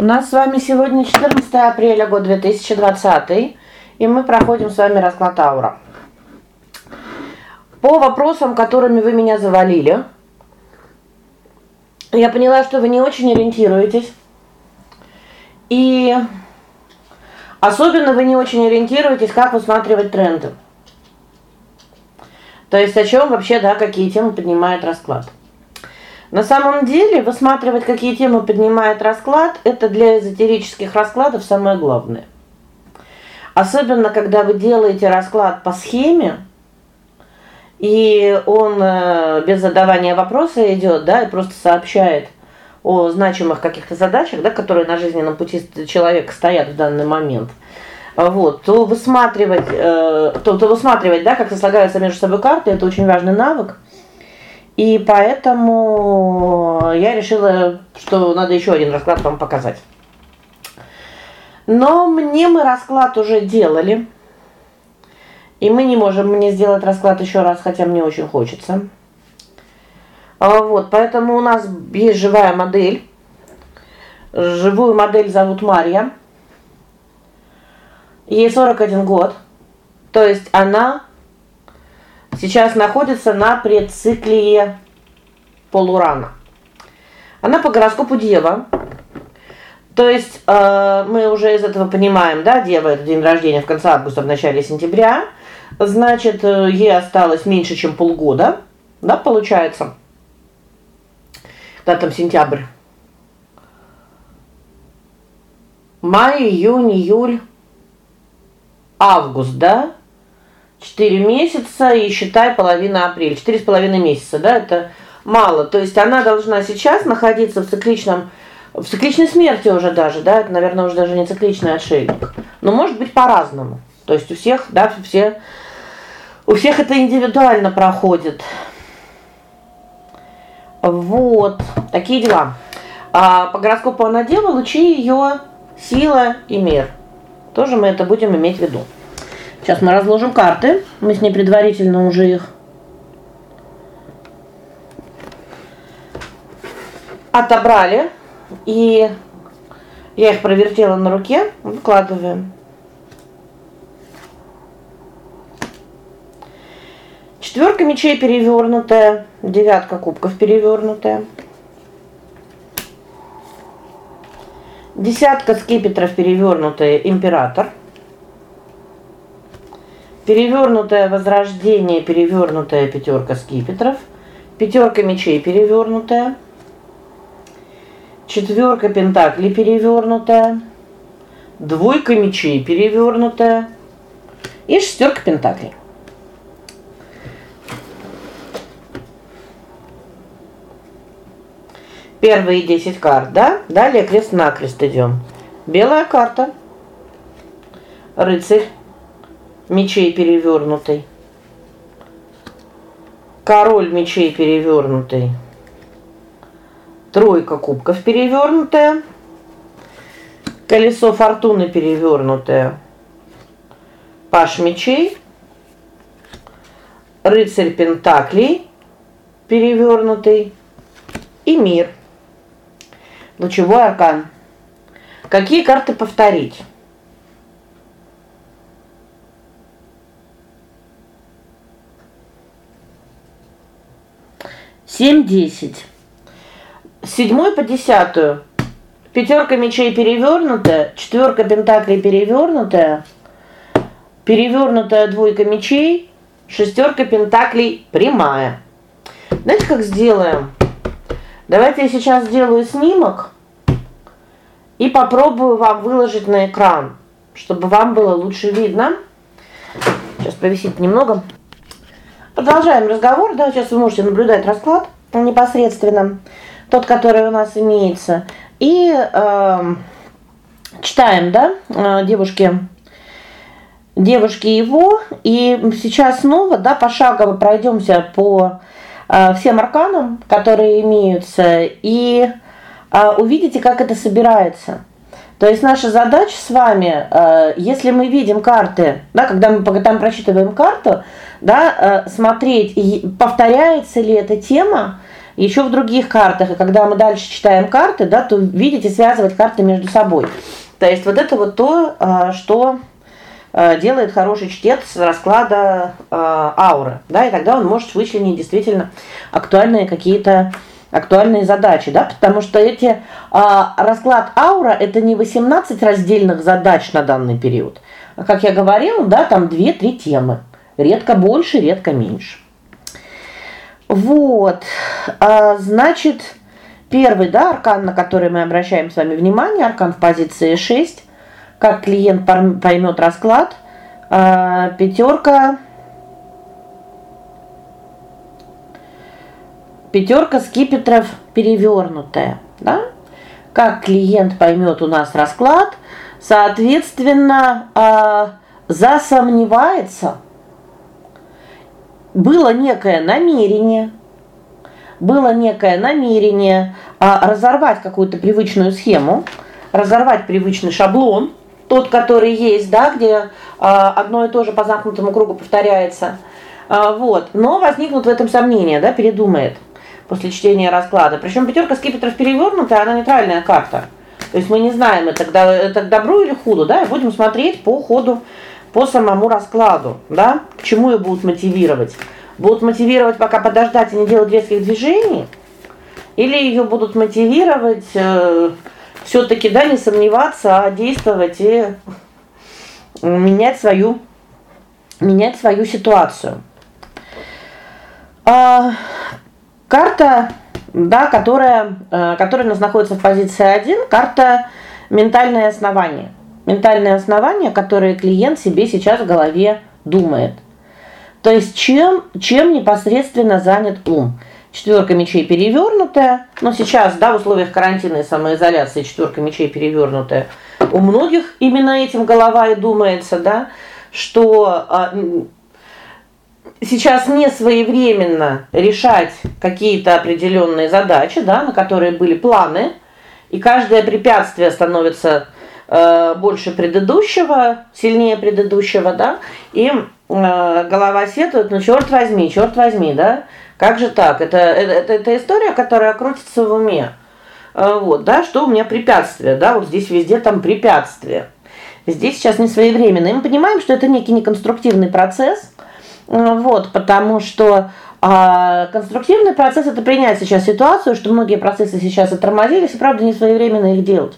У нас с вами сегодня 14 апреля год 2020, и мы проходим с вами расклад аура. По вопросам, которыми вы меня завалили, я поняла, что вы не очень ориентируетесь. И особенно вы не очень ориентируетесь, как высматривать тренды. То есть о чем вообще, да, какие темы поднимает расклад. На самом деле, высматривать, какие темы поднимает расклад это для эзотерических раскладов самое главное. Особенно когда вы делаете расклад по схеме, и он э, без задавания вопроса идет, да, и просто сообщает о значимых каких-то задачах, да, которые на жизненном пути человека стоят в данный момент. Вот, то высматривать, э, то, то высматривать, да, как слагаются между собой карты это очень важный навык. И поэтому я решила, что надо еще один расклад вам показать. Но мне мы расклад уже делали. И мы не можем мне сделать расклад еще раз, хотя мне очень хочется. А вот, поэтому у нас есть живая модель. Живую модель зовут Марья. Ей 41 год. То есть она сейчас находится на предцикле полурана. Она по гороскопу Дева. То есть э, мы уже из этого понимаем, да, Дева это день рождения в конце августа, в начале сентября. Значит, э, ей осталось меньше, чем полгода, да, получается. Да, там сентябрь. Май, июнь, июль, август, да? 4 месяца и считай половина апреля. Четыре с половиной месяца, да? Это мало. То есть она должна сейчас находиться в цикличном в цикличной смерти уже даже, да? Это, наверное, уже даже не цикличный отшельник. Но может быть по-разному. То есть у всех, да, все у всех это индивидуально проходит. Вот, такие дела. А по гороскопу она дева, лучи ее сила и мир. Тоже мы это будем иметь в виду. Сейчас мы разложим карты. Мы с ней предварительно уже их отобрали. И я их провертела на руке, выкладываем. Четверка мечей перевернутая, девятка кубков перевернутая. Десятка скипетров перевернутая, император перевернутое возрождение, перевернутая пятерка скипетров, пятерка мечей перевернутая, четверка пентаклей перевернутая, двойка мечей перевернутая и шестерка пентаклей. Первые 10 карт, да? Далее крест-накрест идем. Белая карта. Рыцарь мечей перевернутый. Король мечей перевернутый. Тройка кубков перевернутая. Колесо фортуны перевернутое. Паш мечей. Рыцарь пентаклей перевернутый и мир. Лучевой аркан. Какие карты повторить? 7 10. С 7 по 10. Пятерка мечей перевернутая, четверка пентаклей перевернутая, перевернутая двойка мечей, шестерка пентаклей прямая. Знаете, как сделаем? Давайте я сейчас сделаю снимок и попробую вам выложить на экран, чтобы вам было лучше видно. Сейчас повисит немного. Продолжаем разговор. Да, сейчас вы можете наблюдать расклад непосредственно тот, который у нас имеется. И э, читаем, да, э, девушки девушки его, и сейчас снова, да, пошагово пройдемся по э, всем арканам, которые имеются, и э, увидите, как это собирается. То есть наша задача с вами, э, если мы видим карты, да, когда мы мы прочитываем карту, да, э, смотреть, повторяется ли эта тема еще в других картах, и когда мы дальше читаем карты, да, то видите, связывать карты между собой. То есть вот это вот то, а, что а, делает хороший чтец расклада ауры, да, и тогда он может вычленить действительно актуальные какие-то актуальные задачи, да? Потому что эти а, расклад аура это не 18 раздельных задач на данный период. А как я говорила, да, там 2-3 темы. Редко больше, редко меньше. Вот. А, значит, первый, да, аркан, на который мы обращаем с вами внимание, аркан в позиции 6. Как клиент поймет расклад. А, пятерка Пятерка скипетров перевернутая, да? Как клиент поймет у нас расклад, соответственно, э, засомневается. Было некое намерение, было некое намерение а, разорвать какую-то привычную схему, разорвать привычный шаблон, тот, который есть, да, где а, одно и то же по замкнутому кругу повторяется. А, вот. Но возникнут в этом сомнения, да, передумает после чтения расклада. Причем пятерка скипетров перевернутая, она нейтральная карта. То есть мы не знаем, это тогда это к добру или худу, да, и будем смотреть по ходу по самому раскладу, да? К чему ее будут мотивировать? Будут мотивировать пока подождать и не делать резких движений? Или ее будут мотивировать э, все таки да, не сомневаться, а действовать и менять свою менять свою ситуацию. А Карта, да, которая, э, которая у нас находится в позиции 1, карта ментальное основание. Ментальное основание, которое клиент себе сейчас в голове думает. То есть чем чем непосредственно занят ум? Четверка мечей перевернутая, но сейчас, да, в условиях карантина и самоизоляции четверка мечей перевернутая. У многих именно этим голова и думается, да, что а, сейчас не своевременно решать какие-то определенные задачи, да, на которые были планы, и каждое препятствие становится больше предыдущего, сильнее предыдущего, да? И э, голова сетует: "Ну черт возьми, черт возьми, да? Как же так? Это это это история, которая крутится в уме. Э, вот, да, что у меня препятствие, да? Вот здесь везде там препятствие. Здесь сейчас не своевременно. И мы понимаем, что это некий неконструктивный процесс Э, вот, потому что а конструктивный процесс это принять сейчас ситуацию, что многие процессы сейчас отормозились, и правда не своевременно их делать.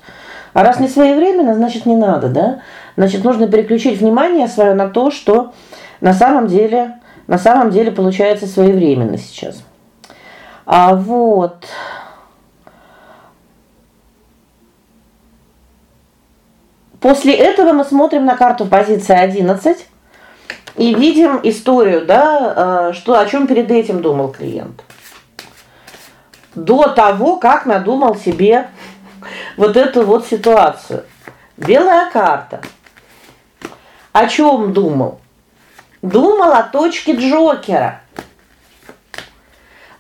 А раз не своевременно, значит не надо, да? Значит, нужно переключить внимание свое на то, что на самом деле, на самом деле получается своевременно сейчас. А вот После этого мы смотрим на карту позиции 11 и видим историю, да, э, что о чем перед этим думал клиент. До того, как надумал себе вот эту вот ситуацию. Белая карта. О чем думал? Думал о точке Джокера.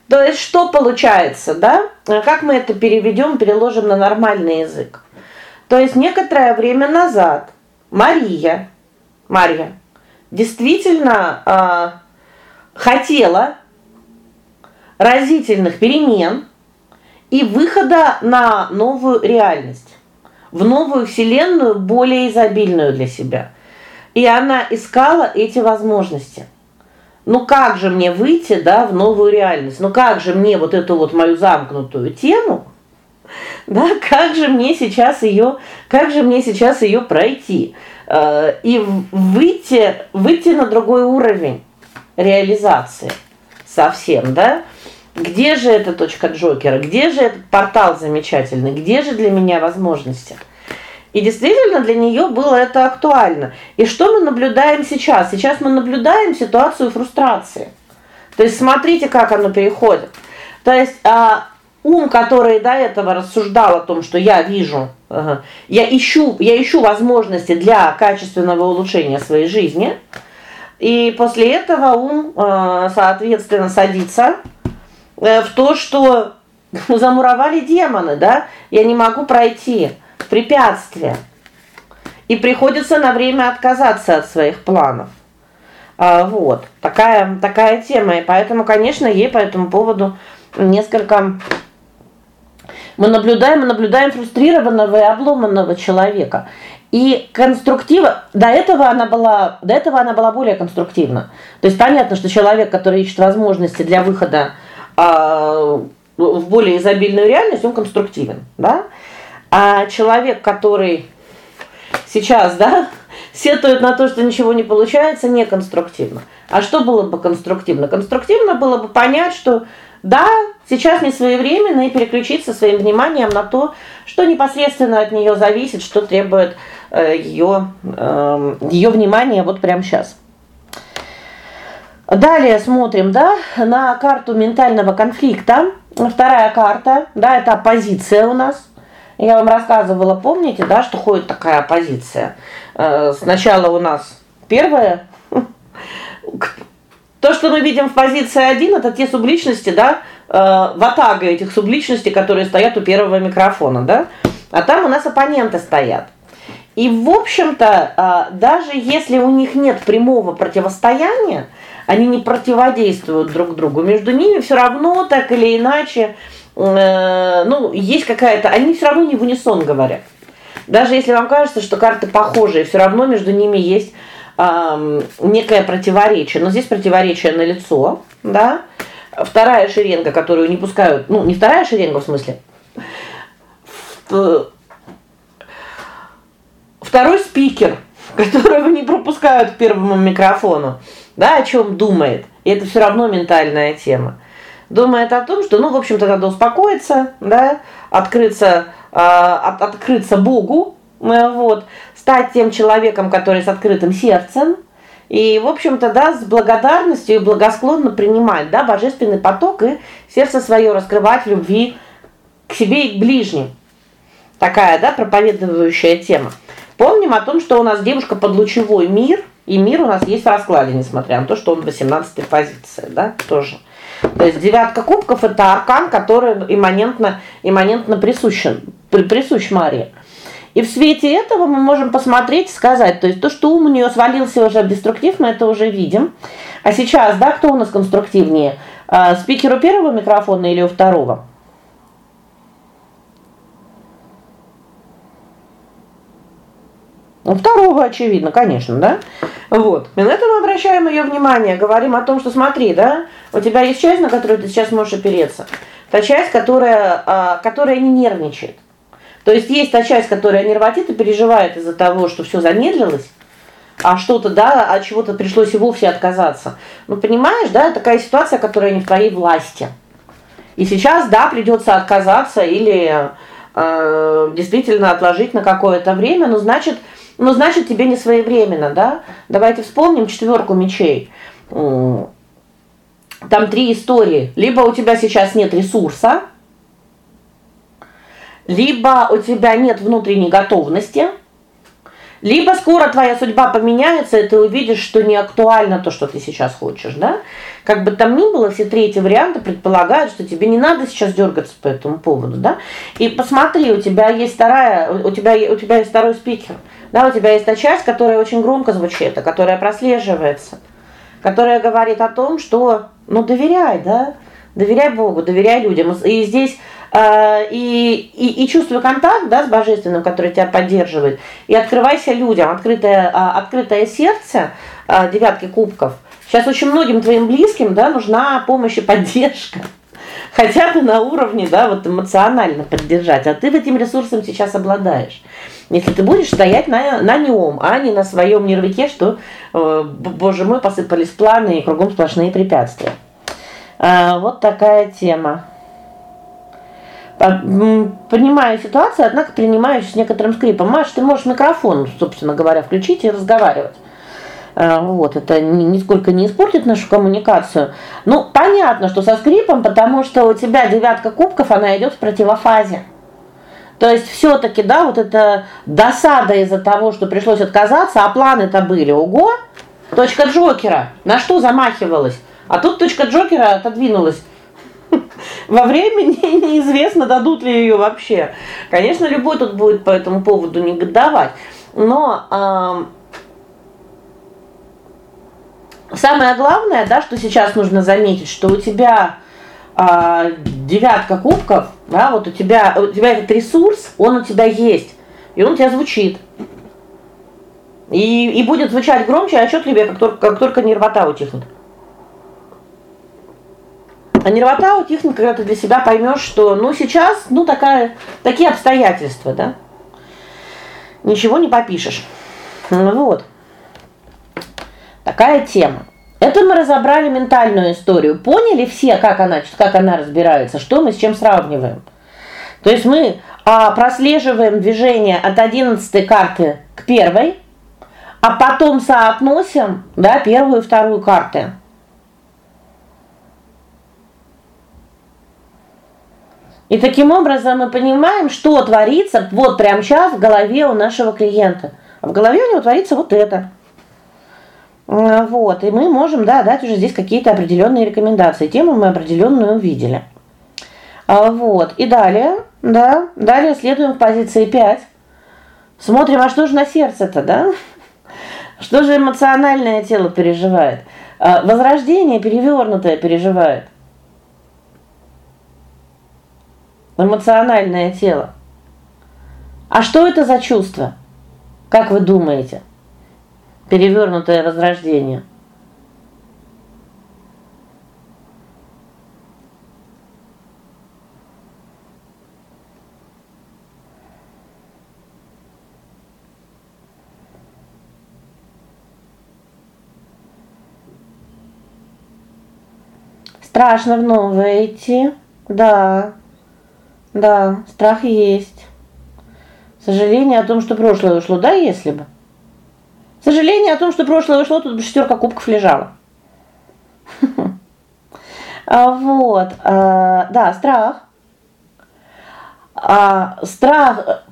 То есть что получается, да? Как мы это переведем, переложим на нормальный язык? То есть некоторое время назад Мария, Мария действительно э, хотела разительных перемен и выхода на новую реальность, в новую вселенную, более изобильную для себя. И она искала эти возможности. Ну как же мне выйти, да, в новую реальность? Ну как же мне вот эту вот мою замкнутую тему, да, как же мне сейчас ее, как же мне сейчас ее пройти? Э, и выйти выйти на другой уровень реализации совсем, да? Где же эта точка Джокера? Где же этот портал замечательный? Где же для меня возможности? И действительно для нее было это актуально. И что мы наблюдаем сейчас? Сейчас мы наблюдаем ситуацию фрустрации. То есть смотрите, как оно переходит. То есть а ум, который до этого рассуждал о том, что я вижу я ищу, я ищу возможности для качественного улучшения своей жизни. И после этого ум, э, соответственно, садится в то, что замуровали демоны, да? Я не могу пройти препятствия. И приходится на время отказаться от своих планов. А, вот. Такая такая тема, и поэтому, конечно, ей по этому поводу несколько мы наблюдаем, наблюдаем фрустрированного и обломанного человека. И конструктива до этого она была, до этого она была более конструктивна. То есть понятно, что человек, который ищет возможности для выхода в более изобильную реальность, он конструктивен, да? А человек, который сейчас, да, сетует на то, что ничего не получается, не конструктивно. А что было бы конструктивно? Конструктивно было бы понять, что да, сейчас не своевременно и переключиться своим вниманием на то, что непосредственно от нее зависит, что требует ее э, ее внимания вот прямо сейчас. Далее смотрим, да, на карту ментального конфликта. Вторая карта, да, это оппозиция у нас. Я вам рассказывала, помните, да, что ходит такая оппозиция. Э, сначала у нас первая то, что мы видим в позиции 1 это те субличности, да, э ватага этих субличностей, которые стоят у первого микрофона, да? А там у нас оппоненты стоят. И в общем-то, э, даже если у них нет прямого противостояния, они не противодействуют друг другу. Между ними все равно так или иначе э, ну, есть какая-то, они все равно не в унисон говорят. Даже если вам кажется, что карты похожие, все равно между ними есть некое противоречие. Но здесь противоречие на лицо, да? Вторая шеренга, которую не пускают, ну, не вторая шеренга в смысле. Второй спикер, которого не пропускают к первому микрофону. Да, о чем думает? И это все равно ментальная тема. Думает о том, что, ну, в общем-то, надо успокоиться, да, открыться, э, от, открыться Богу, э, вот, стать тем человеком, который с открытым сердцем, и, в общем-то, да, с благодарностью и благосклонно принимать, да, божественный поток и сердце свое раскрывать в любви к себе и к ближним. Такая, да, проповедующая тема. Помним о том, что у нас девушка под лучевой мир, и мир у нас есть в раскладе, несмотря на то, что он в 18 позиции, да, тоже. То есть девятка кубков это аркан, который имманентно имманентно присущен, присущ Марии. И в свете этого мы можем посмотреть, сказать, то есть то, что ум у нее свалился уже в деструктив, мы это уже видим. А сейчас, да, кто у нас конструктивнее? А, спикер у первого микрофона или у второго? У второго очевидно, конечно, да? Вот. И на это мы обращаем ее внимание, говорим о том, что смотри, да? У тебя есть часть, на которую ты сейчас можешь опереться. Та часть, которая, а, которая не нервничает. То есть есть та часть, которая нервотит и переживает из-за того, что все замедлилось, а что-то, да, от чего-то пришлось и вовсе отказаться. Ну, понимаешь, да, такая ситуация, которая не в твоей власти. И сейчас, да, придется отказаться или э, действительно отложить на какое-то время, но значит, ну, значит, тебе не своевременно, да? Давайте вспомним четверку мечей. Там три истории. Либо у тебя сейчас нет ресурса, либо у тебя нет внутренней готовности, либо скоро твоя судьба поменяется, и ты увидишь, что не актуально то, что ты сейчас хочешь, да? Как бы там ни было, все три эти варианта предполагают, что тебе не надо сейчас дергаться по этому поводу, да? И посмотри, у тебя есть вторая, у тебя у тебя есть второй спикер. Да, у тебя есть та часть, которая очень громко звучит, а которая прослеживается, которая говорит о том, что ну доверяй, да? Доверяй Богу, доверяй людям. И здесь э, и, и и чувствуй контакт, да, с божественным, который тебя поддерживает, и открывайся людям, открытое э, открытое сердце, э, девятки кубков. Сейчас очень многим твоим близким, да, нужна помощь и поддержка. Хотя бы на уровне, да, вот эмоционально поддержать, а ты этим ресурсом сейчас обладаешь. Если ты будешь стоять на на нем, а не на своем нервике, что, э, боже мой, посыпались планы и кругом сплошные препятствия. А, вот такая тема. Понимаю ситуацию, однако принимаю с некоторым скрипом. Маш, ты можешь микрофон, собственно говоря, включить и разговаривать. А, вот, это нисколько не испортит нашу коммуникацию. Ну, понятно, что со скрипом, потому что у тебя девятка кубков, она идет в противофазе. То есть все таки да, вот это досада из-за того, что пришлось отказаться, а планы-то были. Ого! Точка Джокера. На что замахивалась? А тут точка Джокера отодвинулась. Во времени неизвестно, дадут ли ее вообще. Конечно, любой тут будет по этому поводу негодовать. Но э, самое главное, да, что сейчас нужно заметить, что у тебя а, девятка кубков, да, вот у тебя у тебя этот ресурс, он у тебя есть. И он у тебя звучит. И и будет звучать громче и отчетливее, как только как только нервота утихнет. А нервота утихнет, когда ты для себя поймешь, что ну сейчас, ну такая такие обстоятельства, да? Ничего не попишешь. Ну вот. Такая тема. Это мы разобрали ментальную историю. Поняли все, как она, как она разбирается, что мы с чем сравниваем. То есть мы а, прослеживаем движение от одиннадцатой карты к первой, а потом соотносим, да, первую и вторую карты. И таким образом мы понимаем, что творится вот прямо сейчас в голове у нашего клиента. А в голове у него творится вот это. А, вот, и мы можем, да, дать уже здесь какие-то определенные рекомендации. Тему мы определенную увидели. А вот. И далее, да, далее следуем к позиции 5. Смотрим, а что же на сердце-то, да? Что же эмоциональное тело переживает? А, возрождение перевернутое переживает. эмоциональное тело. А что это за чувство? Как вы думаете? Перевернутое возрождение. Страшно в новое идти. Да. Да, страх есть. Сожаление о том, что прошлое ушло, да, если бы. Сожаление о том, что прошлое ушло, тут шестерка кубков лежала. А вот, а, да, страх. А страх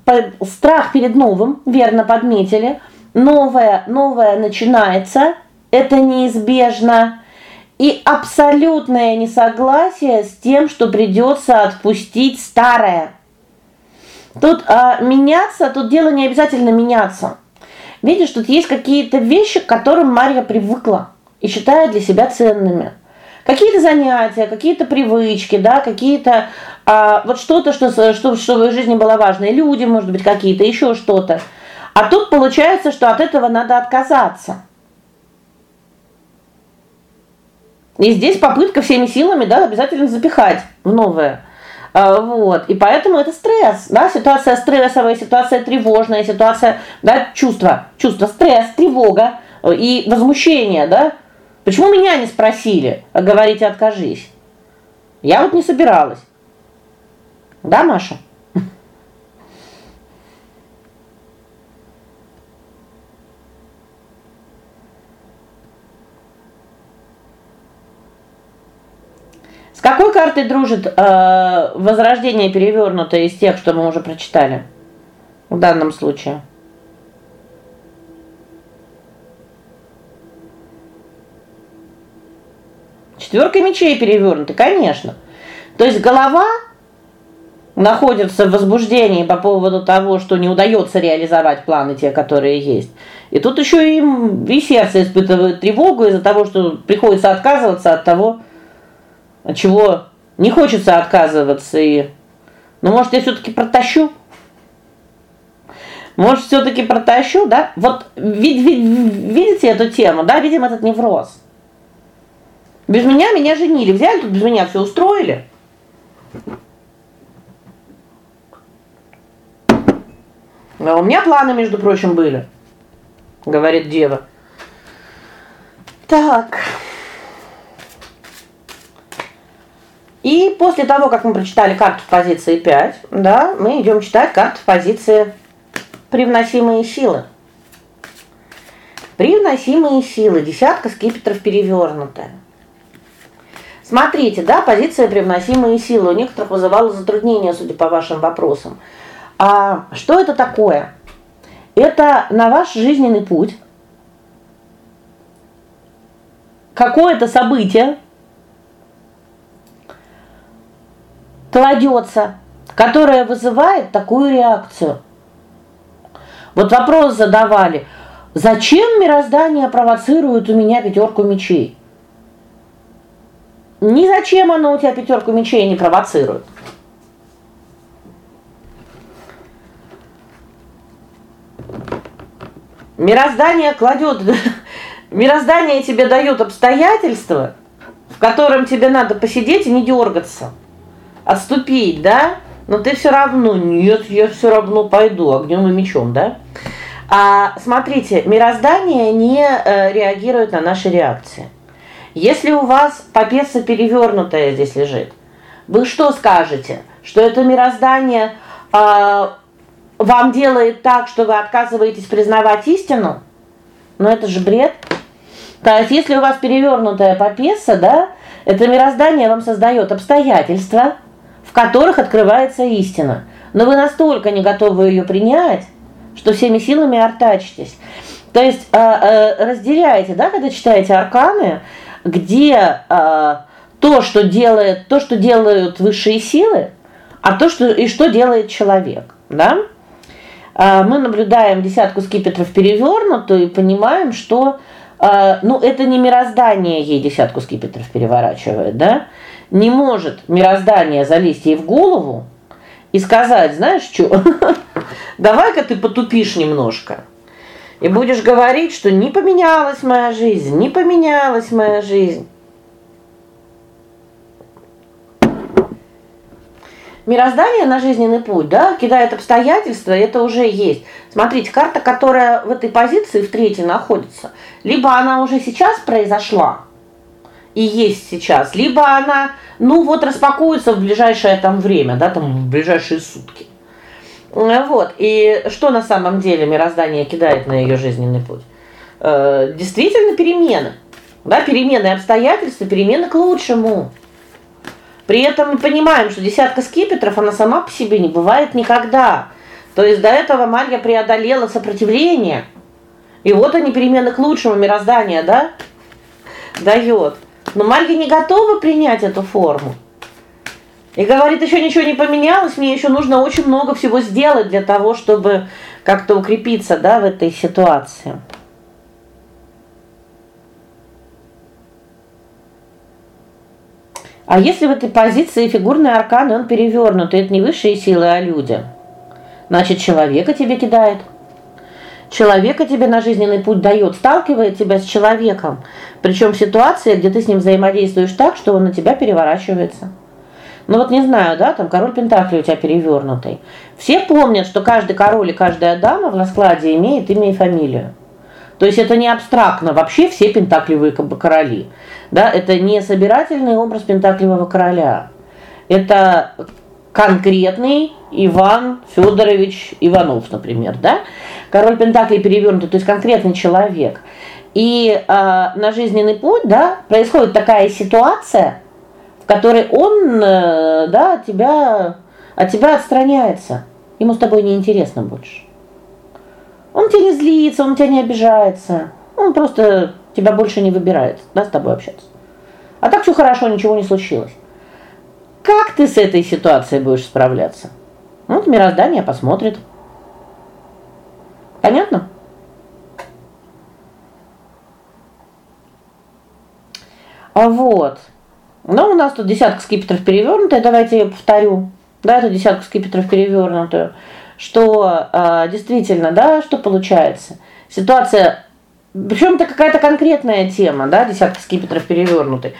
страх перед новым, верно подметили. Новое, новое начинается. Это неизбежно и абсолютное несогласие с тем, что придется отпустить старое. Тут а, меняться, тут дело не обязательно меняться. Видишь, тут есть какие-то вещи, к которым Марья привыкла и считает для себя ценными. Какие-то занятия, какие-то привычки, да, какие-то а, вот что-то, что что что в жизни было важно, и люди, может быть, какие-то, еще что-то. А тут получается, что от этого надо отказаться. И здесь попытка всеми силами, да, обязательно запихать в новое. А, вот. И поэтому это стресс, да, ситуация стрессовая, ситуация тревожная, ситуация, да, чувство, чувство стресс, тревога и возмущение, да? Почему меня не спросили, говорите откажись? Я вот не собиралась. Да, Маша? С какой картой дружит э возрождение перевернутое из тех, что мы уже прочитали? В данном случае. Четверка мечей перевернута, конечно. То есть голова находится в возбуждении по поводу того, что не удается реализовать планы те, которые есть. И тут еще и, и сердце испытывает тревогу из-за того, что приходится отказываться от того, от чего не хочется отказываться и ну, может, я все таки протащу? Может, все таки протащу, да? Вот вид, вид, видите эту тему, да? Видим этот невроз. Без меня меня женили, взяли тут без меня все устроили. А у меня планы, между прочим, были, говорит дева. Так. И после того, как мы прочитали карту в позиции 5, да, мы идем читать карту в позиции привносимые силы. Привносимые силы, десятка скипетров перевернутая. Смотрите, да, позиция привносимые силы у некоторых вызывала затруднения, судя по вашим вопросам. А что это такое? Это на ваш жизненный путь какое-то событие, кладется, которая вызывает такую реакцию. Вот вопрос задавали: зачем мироздание провоцирует у меня пятерку мечей? ни зачем оно у тебя пятерку мечей не провоцирует. Мироздание кладет мироздание тебе дает обстоятельства, в котором тебе надо посидеть и не дергаться. Отступить, да? Но ты все равно нет, я все равно пойду огнем и мечом, да? А смотрите, мироздание не э, реагирует на наши реакции. Если у вас попеса перевернутая здесь лежит, вы что скажете? Что это мироздание э, вам делает так, что вы отказываетесь признавать истину? Но это же бред. То есть если у вас перевернутая попеса, да, это мироздание вам создает обстоятельства, в которых открывается истина. Но вы настолько не готовы ее принять, что всеми силами артачитесь. То есть э, э, разделяете, да, когда читаете арканы, где э, то, что делает, то, что делают высшие силы, а то, что и что делает человек, да? Мы наблюдаем десятку скипетров перевернутую и понимаем, что ну это не мироздание ей десятку скипетров переворачивает, да? Не может мироздание залезть ей в голову и сказать: "Знаешь что? Давай-ка ты потупишь немножко". И будешь говорить, что не поменялась моя жизнь, не поменялась моя жизнь. Мироздание на жизненный путь, да, кидает обстоятельства, это уже есть. Смотрите, карта, которая в этой позиции в третьей находится, либо она уже сейчас произошла и есть сейчас, либо она, ну вот распакуется в ближайшее там время, да, там в ближайшие сутки. Вот. И что на самом деле мироздание кидает на ее жизненный путь? Э, действительно перемены. Да, перемены обстоятельств, перемены к лучшему. При этом мы понимаем, что десятка скипетров она сама по себе не бывает никогда. То есть до этого Марья преодолела сопротивление. И вот они перемены к лучшему мироздания, да? дает. Но Марья не готова принять эту форму. И говорит, еще ничего не поменялось, мне еще нужно очень много всего сделать для того, чтобы как-то укрепиться, да, в этой ситуации. А если в этой позиции фигурный аркан, он перевернутый, это не высшие силы, а люди. Значит, человека тебе кидает. Человека тебе на жизненный путь дает, сталкивает тебя с человеком. Причем ситуации, где ты с ним взаимодействуешь так, что он на тебя переворачивается. Ну вот не знаю, да, там король пентаклей у тебя перевернутый. Все помнят, что каждый король и каждая дама в раскладе имеет имя и фамилию. То есть это не абстрактно, вообще все пентаклевые короли. Да, это не собирательный образ пентаклевого короля. Это конкретный Иван Федорович Иванов, например, да? Король пентаклей перевернутый, то есть конкретный человек. И э, на жизненный путь, да, происходит такая ситуация, который он, э, да, тебя от тебя отстраняется. Ему с тобой не интересно больше. Он тебя не злится, он тебя не обижается. Он просто тебя больше не выбирает, да, с тобой общаться. А так все хорошо, ничего не случилось. Как ты с этой ситуацией будешь справляться? Вот мироздание посмотрит. Понятно? А вот. Ну, у нас тут десятка скипетров перевернутая, давайте я повторю. Да, это десятка скипетров перевернутую. Что э, действительно, да, что получается? Ситуация причем это какая-то конкретная тема, да, десятка скипетров перевернутый.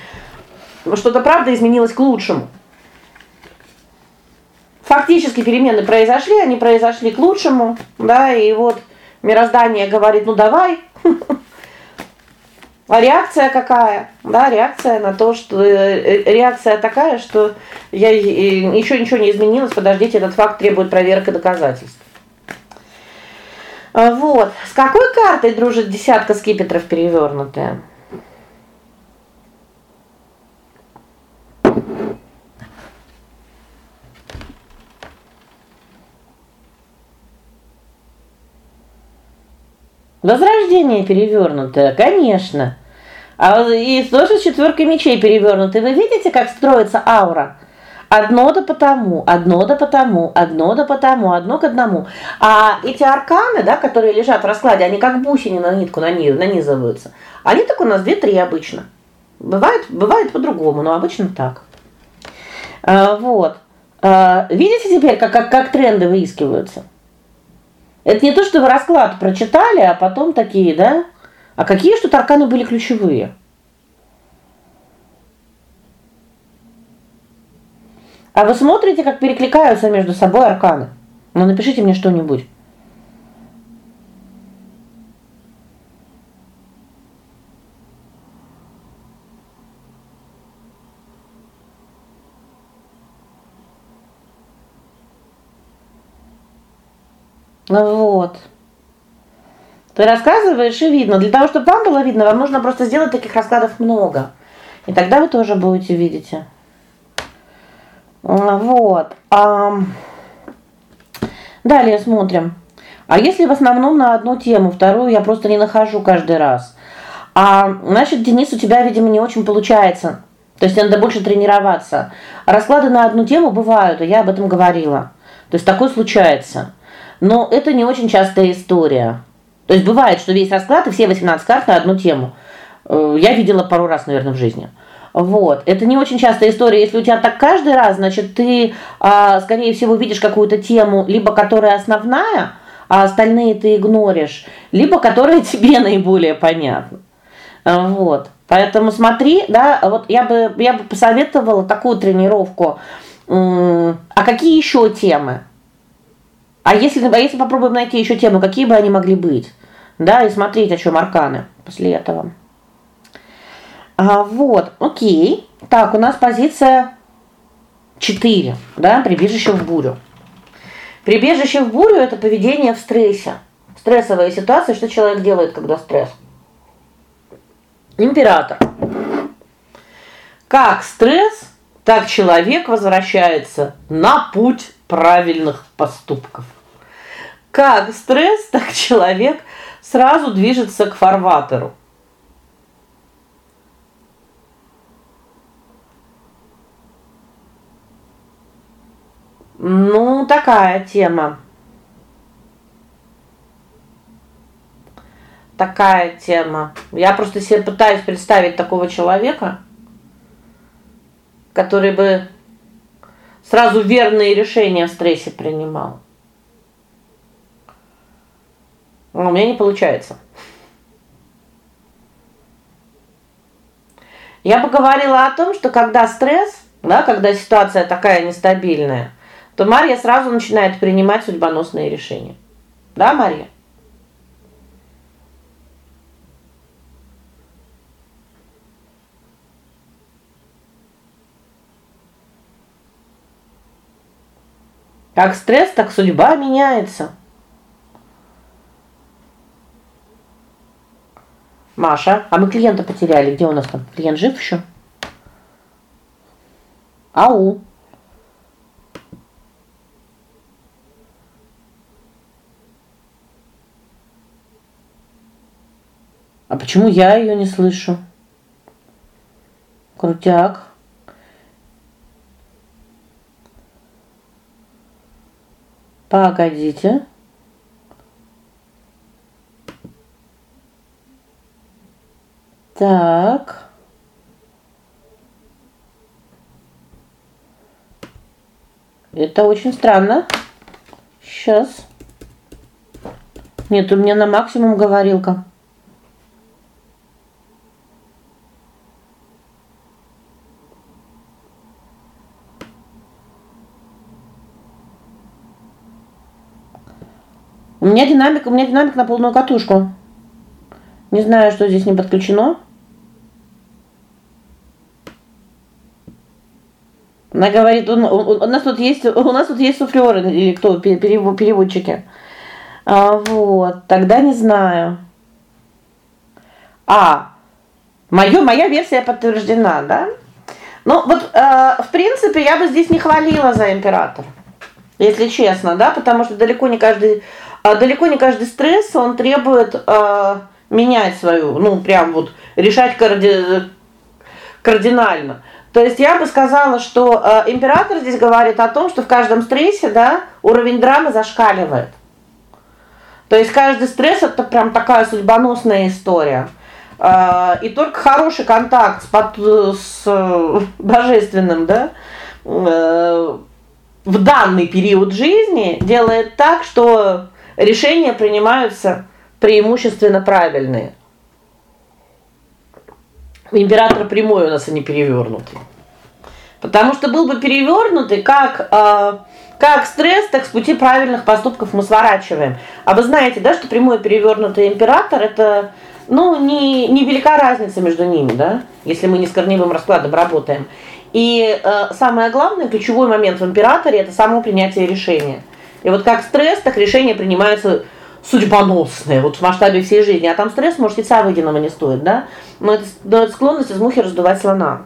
Что-то правда изменилось к лучшему. Фактически перемены произошли, они произошли к лучшему, да, и вот мироздание говорит: "Ну давай, а реакция какая? Да, реакция на то, что э, э, реакция такая, что я еще ничего не изменилось, подождите, этот факт требует проверки доказательств. А, вот. С какой картой дружит десятка скипетров перевернутая? Возрождение перевернутое, конечно. А и тоже четверка мечей перевернутая. Вы видите, как строится аура? Одно да потому, одно да потому, одно да потому, одно к одному. А эти арканы, да, которые лежат в раскладе, они как бусины на нитку нанизываются. Они так у нас 2-3 обычно. Бывает, бывает по-другому, но обычно так. А, вот. А, видите теперь, как как как тренды выискиваются? Это не то, что вы расклад прочитали, а потом такие, да? А какие что арканы были ключевые? А вы смотрите, как перекликаются между собой арканы? Ну напишите мне что-нибудь. Вот. Ты рассказываешь и видно. Для того, чтобы вам было видно, вам нужно просто сделать таких раскладов много. И тогда вы тоже будете видите. Вот. А Далее смотрим. А если в основном на одну тему, вторую я просто не нахожу каждый раз. А, значит, Денис, у тебя, видимо, не очень получается. То есть надо больше тренироваться. Расклады на одну тему бывают, и я об этом говорила. То есть такое случается. Но это не очень частая история. То есть бывает, что весь расклад и все 18 карт на одну тему. Э, я видела пару раз, наверное, в жизни. Вот. Это не очень частая история. Если у тебя так каждый раз, значит, ты, а, скорее всего, видишь какую-то тему, либо которая основная, а остальные ты игноришь, либо которая тебе наиболее понятна. Вот. Поэтому смотри, да, вот я бы я бы посоветовала такую тренировку. А какие еще темы? А если а если попробуем найти еще темы, какие бы они могли быть? Да, и смотреть, о чем арканы после этого. А вот, о'кей. Так, у нас позиция 4, да, прибежище в бурю. Прибежище в бурю это поведение в стрессе. Стрессовая ситуация, что человек делает, когда стресс? Император. Как стресс, так человек возвращается на путь правильных поступков. Как стресс, так человек сразу движется к фарватеру. Ну, такая тема. Такая тема. Я просто себе пытаюсь представить такого человека, который бы сразу верные решения в стрессе принимал. У меня не получается. Я бы говорила о том, что когда стресс, да, когда ситуация такая нестабильная, то Марья сразу начинает принимать судьбоносные решения. Да, Марья? Как стресс, так судьба меняется. Маша, а мы клиента потеряли. Где у нас там? Клиент жив еще? Ау. А почему я ее не слышу? Крутяк. Погодите. Так. Это очень странно. Сейчас. Нет, у меня на максимум говорилка. У меня динамик, у меня динамик на полную катушку. Не знаю, что здесь не подключено. Она говорит, у, у, у нас тут есть, у нас тут есть суфлеры или кто, переводчики. А, вот, тогда не знаю. А, моё, моя версия подтверждена, да? Ну, вот, э, в принципе, я бы здесь не хвалила за императора. Если честно, да, потому что далеко не каждый а далеко не каждый стресс, он требует э, менять свою, ну, прям вот решать карди кардинально. То есть я бы сказала, что э, император здесь говорит о том, что в каждом стрессе, да, уровень драмы зашкаливает. То есть каждый стресс это прям такая судьбоносная история. э, и только хороший контакт с под, с э, божественным, да, э, в данный период жизни делает так, что решения принимаются преимущественно правильные. Император прямой у нас, а не перевернутый. Потому что был бы перевернутый, как э, как стресс, так с пути правильных поступков мы сворачиваем. А вы знаете, да, что прямой перевернутый император это ну, не не велика разница между ними, да? Если мы не с корневым раскладом работаем. И э, самое главное, ключевой момент в императоре это само принятие решения. И вот как стресс, так решения принимаются судьбоносные, вот в масштабе всей жизни. А там стресс, может, яйца выеденного не стоит, да? Но это, но это склонность из мухи раздувать слона.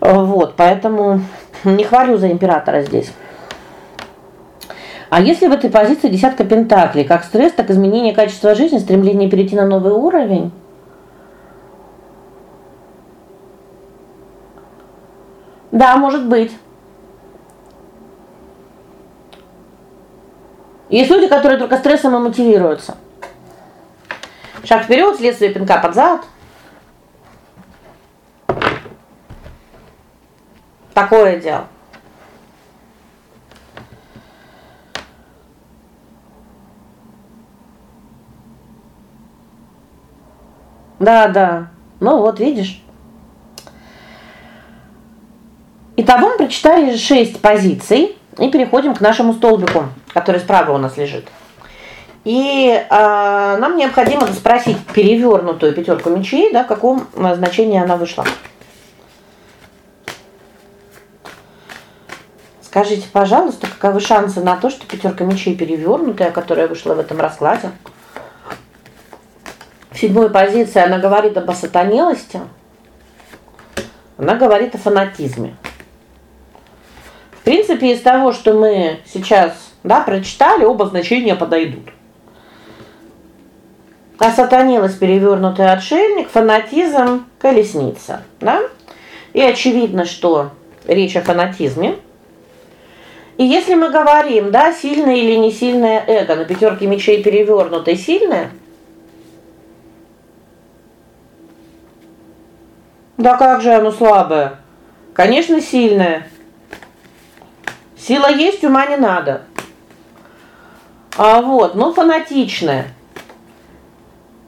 Вот, поэтому не хвалю за императора здесь. А если в этой позиции десятка пентаклей, как стресс, так изменение качества жизни, стремление перейти на новый уровень? Да, может быть. Есть люди, которые только стрессом и мотивируются. Шаг вперед, следствие пинка под зад. Такое дело. Да, да. Ну вот, видишь? Итого мы прочитали 6 позиций и переходим к нашему столбику, который справа у нас лежит. И э, нам необходимо спросить перевернутую пятерку мечей, да, в каком значении она вышла. Скажите, пожалуйста, каковы шансы на то, что пятерка мечей перевернутая, которая вышла в этом раскладе? В седьмой позиции она говорит об осатанелости. Она говорит о фанатизме. Принципе, из того, что мы сейчас, да, прочитали, оба значения подойдут. Осатанелость перевернутый отшельник, фанатизм колесница, да? И очевидно, что речь о фанатизме. И если мы говорим, да, сильное или не сильное эго, на пятерке мечей перевернутое сильное, Да как же оно слабое? Конечно, сильное. Сила есть, ума не надо. А вот, ну фанатичное.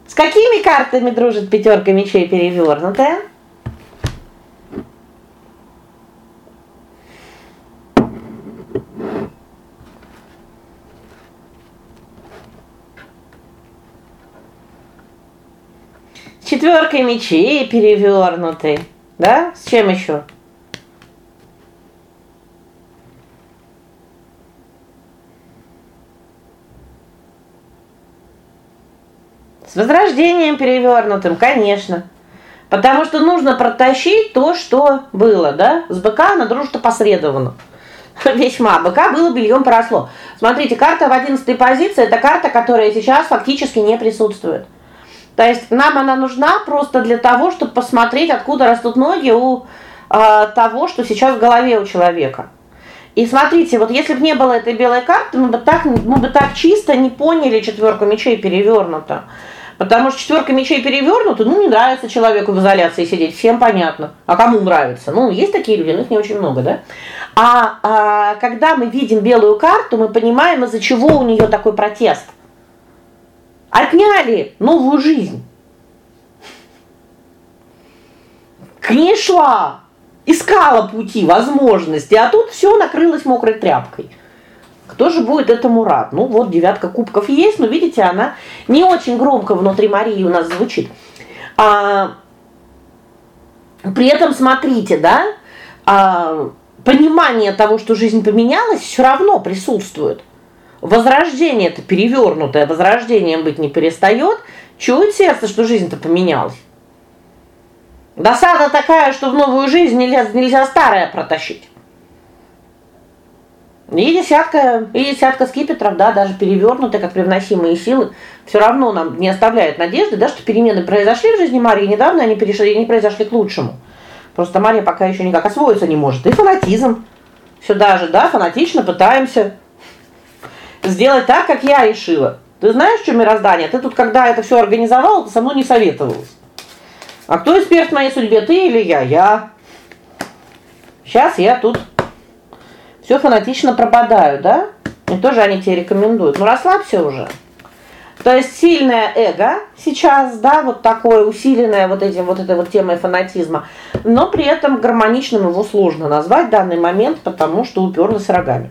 С какими картами дружит пятерка мечей перевернутая? четверкой мечей перевернутый. Да? С чем еще? С возрождением перевернутым, конечно. Потому что нужно протащить то, что было, да? С быка на дружбу опосредованно. Весьма. Быка было бельем поросло. Смотрите, карта в 11 позиции это карта, которая сейчас фактически не присутствует. То есть нам она нужна просто для того, чтобы посмотреть, откуда растут ноги у э, того, что сейчас в голове у человека. И смотрите, вот если бы не было этой белой карты, мы бы так мы бы так чисто не поняли четверку мечей перевернута. Потому что четверка мечей перевернута, ну не нравится человеку в изоляции сидеть, всем понятно. А кому нравится? Ну, есть такие люди, но их не очень много, да? А, а когда мы видим белую карту, мы понимаем, из-за чего у нее такой протест. Отняли новую жизнь. К ней шла, искала пути, возможности, а тут все накрылось мокрой тряпкой. Кто же будет этому рад? Ну вот девятка кубков есть, но видите, она не очень громко внутри Марии у нас звучит. А при этом смотрите, да? А понимание того, что жизнь поменялась, все равно присутствует. Возрождение это перевернутое, возрождением быть не перестает. Чует сердце, что жизнь-то поменялась. Досада такая, что в новую жизнь нельзя нельзя старое протащить. И десятка, и десятка скипетров, да, даже перевернутые, как привносимые силы, все равно нам не оставляет надежды, да, что перемены произошли в жизни Марии, недавно они перешли, не произошли к лучшему. Просто Мария пока еще никак освоиться не может. И фанатизм. Сюда же, да, фанатично пытаемся сделать так, как я решила. Ты знаешь, что мироздание? Ты тут когда это все организовала, ты со мной не советовалась. А кто эксперт в моей судьбе, ты или я? Я. Сейчас я тут все фанатично пропадаю, да? И тоже они тебе рекомендуют. Ну расслабься уже. То есть сильное эго сейчас, да, вот такое усиленное вот этим вот этой вот темой фанатизма, но при этом гармоничным его сложно назвать в данный момент, потому что уперлась рогами.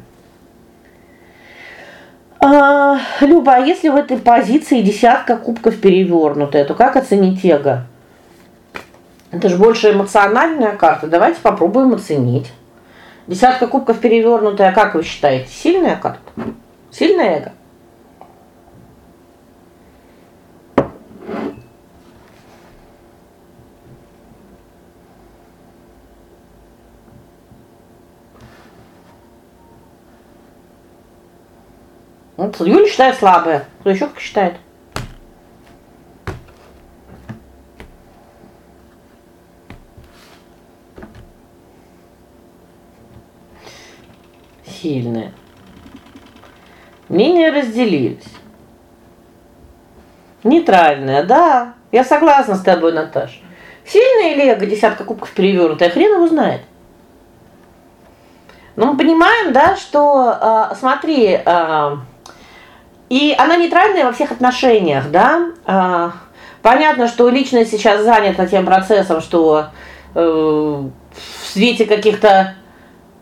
А, Люба, а если в этой позиции десятка кубков перевернутая, то как оценить эго? Это же больше эмоциональная карта. Давайте попробуем оценить. Десятка кубков перевернутая, как вы считаете, сильная карта? Сильное эго? Вот Юля считает слабая. Кто еще как считает? Сильная. Мнения разделились. Нейтральная, да. Я согласна с тобой, Наташ. Сильная или эго десятка кубков перевернутая, хрен его знает. Но мы понимаем, да, что э, смотри, э, и она нейтральная во всех отношениях, да? А, понятно, что личность сейчас занята тем процессом, что э, в свете каких-то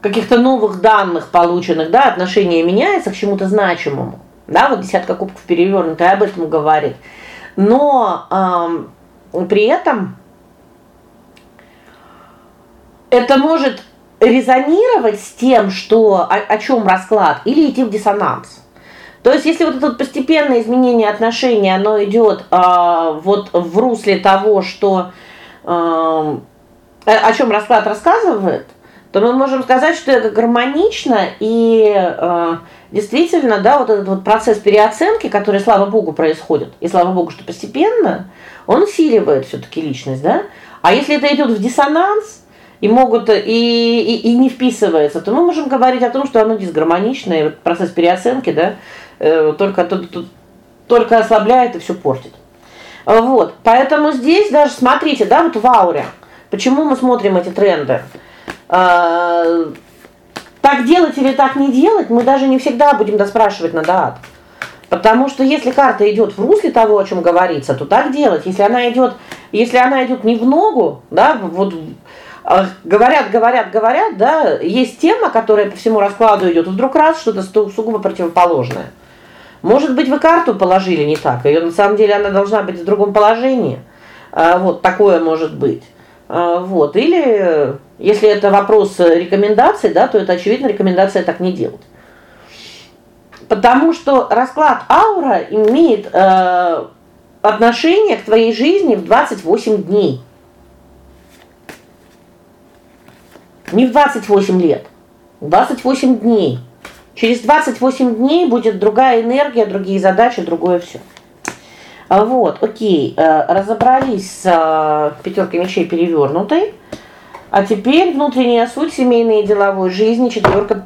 каких-то новых данных полученных, да, отношение меняется к чему-то значимому. Да, вот десятка кубков перевернутая об этом говорит. Но э, при этом это может резонировать с тем, что о, о чем расклад, или идти в диссонанс. То есть если вот это вот постепенное изменение отношений, оно идет э, вот в русле того, что э, о чем расклад рассказывает, то мы можем сказать, что это гармонично и э, действительно, да, вот этот вот процесс переоценки, который, слава богу, происходит. И слава богу, что постепенно он усиливает все таки личность, да? А если это идет в диссонанс, и могут и, и и не вписывается, то мы можем говорить о том, что оно дисгармоничное, процесс переоценки, да, Э, только только ослабляет и все портит. Вот. Поэтому здесь даже смотрите, да, вот в ауре. Почему мы смотрим эти тренды? А, так делать или так не делать, мы даже не всегда будем доспрашивать на дат. Потому что если карта идет в русле того, о чем говорится, то так делать. Если она идет, если она идет не в ногу, да, вот а, говорят, говорят, говорят, да, есть тема, которая по всему раскладу идет, вдруг раз что-то сугубо противоположное. Может быть, вы карту положили не так. Ее на самом деле она должна быть в другом положении. А, вот такое может быть. А, вот, или если это вопрос рекомендаций, да, то это очевидно рекомендация так не делать. Потому что расклад аура имеет э, отношение к твоей жизни в 28 дней. Не в 28 лет. 28 дней. Через 28 дней будет другая энергия, другие задачи, другое все. А, вот, о'кей. Э, разобрались с э, пятеркой мечей перевернутой. А теперь внутренняя суть семейной и деловой жизни, четверка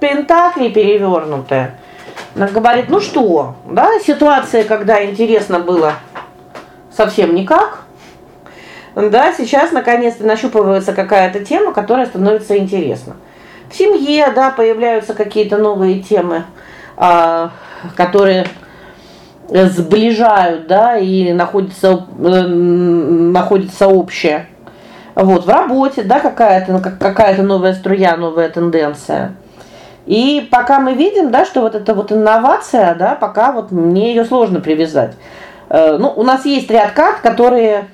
пентаклей перевернутая. Она говорит: "Ну что? Да, ситуация, когда интересно было совсем никак. Да, сейчас наконец-то нащупывается какая-то тема, которая становится интересна в семье, да, появляются какие-то новые темы, а, которые сближают, да, и находится э, находится общее. Вот, в работе, да, какая-то какая-то новая струя, новая тенденция. И пока мы видим, да, что вот эта вот инновация, да, пока вот мне ее сложно привязать. Э, ну, у нас есть ряд карт, которые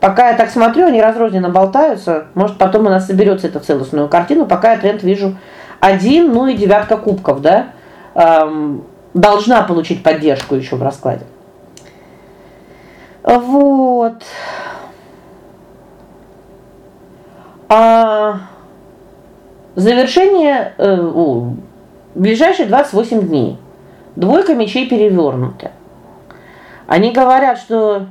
Пока я так смотрю, они разрозненно болтаются. Может, потом у нас соберется эта целостную картину. Пока я тренд вижу один, ну и девятка кубков, да? Эм, должна получить поддержку еще в раскладе. Вот. А завершение э, ближайшие 28 дней. Двойка мечей перевернута. Они говорят, что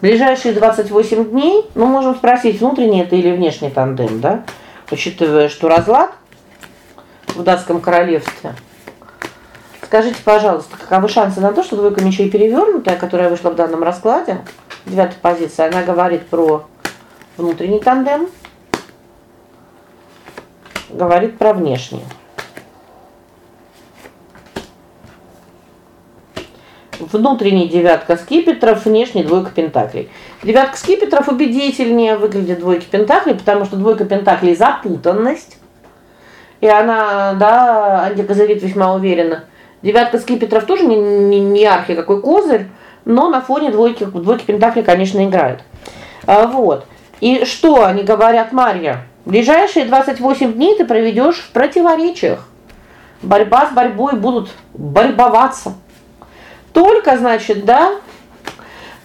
ближайшие 28 дней, мы можем спросить, внутренний это или внешний тандем, да? Учитывая, что разлад в датском королевстве. Скажите, пожалуйста, каковы шансы на то, что двойка мечей перевернутая, которая вышла в данном раскладе, девятая позиция, она говорит про внутренний тандем, говорит про внешний. Внутренний девятка скипетров, внешний двойка пентаклей. Девятка скипетров убедительнее выглядит двойки пентаклей, потому что двойка пентаклей запутанность. И она, да, антикозырит весьма уверенно. Девятка скипетров тоже не не, не яркий какой козырь, но на фоне двойки двойки пентаклей, конечно, играет. А, вот. И что они говорят, Марья? Ближайшие 28 дней ты проведешь в противоречиях. Борьба с борьбой будут борьбоваться. Только, значит, да,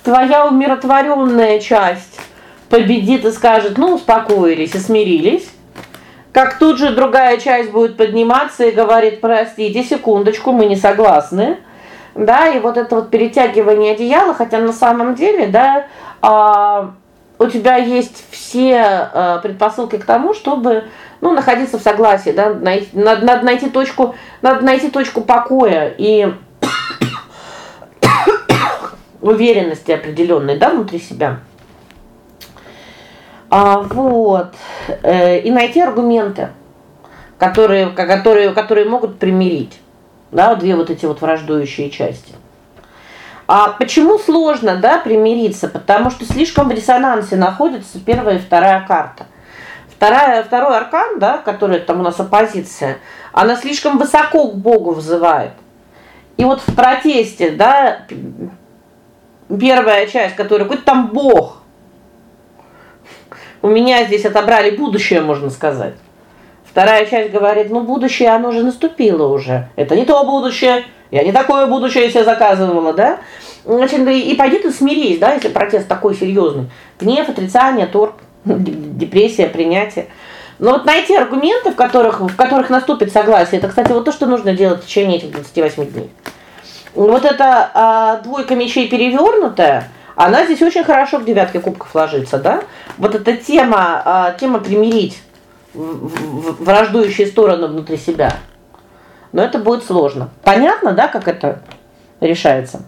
твоя умиротворенная часть победит и скажет: "Ну, успокоились и смирились". Как тут же другая часть будет подниматься и говорит: "Простите, секундочку, мы не согласны". Да, и вот это вот перетягивание одеяла, хотя на самом деле, да, а, у тебя есть все а, предпосылки к тому, чтобы, ну, находиться в согласии, да, найти надо, надо найти точку, надо найти точку покоя и уверенности определенной, да, внутри себя. А вот. Э, и найти аргументы, которые которые которые могут примирить, да, две вот эти вот враждующие части. А почему сложно, да, примириться? Потому что слишком в резонансе находится первая и вторая карта. Вторая второй аркан, да, который там у нас оппозиция, она слишком высоко к Богу взывает. И вот в протесте, да, первая часть, которая какой-то там бог. У меня здесь отобрали будущее, можно сказать. Вторая часть говорит: "Ну, будущее оно же наступило уже. Это не то будущее. Я не такое будущее себе заказывала, да? Значит, и пойди ты смирись, да, если протест такой серьезный. Гнев, отрицание, торг, депрессия, принятие. Но вот найти аргументы, в которых в которых наступит согласие, это, кстати, вот то, что нужно делать в течение этих 28 дней. Вот эта а, двойка мечей перевернутая, она здесь очень хорошо в девятке кубков ложится, да? Вот эта тема, а, тема примирить враждующие стороны внутри себя. Но это будет сложно. Понятно, да, как это решается?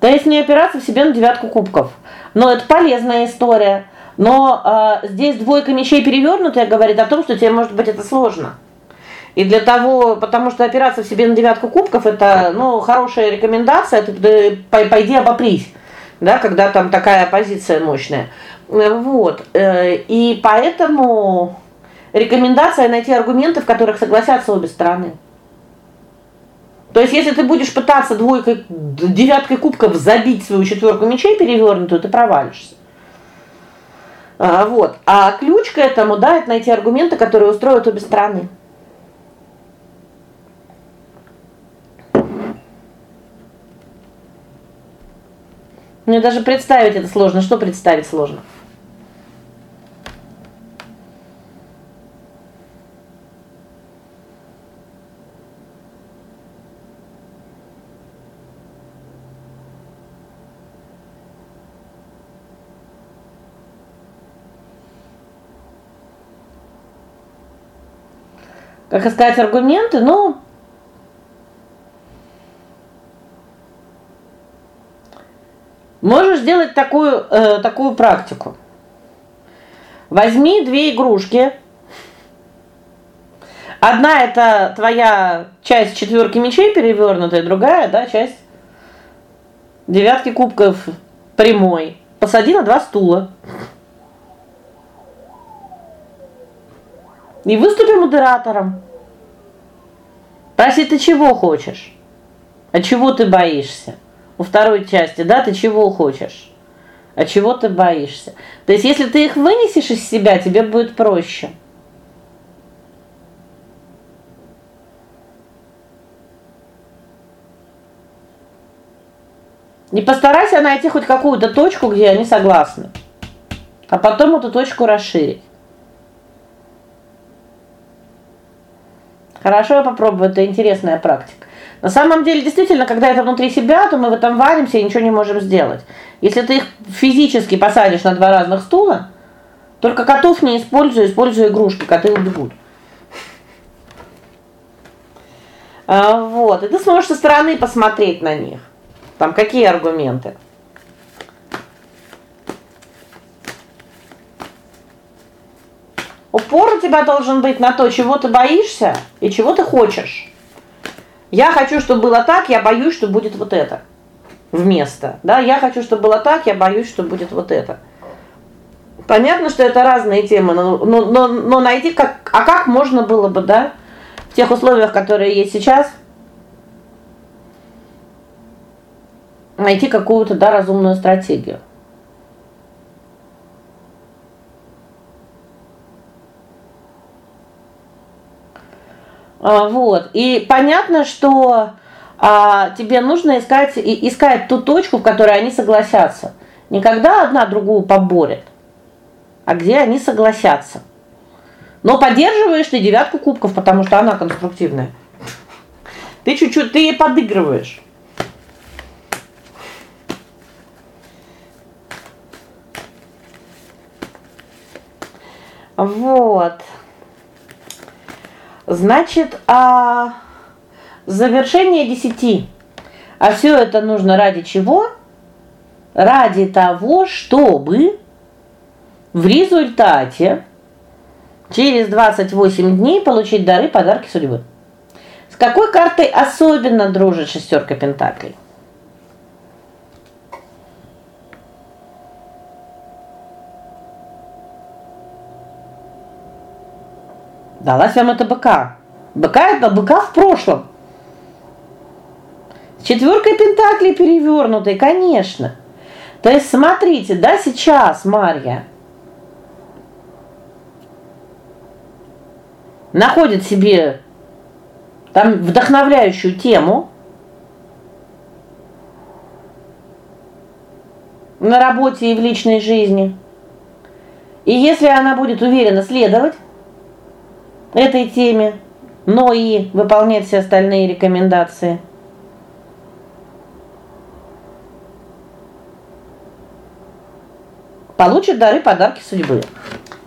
То есть не опираться в себе на девятку кубков. Но это полезная история. Но э, здесь двойка мечей перевернутая говорит о том, что тебе может быть это сложно. И для того, потому что опираться в себе на девятку кубков это, ну, хорошая рекомендация, ты пойди обопрись. Да, когда там такая позиция мощная. Вот. Э, и поэтому рекомендация найти аргументы, в которых согласятся обе стороны. То есть если ты будешь пытаться двойкой девяткой кубков забить свою четверку мечей перевернутую, ты провалишься. Вот. А ключ к этому, да, это найти аргументы, которые устроят обе стороны. Мне даже представить это сложно. Что представить сложно? Как искать аргументы, ну Можешь сделать такую э, такую практику. Возьми две игрушки. Одна это твоя часть четверки мечей перевернутая, другая, да, часть девятки кубков прямой. Посади на два стула. И выступи модератором. Спроси, ты чего хочешь? А чего ты боишься? У второй части, да, ты чего хочешь? А чего ты боишься? То есть если ты их вынесешь из себя, тебе будет проще. Не постарайся найти хоть какую-то точку, где они согласны. А потом эту точку расширить. Хорошо, я попробую, это интересная практика. На самом деле, действительно, когда это внутри себя, то мы в этом варимся и ничего не можем сделать. Если ты их физически посадишь на два разных стула, Только котов не используй, используй игрушки, коты убегут. А, вот, и ты сможешь со стороны посмотреть на них. Там какие аргументы? Упор у тебя должен быть на то, чего ты боишься и чего ты хочешь. Я хочу, чтобы было так, я боюсь, что будет вот это. Вместо. Да, я хочу, чтобы было так, я боюсь, что будет вот это. Понятно, что это разные темы, но но но, но найти как а как можно было бы, да, в тех условиях, которые есть сейчас, найти какую-то да разумную стратегию. Вот. И понятно, что а, тебе нужно искать и искать ту точку, в которой они согласятся. Не когда одна другую поборет, а где они согласятся. Но поддерживаешь ты девятку кубков, потому что она конструктивная. Ты чуть-чуть ты ей подыгрываешь. Вот. Значит, а завершение десяти. А все это нужно ради чего? Ради того, чтобы в результате через 28 дней получить дары, подарки судьбы. С какой картой особенно дружит шестерка пентаклей? Далась вам это быка. Быка это быка в прошлом. Четверкой пентаклей перевернутой, конечно. То есть смотрите, да, сейчас Марья находит себе там вдохновляющую тему на работе и в личной жизни. И если она будет уверенно следовать этой теме, но и выполнять все остальные рекомендации. Получит дары, подарки судьбы.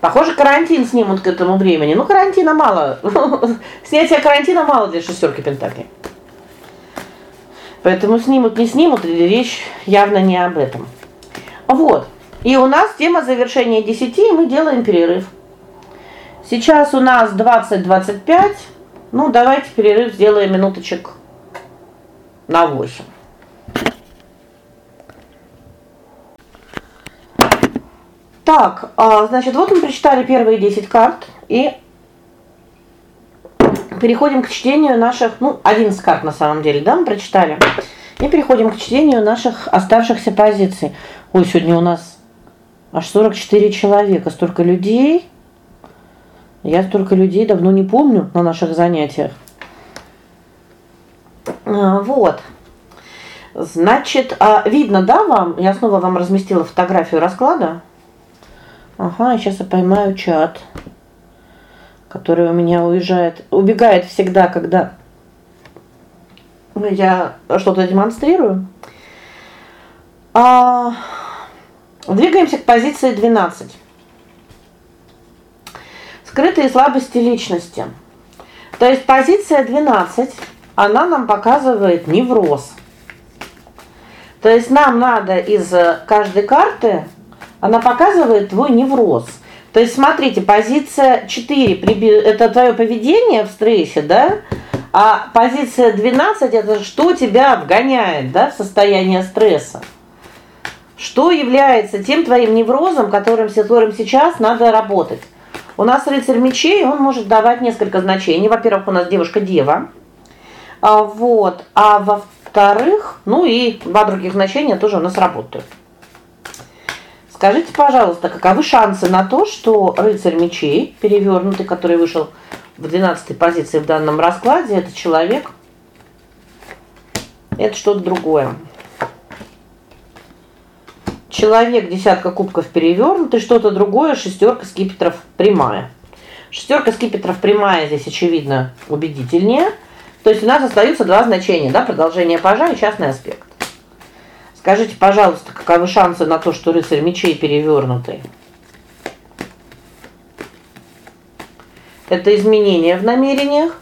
Похоже, карантин снимут к этому времени. Ну, карантина мало. Снятие карантина мало для шестерки пентаклей. Поэтому снимут, не снимут, речь явно не об этом. Вот. И у нас тема завершения 10, и мы делаем перерыв. Сейчас у нас 20-25. Ну, давайте перерыв сделаем минуточек на 8. Так, а, значит, вот мы прочитали первые 10 карт и переходим к чтению наших, ну, 11 карт на самом деле, да, мы прочитали. И переходим к чтению наших оставшихся позиций. Ой, сегодня у нас аж 44 человека, столько людей. Я столько людей давно не помню на наших занятиях. А, вот. Значит, а видно, да, вам? Я снова вам разместила фотографию расклада. Ага, сейчас я поймаю чат, который у меня уезжает, убегает всегда, когда я что-то демонстрирую. А двигаемся к позиции 12. Скрытые слабости личности. То есть позиция 12, она нам показывает невроз. То есть нам надо из каждой карты она показывает твой невроз. То есть смотрите, позиция 4 это твое поведение в стрессе, да? А позиция 12 это что тебя вгоняет, да, в состояние стресса. Что является тем твоим неврозом, которым, с которым сейчас надо работать? У нас рыцарь мечей, он может давать несколько значений. Во-первых, у нас девушка-дева. А вот, а во-вторых, ну и два других значения тоже у нас работают. Скажите, пожалуйста, каковы шансы на то, что рыцарь мечей, перевернутый, который вышел в 12 позиции в данном раскладе, это человек это что-то другое. Человек десятка кубков перевернутый, что-то другое, шестерка скипетров прямая. Шестерка скипетров прямая здесь очевидно убедительнее. То есть у нас остаются два значения, да, продолжение пажа и частный аспект. Скажите, пожалуйста, каковы шансы на то, что рыцарь мечей перевернутый? это изменение в намерениях.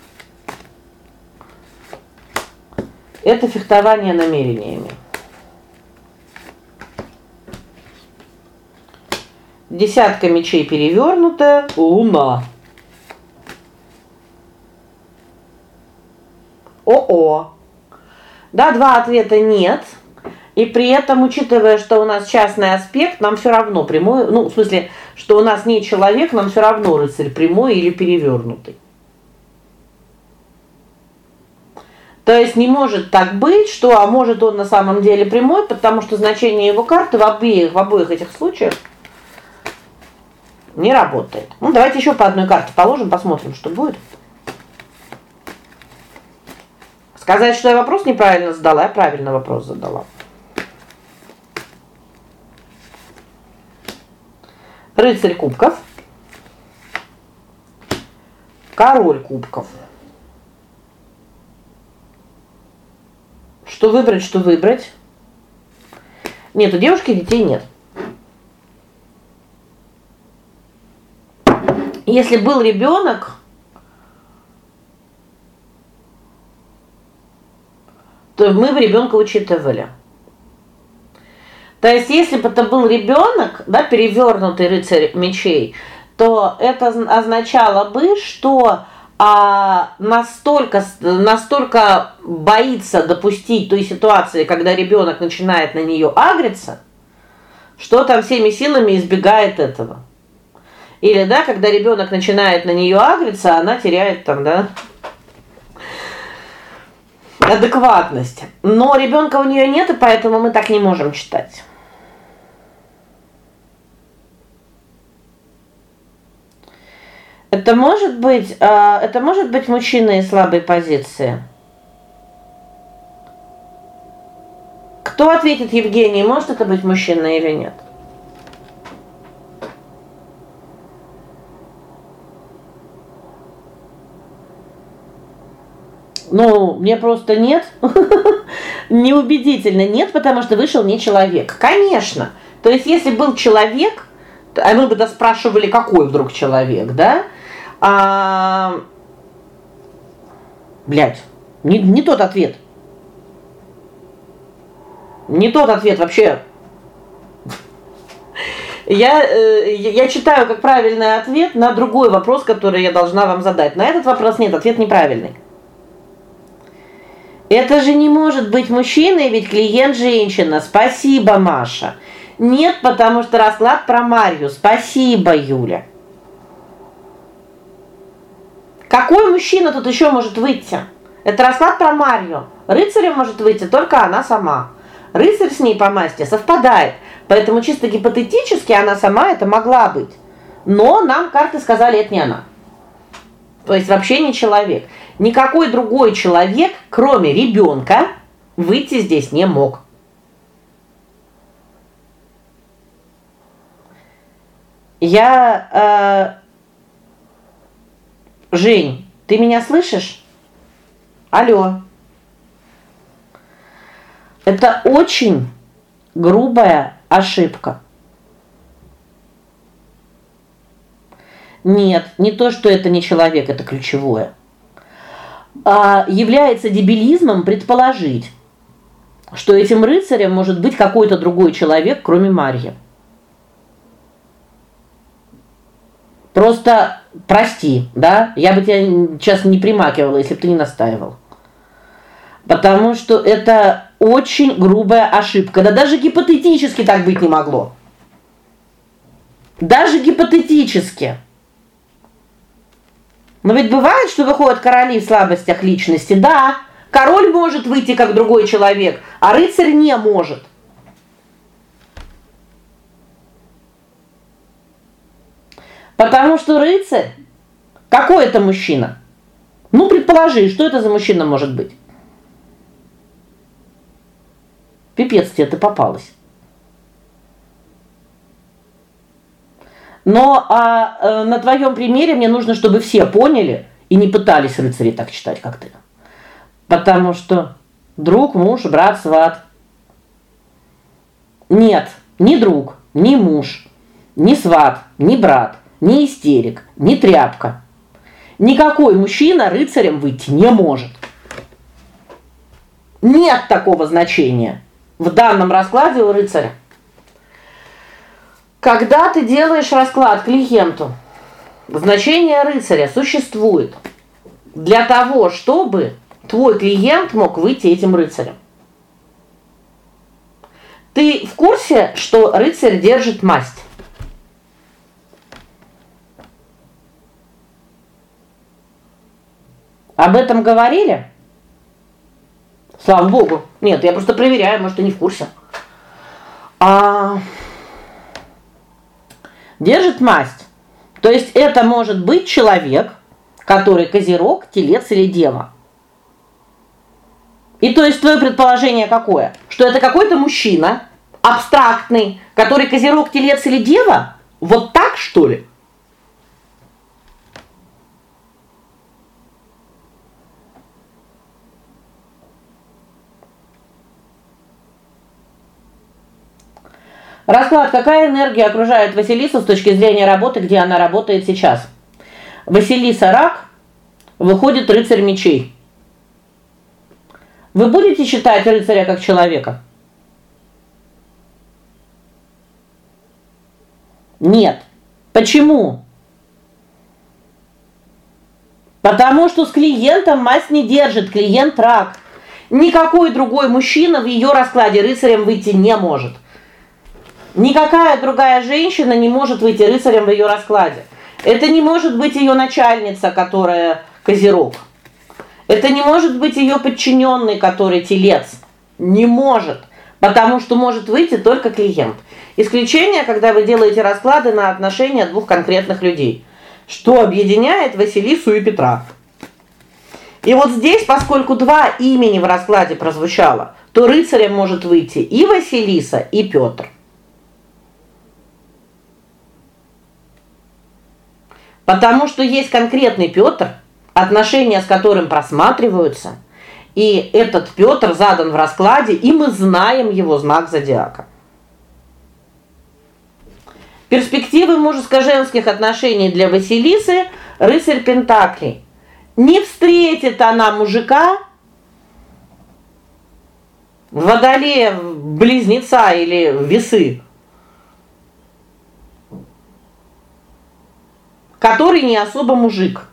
Это фехтование намерениями. Десятка мечей перевернутая, луна. О-о. Да, два ответа нет. И при этом, учитывая, что у нас частный аспект, нам все равно прямой, ну, в смысле, что у нас не человек, нам все равно рыцарь прямой или перевернутый. То есть не может так быть, что а может он на самом деле прямой, потому что значение его карты в обеих в обоих этих случаях не работает. Ну, давайте еще по одной карте положим, посмотрим, что будет. Сказать, что я вопрос неправильно задала, я правильно вопрос задала. Рыцарь кубков. Король кубков. Что выбрать, что выбрать? Нет, у девушки детей нет. Если был ребенок, то мы бы ребенка учитывали. То есть если бы это был ребенок, да, перевернутый рыцарь мечей, то это означало бы, что а настолько настолько боится допустить той ситуации, когда ребенок начинает на нее агриться, что там всеми силами избегает этого. Или да, когда ребенок начинает на нее агриться, она теряет там, да, адекватность. Но ребенка у нее нет, и поэтому мы так не можем читать. Это может быть, э, это может быть мужчина из слабой позиции. Кто ответит Евгений, может это быть мужчина или нет? Ну, мне просто нет. Неубедительно нет, потому что вышел не человек. Конечно. То есть если был человек, а мы бы спрашивали, какой вдруг человек, да? А блядь, не не тот ответ. Не тот ответ вообще. Я э, я читаю как правильный ответ на другой вопрос, который я должна вам задать. На этот вопрос нет, ответ неправильный. Это же не может быть мужчина, ведь клиент женщина. Спасибо, Маша. Нет, потому что расклад про Марью. Спасибо, Юля. Какой мужчина тут еще может выйти? Это расклад про Марью. Рыцарем может выйти только она сама. Рыцарь с ней по масти совпадает. Поэтому чисто гипотетически она сама это могла быть. Но нам карты сказали это не она. То есть вообще не человек. Никакой другой человек, кроме ребенка, выйти здесь не мог. Я э Жень, ты меня слышишь? Алло. Это очень грубая ошибка. Нет, не то, что это не человек, это ключевое. А является дебилизмом предположить, что этим рыцарем может быть какой-то другой человек, кроме Марьи. Просто прости, да? Я бы тебя сейчас не примакивала, если бы ты не настаивал. Потому что это очень грубая ошибка. Да даже гипотетически так быть не могло. Даже гипотетически. Но ведь бывает, что выходят короли в слабостях личности. Да, король может выйти как другой человек, а рыцарь не может. Потому что рыцарь какой это мужчина? Ну, предположи, что это за мужчина может быть? Пипец тебе ты попалась. Но а э, на твоем примере мне нужно, чтобы все поняли и не пытались рыцари так читать, как ты. Потому что друг, муж, брат, сват. Нет, ни друг, ни муж, ни сват, ни брат не истерик, не тряпка. Никакой мужчина рыцарем выйти не может. Нет такого значения в данном раскладе у рыцаря. Когда ты делаешь расклад клиенту, значение рыцаря существует для того, чтобы твой клиент мог выйти этим рыцарем. Ты в курсе, что рыцарь держит масть? Об этом говорили? Слава богу. Нет, я просто проверяю, может, ты не в курсе. А держит масть. То есть это может быть человек, который козерог, телец или дева. И то есть твое предположение какое? Что это какой-то мужчина абстрактный, который козерог, телец или дева? Вот так, что ли? Расклад: какая энергия окружает Василису с точки зрения работы, где она работает сейчас? Василиса Рак, выходит рыцарь мечей. Вы будете считать рыцаря как человека? Нет. Почему? Потому что с клиентом мать не держит, клиент рак. Никакой другой мужчина в ее раскладе рыцарем выйти не может. Никакая другая женщина не может выйти рыцарем в ее раскладе. Это не может быть ее начальница, которая козерог. Это не может быть ее подчиненный, который телец. Не может, потому что может выйти только клиент. Исключение, когда вы делаете расклады на отношения двух конкретных людей. Что объединяет Василису и Петра? И вот здесь, поскольку два имени в раскладе прозвучало, то рыцарем может выйти и Василиса, и Петр. Потому что есть конкретный Петр, отношения с которым просматриваются, и этот Петр задан в раскладе, и мы знаем его знак зодиака. Перспективы мужско-женских отношений для Василисы рыцарь пентаклей. Не встретит она мужика Водолея, близнеца или весы. Который не особо мужик.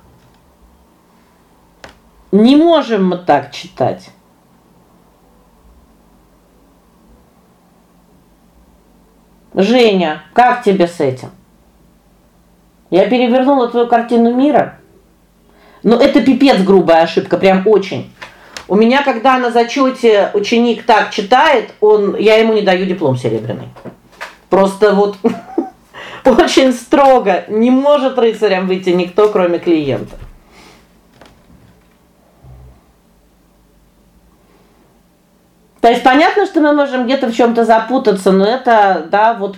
Не можем мы так читать. Женя, как тебе с этим? Я перевернула твою картину мира. Но это пипец грубая ошибка, прям очень. У меня когда на зачете ученик так читает, он я ему не даю диплом серебряный. Просто вот очень строго. Не может рыцарем выйти никто, кроме клиента. То есть понятно, что мы можем где-то в чем то запутаться, но это, да, вот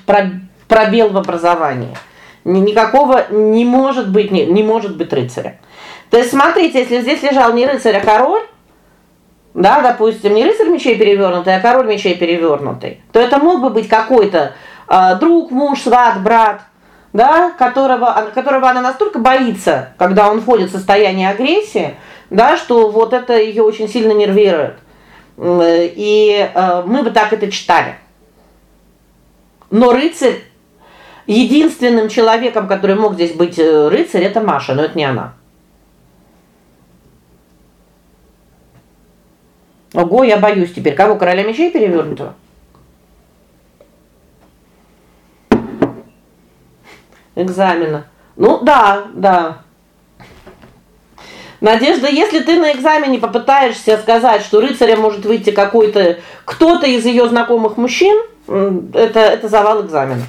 пробел в образовании. Никакого не может быть не, не может быть рыцаря. То есть смотрите, если здесь лежал не рыцарь, а король, да, допустим, не рыцарь мечей перевернутый, а король мечей перевернутый, то это мог бы быть какой-то друг, муж, сват, брат, да, которого которого она настолько боится, когда он входит в состояние агрессии, да, что вот это ее очень сильно нервирует. И э, мы бы так это читали. Но рыцарь единственным человеком, который мог здесь быть э, рыцарь это Маша, но это не она. Ого, я боюсь теперь. Кого короля мечей перевернутого? Экзамена. Ну да, да. Надежда, если ты на экзамене попытаешься сказать, что рыцарем может выйти какой-то кто-то из ее знакомых мужчин, это это завал экзамена.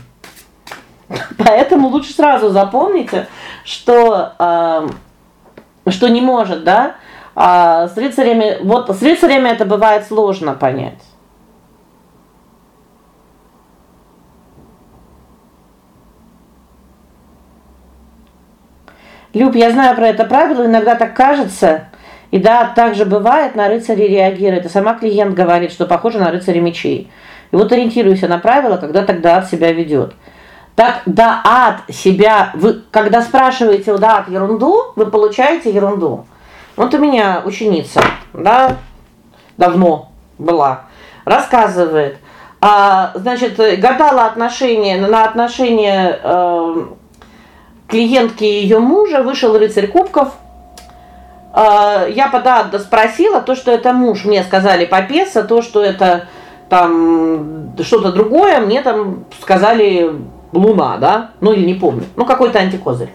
Поэтому лучше сразу запомните, что э, что не может, да? А с рыцарями, вот с рыцарями это бывает сложно понять. Люб, я знаю про это правило, иногда так кажется. И да, так же бывает, на рыцаре реагирует. И сама клиент говорит, что похоже на рыцаря мечей. И вот ориентируйся на правила, когда тогда от себя ведет. Так даат себя вы когда спрашиваете у даат ерунду, вы получаете ерунду. Вот у меня ученица, да, давно была, рассказывает, а, значит, гадала отношения на отношения э, клиентки ее мужа, вышел рыцарь кубков. Э, я пода спросила то, что это муж, мне сказали по песо, то, что это там что-то другое, мне там сказали Луна, да? Ну или не помню. Ну какой-то антикозырь.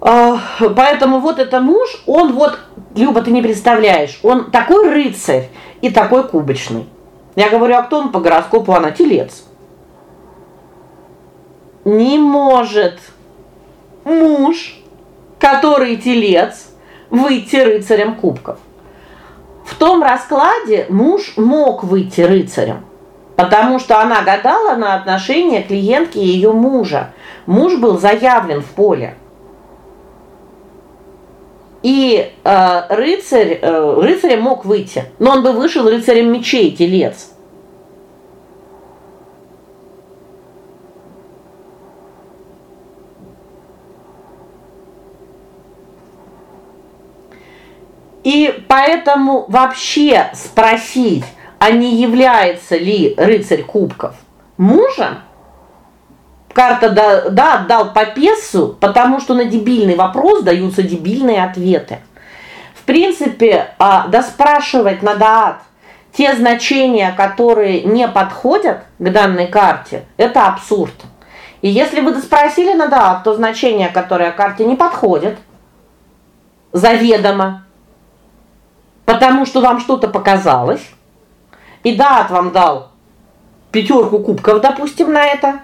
А, поэтому вот это муж, он вот, Люба, ты не представляешь, он такой рыцарь и такой кубочный. Я говорю, а кто он по гороскопу? Она телец. Не может муж, который телец, выйти рыцарем кубков. В том раскладе муж мог выйти рыцарем. Потому что она гадала на отношения клиентки и ее мужа. Муж был заявлен в поле. И э, рыцарь, э, рыцарем мог выйти, но он бы вышел рыцарем мечей, телец. И поэтому вообще спросить а не является ли рыцарь кубков мужем? Карта да, да отдал по песу, потому что на дебильный вопрос даются дебильные ответы. В принципе, а да спрашивать надо ад те значения, которые не подходят к данной карте, это абсурд. И если вы доспросили на да, то значения, которые карте не подходят, заведомо, потому что вам что-то показалось, и дат вам дал пятерку кубков, допустим, на это,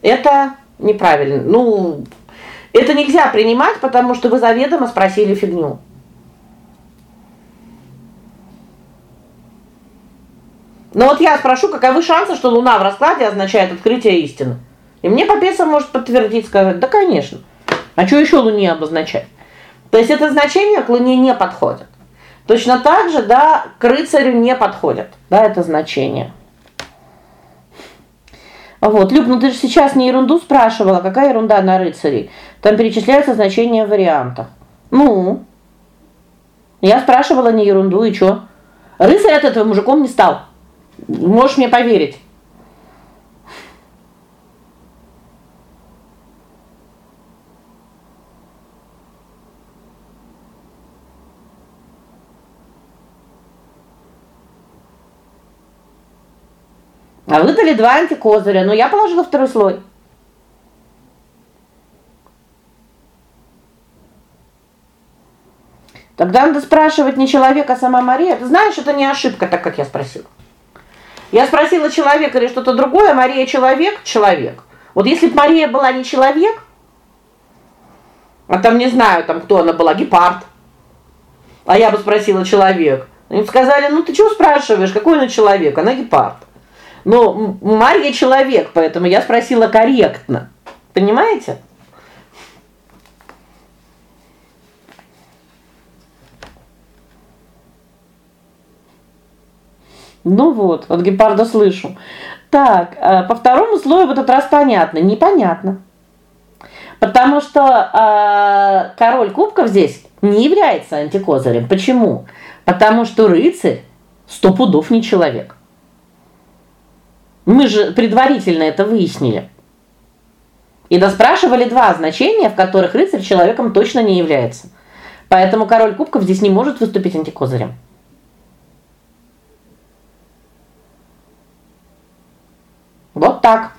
это неправильно. Ну, это нельзя принимать, потому что вы заведомо спросили фигню. Но вот я спрошу, каковы шансы, что луна в раскладе означает открытие истины? И мне Попеса может подтвердить, сказать: "Да, конечно. А что еще луне обозначать?" То есть это значение к луне не подходит. Точно так же, да, к рыцарю не подходит, да, это значение. Вот, Люб, ну ты же сейчас не ерунду спрашивала, какая ерунда на рыцарей? Там перечисляются значения вариантов. Ну, я спрашивала не ерунду и что? Рыцарь от этого мужиком не стал. Можешь мне поверить. А выдали два антикозыря, но я положила второй слой. Тогда надо спрашивать не человека, а сама Мария. Ты знаешь, это не ошибка, так как я спросила. Я спросила человека или что-то другое, Мария человек, человек. Вот если бы Мария была не человек, а там не знаю, там кто она была, гепард. А я бы спросила человек. Им сказали: "Ну ты чего спрашиваешь, какой она человек? Она гепард". Но Марья человек, поэтому я спросила корректно. Понимаете? Ну вот, от гепарда слышу. Так, э, по второму слою в этот раз понятно, непонятно. Потому что э, король кубков здесь не является антикозырем. Почему? Потому что рыцарь сто пудов не человек. Мы же предварительно это выяснили. И доспрашивали два значения, в которых рыцарь человеком точно не является. Поэтому король кубков здесь не может выступить антикозырем. Вот так.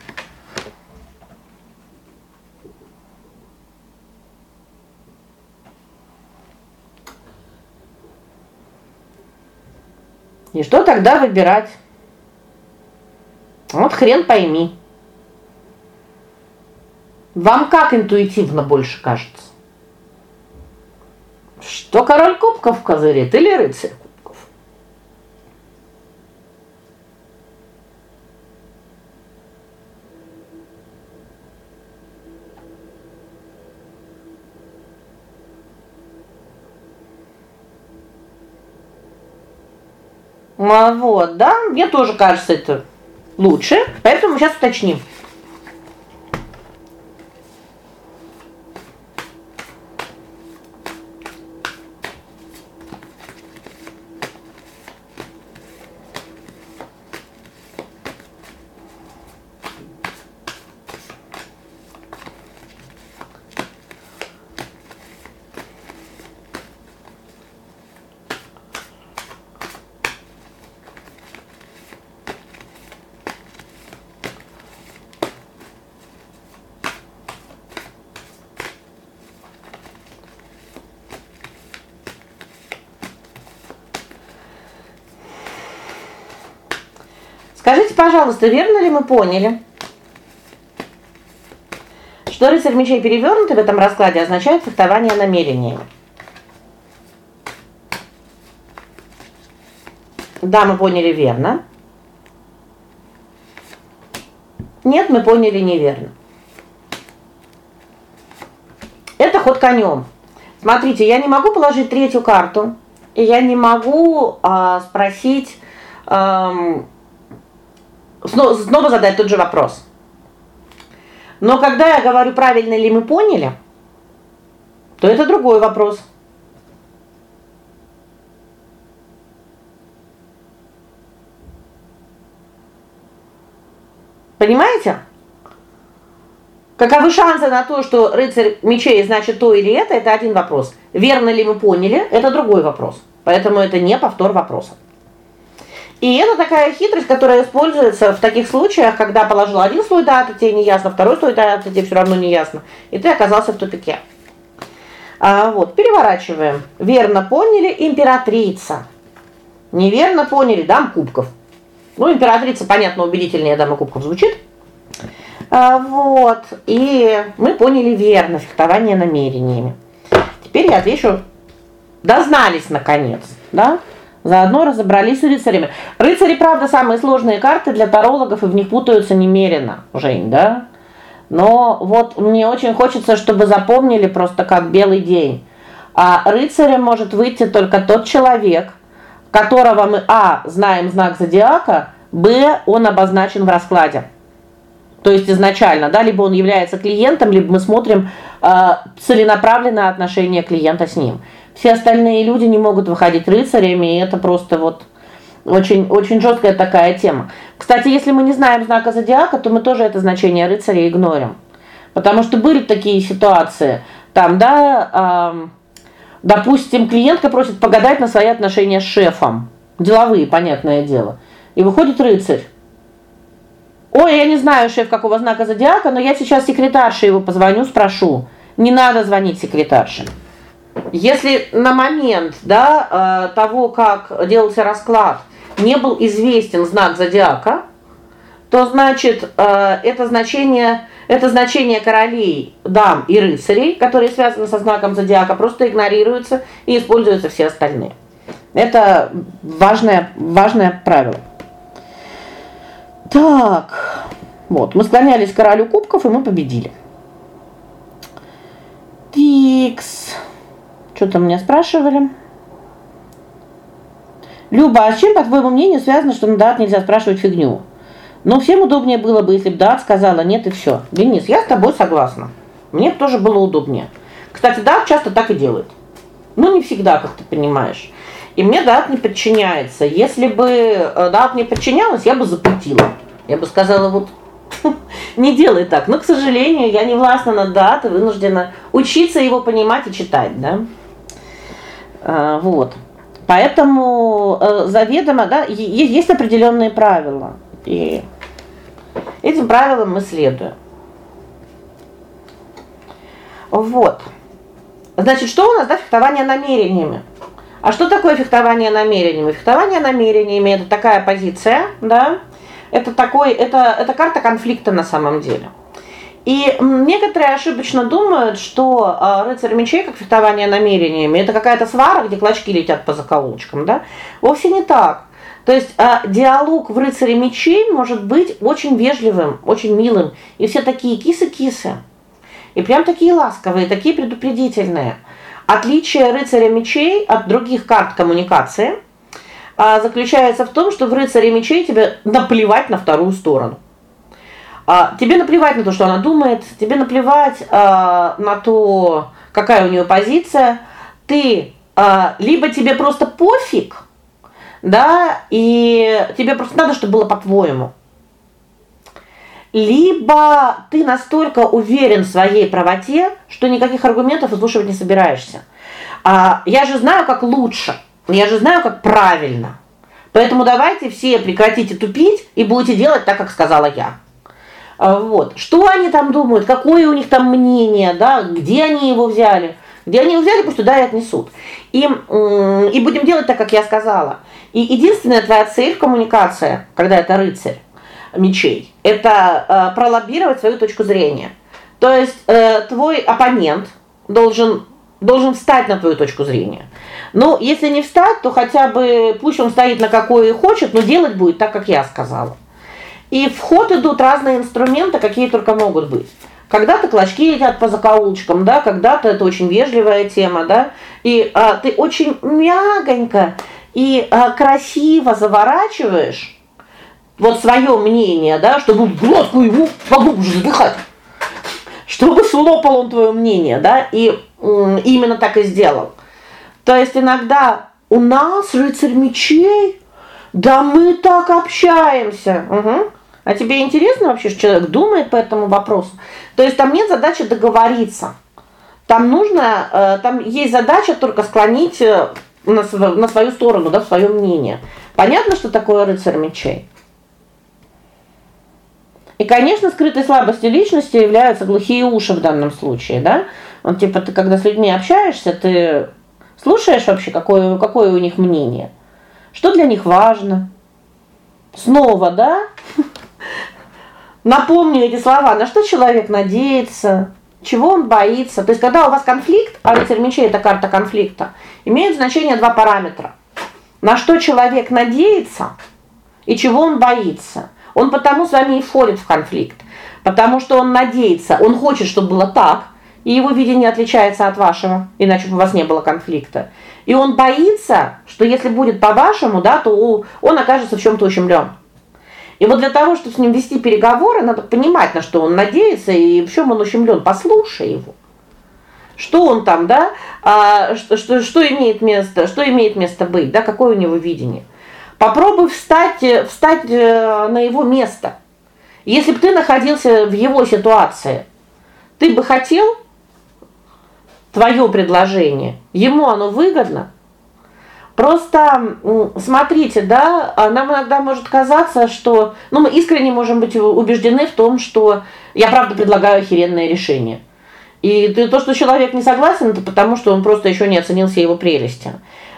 И что тогда выбирать? Вот хрен пойми. Вам как интуитивно больше кажется? Что король кубков козырит или рыцарь кубков? А вот, да? Мне тоже кажется это лучше, поэтому сейчас уточним. Скажите, пожалуйста, верно ли мы поняли, что рыцарь мечей перевернутый в этом раскладе означает фехтование намерениями? Да, мы поняли верно. Нет, мы поняли неверно. Это ход конем. Смотрите, я не могу положить третью карту, и я не могу а, спросить эм, снова, задать тот же вопрос. Но когда я говорю, правильно ли мы поняли, то это другой вопрос. Понимаете? Каковы шансы на то, что рыцарь мечей значит то или это это один вопрос. Верно ли мы поняли это другой вопрос. Поэтому это не повтор вопроса. И это такая хитрость, которая используется в таких случаях, когда положил один слой даты, тебе не ясно, второй слой даты, тебе все равно не ясно, и ты оказался в тупике. А вот, переворачиваем. Верно поняли императрица. Неверно поняли дам кубков. Ну, императрица, понятно, убедительнее дама кубков звучит. А, вот. И мы поняли верно фехтование намерениями. Теперь я отвечу дознались наконец, да? Заодно разобрались с рыцарями. Рыцари, правда, самые сложные карты для тарологов, и в них путаются немерено, Жень, да? Но вот мне очень хочется, чтобы запомнили просто как белый день. А рыцарем может выйти только тот человек, которого мы а знаем знак зодиака, б он обозначен в раскладе. То есть изначально, да, либо он является клиентом, либо мы смотрим э, целенаправленное отношение клиента с ним. Все остальные люди не могут выходить рыцарями, и это просто вот очень очень жесткая такая тема. Кстати, если мы не знаем знака зодиака, то мы тоже это значение рыцаря игнорим. Потому что были такие ситуации, там, да, э, допустим, клиентка просит погадать на свои отношения с шефом. Деловые, понятное дело. И выходит рыцарь. Ой, я не знаю, шеф какого знака зодиака, но я сейчас секретарше его позвоню, спрошу. Не надо звонить секретарше. Если на момент, да, э, того, как делался расклад, не был известен знак зодиака, то значит, э, это значение это значение королей, дам и рыцарей, которые связаны со знаком зодиака, просто игнорируются и используются все остальные. Это важное важное правило. Так. Вот, мы склонялись к королю кубков, и мы победили. Тикс. Что-то меня спрашивали. Люба, а с чем, по твоему мнению, связано, что на дат нельзя спрашивать фигню? Но всем удобнее было бы, если бы дат сказала нет и все. Денис, я с тобой согласна. Мне бы тоже было удобнее. Кстати, дат часто так и делает. Ну не всегда, как ты понимаешь. И мне дат не подчиняется. Если бы э, дат не подчинялась, я бы запретила. Я бы сказала: "Вот не делай так". Но, к сожалению, я не властна над датой, вынуждена учиться его понимать и читать, да? А, вот. Поэтому э, заведомо, да, есть определенные правила. И этим правилам мы следуем. Вот. Значит, что у нас, да, фехтование намерениями? А что такое фехтование намерениями? Фехтование намерениями это такая позиция, да? Это такой это это карта конфликта на самом деле. И некоторые ошибочно думают, что э, рыцарь мечей как фехтование намерениями это какая-то свара, где клочки летят по закоулочкам, да? Вовсе не так. То есть э, диалог в рыцаре мечей может быть очень вежливым, очень милым, и все такие кисы-кисы. И прям такие ласковые, такие предупредительные. Отличие рыцаря мечей от других карт коммуникации а, заключается в том, что в рыцаре мечей тебе наплевать на вторую сторону. А тебе наплевать на то, что она думает, тебе наплевать а, на то, какая у нее позиция. Ты а, либо тебе просто пофиг, да, и тебе просто надо, чтобы было по-твоему. Либо ты настолько уверен в своей правоте, что никаких аргументов выслушивать не собираешься. А я же знаю, как лучше. Я же знаю, как правильно. Поэтому давайте все прекратите тупить и будете делать так, как сказала я. А, вот. Что они там думают, какое у них там мнение, да, где они его взяли? Где они его взяли, пусть туда и отнесут. И И будем делать так, как я сказала. И единственная твоя цель коммуникация, когда это рыцарь мечей это э, пролоббировать свою точку зрения. То есть э, твой оппонент должен должен встать на твою точку зрения. Ну, если не встать, то хотя бы пусть он стоит на какой хочет, но делать будет так, как я сказала. И в ход идут разные инструменты, какие только могут быть. Когда-то клочки летят по закоулочкам, да, когда-то это очень вежливая тема, да? И а, ты очень мягонько и а, красиво заворачиваешь вот свое мнение, да, чтобы глотку ему поглубже задыхать. Чтобы слопал он твое мнение, да? И именно так и сделал. То есть иногда у нас рыцарь мечей, да мы так общаемся. Угу. А тебе интересно вообще, что человек думает по этому вопросу? То есть там нет задачи договориться. Там нужно, э, там есть задача только склонить э, на на свою сторону, да, свое мнение. Понятно, что такое рыцарь мечей? И, конечно, скрытой слабостью личности являются глухие уши в данном случае, да? Он типа ты когда с людьми общаешься, ты слушаешь вообще, какое какое у них мнение? Что для них важно? Снова, да? Напомню эти слова, на что человек надеется, чего он боится. То есть когда у вас конфликт, а рыцарь мечей это карта конфликта, имеют значение два параметра. На что человек надеется и чего он боится. Он потому с вами и входит в конфликт, потому что он надеется, он хочет, чтобы было так, и его видение отличается от вашего, иначе бы у вас не было конфликта. И он боится, что если будет по-вашему, да, то он окажется в чем то ущемлен. И вот для того, чтобы с ним вести переговоры, надо понимать, на что он надеется и в чем он ущемлен. Послушай его. Что он там, да? А что что что имеет место, что имеет место быть, да, какое у него видение? Попробуй встать э, встать э, на его место. Если бы ты находился в его ситуации, ты бы хотел твое предложение, ему оно выгодно? Просто смотрите, да, а нам иногда может казаться, что, ну, мы искренне можем быть убеждены в том, что я правда предлагаю охеренное решение. И то, что человек не согласен, это потому, что он просто еще не оценил все его прелести.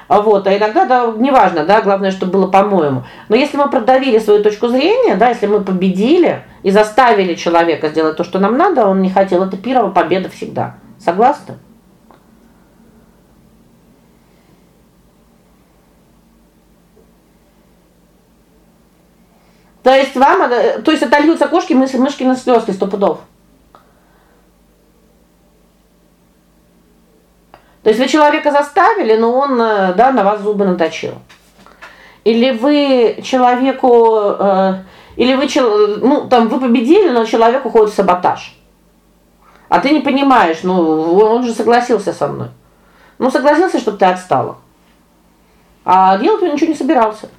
А вот, а иногда да, неважно, да, главное, чтобы было по-моему. Но если мы продавили свою точку зрения, да, если мы победили и заставили человека сделать то, что нам надо, он не хотел, это первая победа всегда. Согласны? То есть вам, э, то есть отольются кошки, мысли, мышки на слезки сто пудов. То есть вы человека заставили, но он, э, да, на вас зубы наточил. Или вы человеку э, или вы ну, там вы победили, но человек уходит в саботаж. А ты не понимаешь, ну, он же согласился со мной. Ну, согласился, чтобы ты отстала. А делать он ничего не собирался.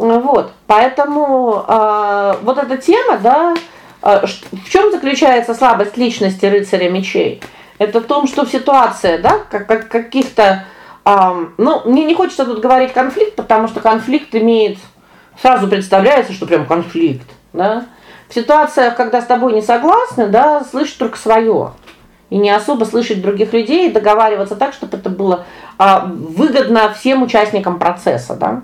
Вот. Поэтому э, вот эта тема, да, э, в чем заключается слабость личности рыцаря мечей? Это в том, что ситуация, да, как, как каких-то эм, ну, мне не хочется тут говорить конфликт, потому что конфликт имеет сразу представляется, что прям конфликт, да? В ситуациях, когда с тобой не согласны, да, слышать только свое и не особо слышать других людей, договариваться так, чтобы это было а, выгодно всем участникам процесса, да?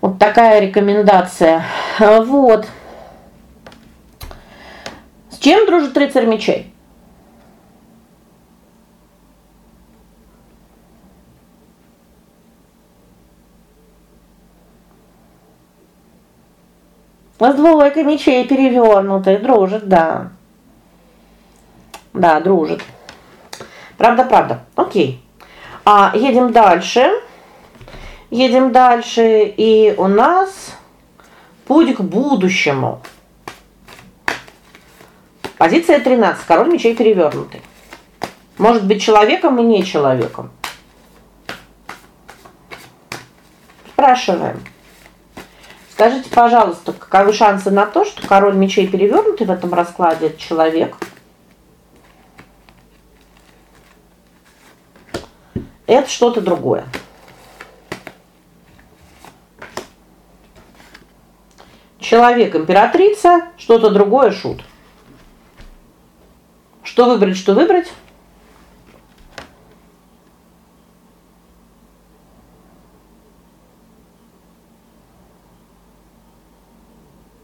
Вот такая рекомендация. Вот. С чем дружит рыцарь мечей? С двойкой мечей перевернутой дружит, да. Да, дружит. Правда, правда. О'кей. А едем дальше. Едем дальше, и у нас путь к будущему. Позиция 13. Король мечей перевернутый. Может быть человеком и не человеком. Спрашиваем. Скажите, пожалуйста, каковы шансы на то, что король мечей перевернутый в этом раскладе это человек? Это что-то другое. Человек императрица, что-то другое шут. Что выбрать, что выбрать?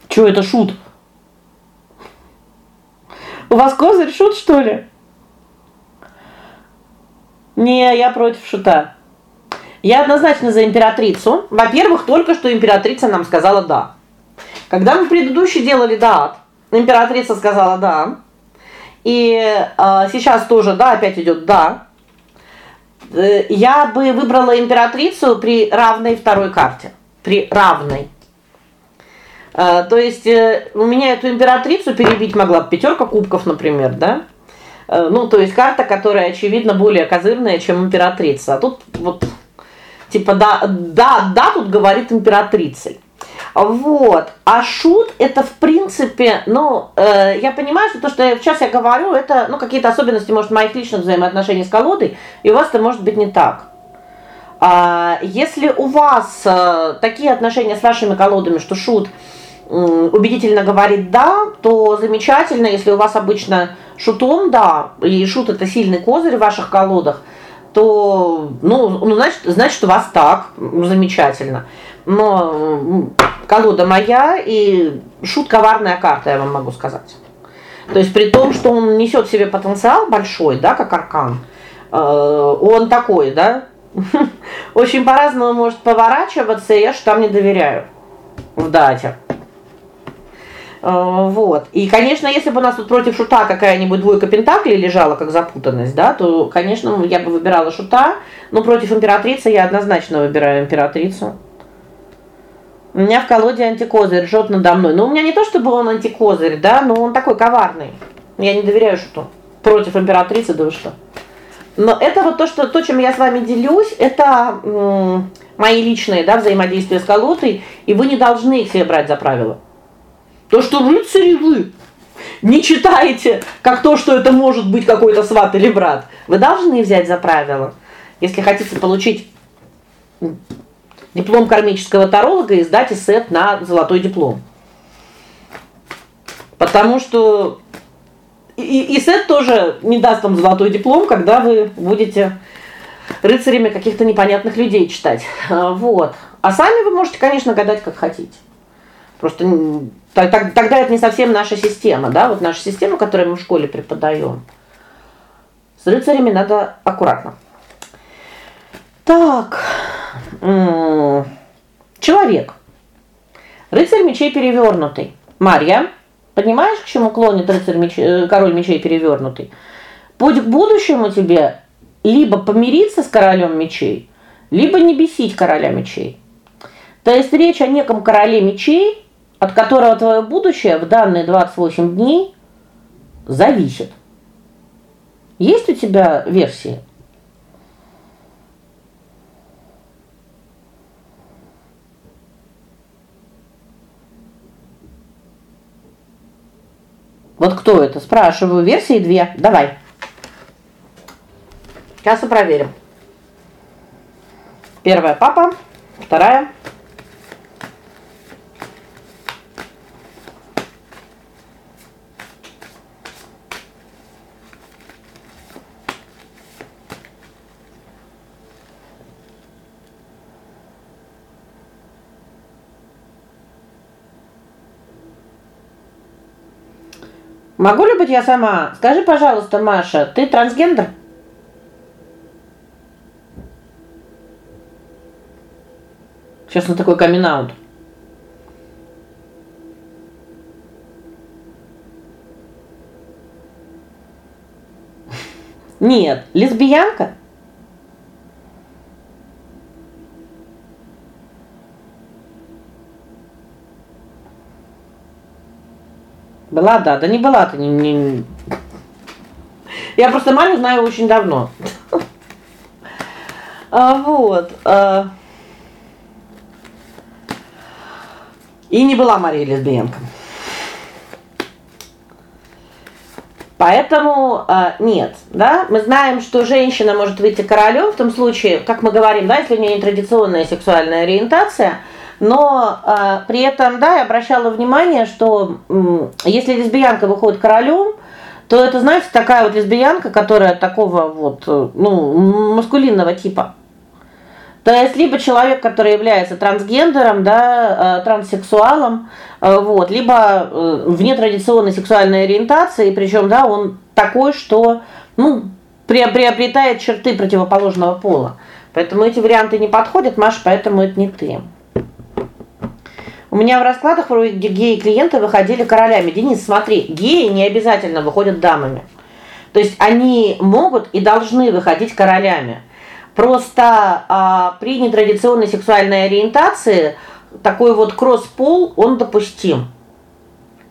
Что это шут? У вас козырь шут, что ли? Не, я против шута. Я однозначно за императрицу. Во-первых, только что императрица нам сказала да. Когда мы предыдущий делали да, императрица сказала да. И э, сейчас тоже да, опять идет да. Э, я бы выбрала императрицу при равной второй карте. При равной. Э, то есть э, у меня эту императрицу перебить могла пятерка кубков, например, да? Э, ну, то есть карта, которая очевидно более козырная, чем императрица. А тут вот типа да, да, да, тут говорит императрицей. Вот. А шут это в принципе, ну, э, я понимаю, что то, что я сейчас я говорю, это, ну, какие-то особенности, может, моих личных взаимоотношений с колодой, и у вас это может быть не так. А если у вас э, такие отношения с вашими колодами, что шут убедительно говорит да, то замечательно, если у вас обычно шутом да, и шут это сильный козырь в ваших колодах, то ну, ну значит, значит у вас так, замечательно. Но колода моя и шут коварная карта, я вам могу сказать. То есть при том, что он несет в себе потенциал большой, да, как аркан. Э, он такой, да? Очень по-разному может поворачиваться, я что там не доверяю в дате. Э, вот. И, конечно, если бы у нас тут против шута какая-нибудь двойка пентаклей лежала как запутанность, да, то, конечно, я бы выбирала шута, но против императрицы я однозначно выбираю императрицу. У меня в колоде антикозырь ржет надо мной. Но у меня не то чтобы он антикозырь, да, но он такой коварный. Я не доверяю что против императрицы, да вы что? Но это вот то, что то, чем я с вами делюсь, это мои личные, да, взаимодействия с колодой, и вы не должны их себе брать за правило. То, что рыцари вы не читаете, как то, что это может быть какой-то сват или брат. Вы должны взять за правило. Если хотите получить диплом кармического таролога и сдать сет на золотой диплом. Потому что и, и сет тоже не даст вам золотой диплом, когда вы будете рыцарями каких-то непонятных людей читать. А, вот. А сами вы можете, конечно, гадать как хотите. Просто тогда это не совсем наша система, да? Вот наша система, которую мы в школе преподаем. С рыцарями надо аккуратно. Так. Человек. Рыцарь мечей перевернутый. Марья, понимаешь, к чему клонит рыцарь меч, э, король мечей перевернутый? Путь к будущему тебе либо помириться с королем мечей, либо не бесить короля мечей. То есть речь о неком короле мечей, от которого твое будущее в данные 28 дней зависит. Есть у тебя версии? Вот кто это? Спрашиваю. Версии две. Давай. Сейчас проверим. Первая папа, вторая Могу ли быть я сама? Скажи, пожалуйста, Маша, ты трансгендер? Сейчас на такой камин-аут. Нет, лесбиянка? Была, да, да не была ты не, не Я просто Марию знаю очень давно. А вот. А... И не была Мария лесбиянка. Поэтому э, нет, да? Мы знаем, что женщина может выйти королем в том случае, как мы говорим, да, если у нее нетрадиционная сексуальная ориентация, но э, при этом, да, я обращала внимание, что э, если лесбиянка выходит королем, то это, знаете, такая вот лесбиянка, которая такого вот, э, ну, маскулинного типа. То есть либо человек, который является трансгендером, да, э, транссексуалом, э, вот, либо вне традиционной сексуальной ориентации, причем, да, он такой, что, ну, приобретает черты противоположного пола. Поэтому эти варианты не подходят, Маша, поэтому это не ты. У меня в раскладах вроде геи-клиенты выходили королями. Денис, смотри, геи не обязательно выходят дамами. То есть они могут и должны выходить королями. Просто а, при нетрадиционной сексуальной ориентации такой вот кросс-пол, он допустим.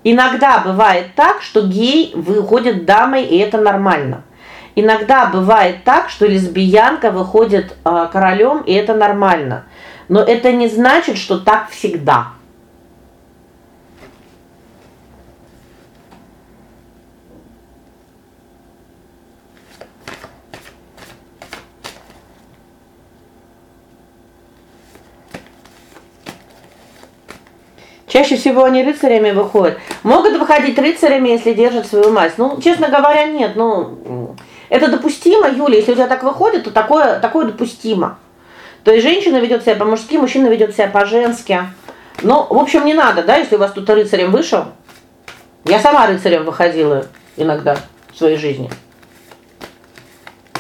Иногда бывает так, что гей выходит дамой, и это нормально. Иногда бывает так, что лесбиянка выходит а, королем, и это нормально. Но это не значит, что так всегда. Чаще всего они рыцарями выходят. Могут выходить рыцарями, если держат свою мать. Ну, честно говоря, нет, ну это допустимо, Юля, если у тебя так выходит, то такое такое допустимо. То есть женщина ведет себя по-мужски, мужчина ведет себя по-женски. Ну, в общем, не надо, да, если у вас тут рыцарем вышел. Я сама рыцарем выходила иногда в своей жизни.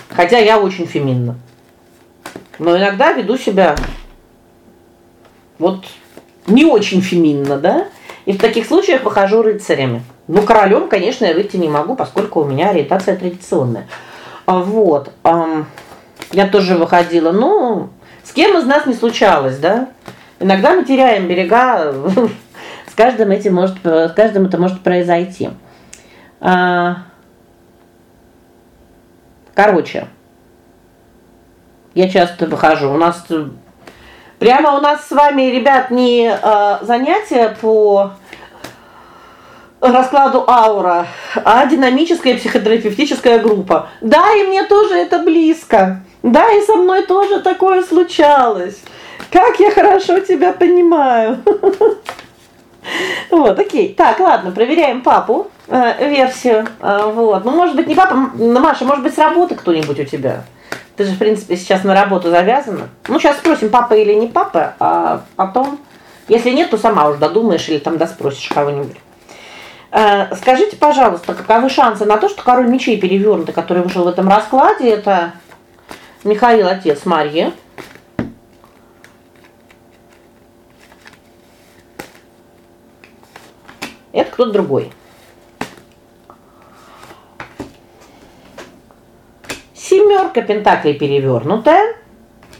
Хотя я очень феминна. Но иногда веду себя вот не очень феминно, да? И в таких случаях выхожу рыцарями. Ну, королем, конечно, я выйти не могу, поскольку у меня ориентация традиционная. А вот. Я тоже выходила. Ну, с кем из нас не случалось, да? Иногда мы теряем берега. С каждым этим может с каждым это может произойти. А, короче, я часто выхожу. У нас Прямо у нас с вами, ребят, не э, занятия по раскладу аура, а динамическая психотерапевтическая группа. Да, и мне тоже это близко. Да, и со мной тоже такое случалось. Как я хорошо тебя понимаю. Вот, о'кей. Так, ладно, проверяем папу э, версию. Э, вот. Ну, может быть, не папа, Маша, может быть, с работы кто-нибудь у тебя. Ты же, в принципе, сейчас на работу завязана. Ну, сейчас спросим, папа или не папа, а потом, если нет, то сама уже додумаешь или там доспросишь кого-нибудь. Э, скажите, пожалуйста, каковы шансы на то, что король мечей перевернутый, который вышел в этом раскладе, это Михаил отец Марьи. Это кто-то другой. Семерка пентаклей перевернутая.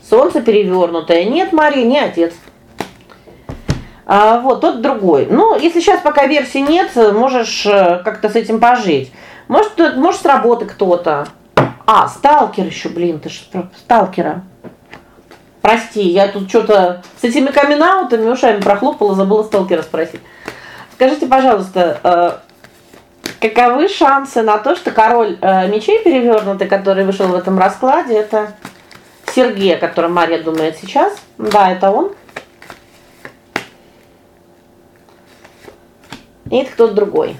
Солнце перевернутое. Нет, Мария, не отец. А вот тот другой. Ну, если сейчас пока версии нет, можешь э, как-то с этим пожить. Может, может с работы кто-то. А, сталкер еще, блин, ты что, сталкера. Прости, я тут что-то с этими камин ушами прохлопала, забыла сталкера спросить. Скажите, пожалуйста, э, Каковы шансы на то, что король э, мечей перевернутый, который вышел в этом раскладе, это Сергей, о котором Мария думает сейчас? Да, это он. И кто-то другой.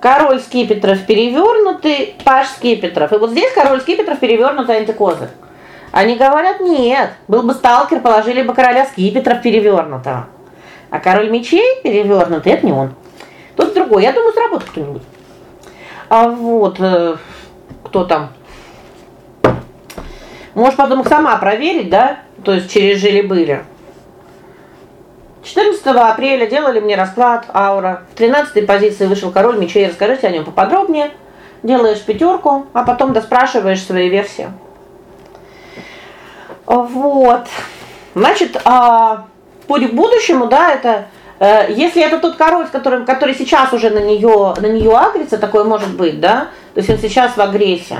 Король скипетров перевернутый, паш скипетров. И вот здесь король скипетров перевернутый антикозырь. Они говорят: "Нет, был бы сталкер, положили бы короля скипетров перевернутого". А король мечей перевернутый это не он. Тут другой. Я думаю, сработает кто-нибудь. А вот э, кто там? Можешь потом сама проверить, да? То есть через жили-были. 14 апреля делали мне расклад аура. В 13 позиции вышел король мечей. Расскажите о нем поподробнее. Делаешь пятерку, а потом доспрашиваешь свои версии. Вот. Значит, а к будущему, да, это э, если это тот король, с которым который сейчас уже на нее на нее агрится, такое может быть, да? То есть он сейчас в агрессии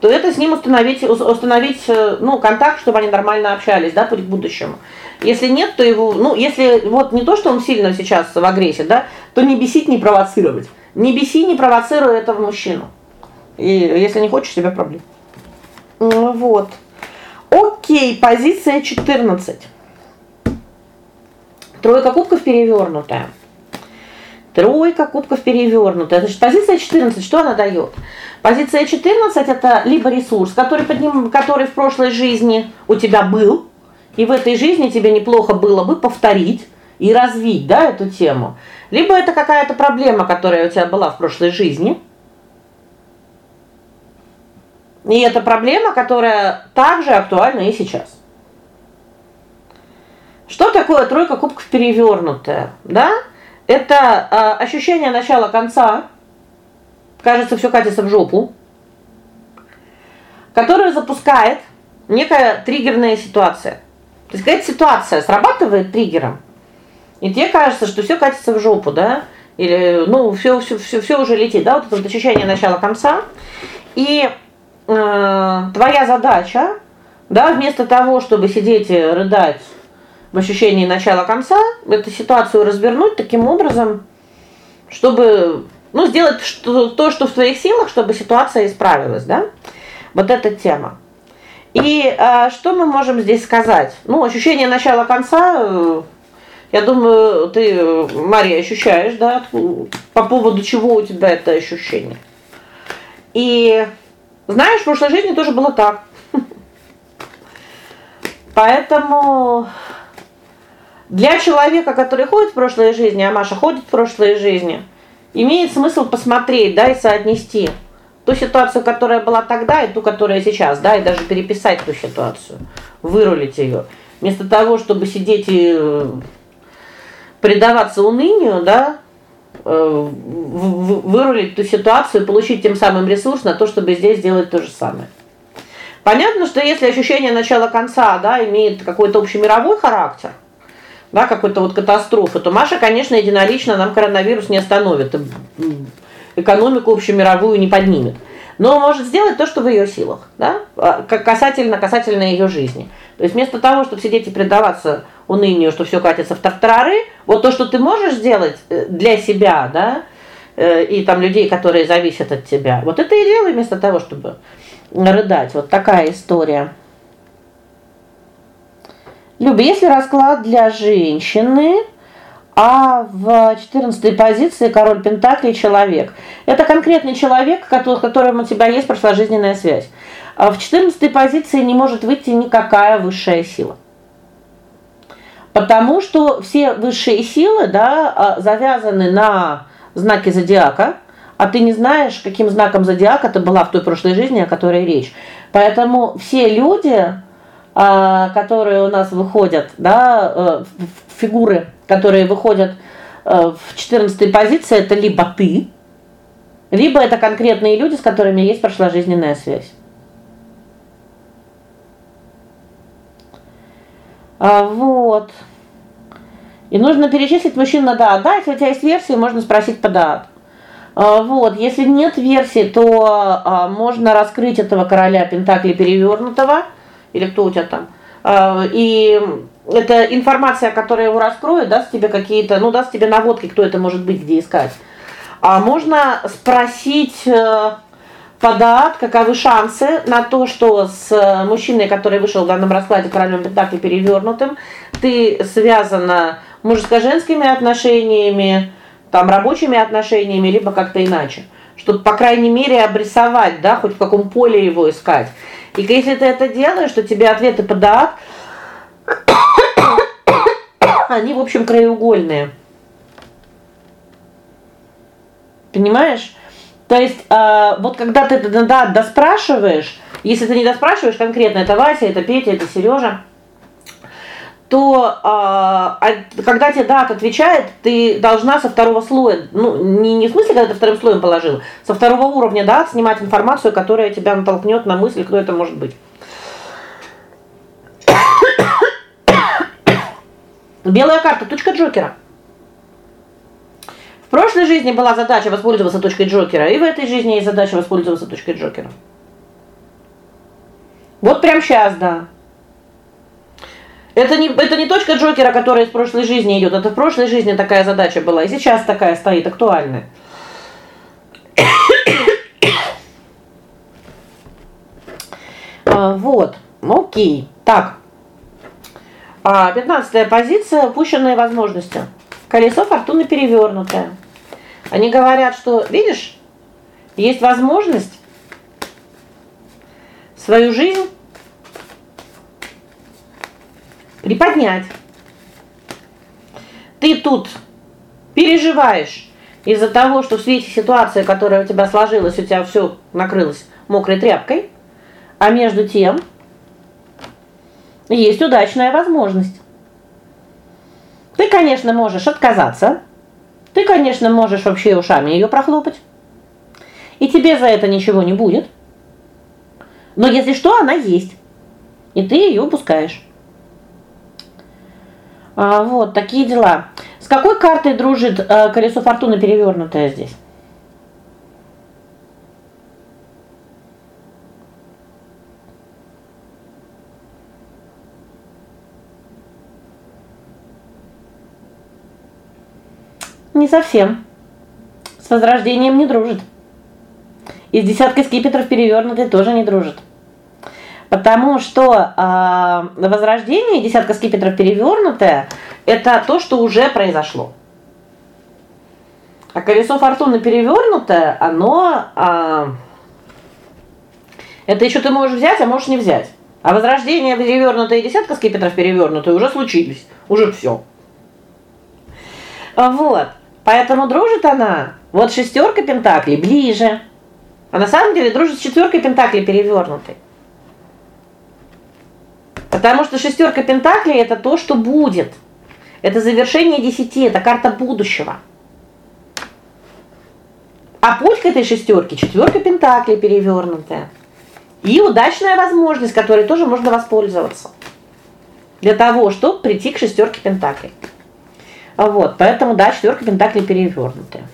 то это с ним установить установить, э, ну, контакт, чтобы они нормально общались, да, путь к будущему. Если нет, то его, ну, если вот не то, что он сильно сейчас в агрессии, да, то не бесить, не провоцировать. Не беси, не провоцируй этого мужчину. И если не хочешь, тебе проблем. Вот. О'кей, позиция 14. Тройка кубков перевернутая. Тройка кубков перевернутая. Значит, позиция 14, что она дает? Позиция 14 это либо ресурс, который подним, который в прошлой жизни у тебя был, и в этой жизни тебе неплохо было бы повторить и развить, да, эту тему. Либо это какая-то проблема, которая у тебя была в прошлой жизни. И это проблема, которая также актуальна и сейчас. Что такое тройка кубков перевернутая, да? Это э, ощущение начала конца. Кажется, все катится в жопу. Которую запускает некая триггерная ситуация. То есть какая-то ситуация срабатывает триггером. И тебе кажется, что все катится в жопу, да? Или ну, все все все все уже летит, да? Вот это вот ощущение начала конца. И э, твоя задача, да, вместо того, чтобы сидеть и рыдать в ощущении начала конца, эту ситуацию развернуть таким образом, чтобы ну, сделать что, то, что в твоих силах, чтобы ситуация исправилась, да? Вот эта тема. И э, что мы можем здесь сказать? Ну, ощущение начала конца, э, я думаю, ты, Мария, ощущаешь, да, по поводу чего у тебя это ощущение. И знаешь, в прошлой жизни тоже было так. Поэтому для человека, который ходит в прошлой жизни, а Маша ходит в прошлой жизни, имеет смысл посмотреть, да, и соотнести ту ситуацию, которая была тогда, и ту, которая сейчас, да, и даже переписать ту ситуацию, вырулить ее. Вместо того, чтобы сидеть и э, предаваться унынию, да, э, вырулить ту ситуацию и получить тем самым ресурс на то, чтобы здесь сделать то же самое. Понятно, что если ощущение начала конца, да, имеет какой-то общемировой характер, да, какой-то вот катастрофы, то Маша, конечно, единолично нам коронавирус не остановит экономику общемировую не поднимет. Но может сделать то, что в ее силах, да? А, касательно касательно ее жизни. То есть вместо того, чтобы сидеть и предаваться унынию, что все катится в тартарары, вот то, что ты можешь сделать э, для себя, да? Э, и там людей, которые зависят от тебя. Вот это и делай вместо того, чтобы рыдать. Вот такая история. Люби, если расклад для женщины, а в 14 позиции король пентаклей человек. Это конкретный человек, который, которым у тебя есть прошложизненная связь. А в 14 позиции не может выйти никакая высшая сила. Потому что все высшие силы, да, а, завязаны на знаки зодиака, а ты не знаешь, каким знаком зодиака ты была в той прошлой жизни, о которой речь. Поэтому все люди, которые у нас выходят, да, э, фигуры которые выходят э, в 14 позиции это либо ты, либо это конкретные люди, с которыми есть прошла жизненная связь. А вот. И нужно перечислить мужчин на да. Да, если у тебя есть версии, можно спросить по да. А вот, если нет версии, то а, можно раскрыть этого короля пентаклей перевернутого или кто у тебя там. А, и это информация, которая его раскроет, даст тебе какие-то, ну, даст тебе наводки, кто это может быть, где искать. А можно спросить э, подат, каковы шансы на то, что с мужчиной, который вышел в данном раскладе королем пентаклей перевернутым, ты связана мужско-женскими отношениями, там рабочими отношениями, либо как-то иначе. Чтобы по крайней мере обрисовать, да, хоть в каком поле его искать. И если ты это делаешь, что тебе ответы подат они, в общем, краеугольные. Понимаешь? То есть, э, вот когда ты да, доспрашиваешь, если ты не доспрашиваешь конкретно, это Вася, это Петя, это Сережа, то а, когда тебе дат отвечает, ты должна со второго слоя, ну, не не в смысле, когда ты вторым слоем положил, со второго уровня дат снимать информацию, которая тебя натолкнет на мысль, кто это может быть. Белая карта точка Джокера. В прошлой жизни была задача воспользоваться точкой Джокера, и в этой жизни есть задача воспользоваться точкой Джокера. Вот прям сейчас, да. Это не это не точка Джокера, которая из прошлой жизни идет. Это в прошлой жизни такая задача была, и сейчас такая стоит актуальная. а, вот. О'кей. Так. А 15 позиция упущенные возможности. Колесо фортуны перевернутое. Они говорят, что, видишь, есть возможность свою жизнь приподнять. Ты тут переживаешь из-за того, что в свете ситуации, которая у тебя сложилась, у тебя все накрылось мокрой тряпкой, а между тем есть удачная возможность. Ты, конечно, можешь отказаться. Ты, конечно, можешь вообще ушами ее прохлопать. И тебе за это ничего не будет. Но если что, она есть. И ты ее упускаешь. А вот такие дела. С какой картой дружит э, колесо фортуны перевернутое здесь? Не совсем. С возрождением не дружит. И с десяткой скипетров перевернутой тоже не дружит. Потому что э, возрождение десятка скипетров перевернутая это то, что уже произошло. А колесо фортуны перевернутое, оно э, это еще ты можешь взять, а можешь не взять. А возрождение перевернутая и десятка скипетров перевернутая уже случились. Уже все. Вот. Поэтому дружит она вот шестерка пентаклей ближе. А на самом деле дружит с четверкой пентаклей перевернутой. Потому что шестерка пентаклей это то, что будет. Это завершение десяти, это карта будущего. А путь к этой шестерке четверка пентаклей перевернутая. И удачная возможность, которой тоже можно воспользоваться. Для того, чтобы прийти к шестерке пентаклей. Вот, поэтому да, четверка пентаклей перевернутая.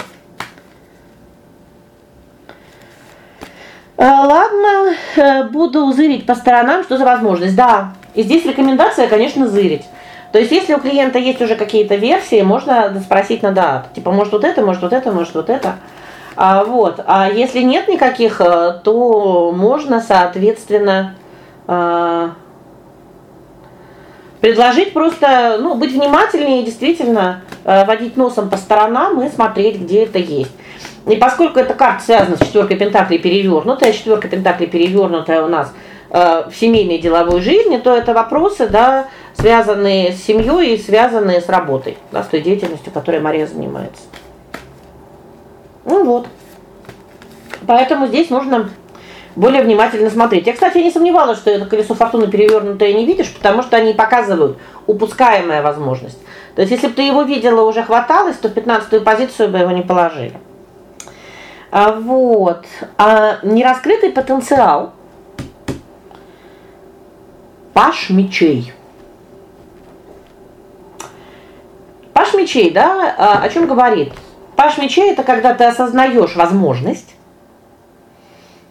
Э, ладно, э, буду зырить по сторонам, что за возможность. Да. И здесь рекомендация, конечно, зырить. То есть если у клиента есть уже какие-то версии, можно спросить на дату. Типа, может, вот это, может, вот это, может, вот это. А вот. А если нет никаких, э, то можно, соответственно, Предложить просто, ну, быть внимательнее действительно э, водить носом по сторонам и смотреть, где это есть. И поскольку эта карта связана с четверкой пентаклей перевернутая, четверка пентаклей перевернутая у нас э, в семейной деловой жизни, то это вопросы, да, связанные с семьей и связанные с работой, да, с той деятельностью, которой Мария занимается. Ну вот. Поэтому здесь нужно более внимательно смотреть. Я, кстати, не сомневалась, что это колесо фортуны перевернутое не видишь, потому что они показывают упускаемая возможность. То есть если бы ты его видела уже хваталось, то в 15 позицию бы его не положили. А вот. А нераскрытый потенциал Паш мечей. Паш мечей, да, а, о чем говорит? Паш мечей это когда ты осознаешь возможность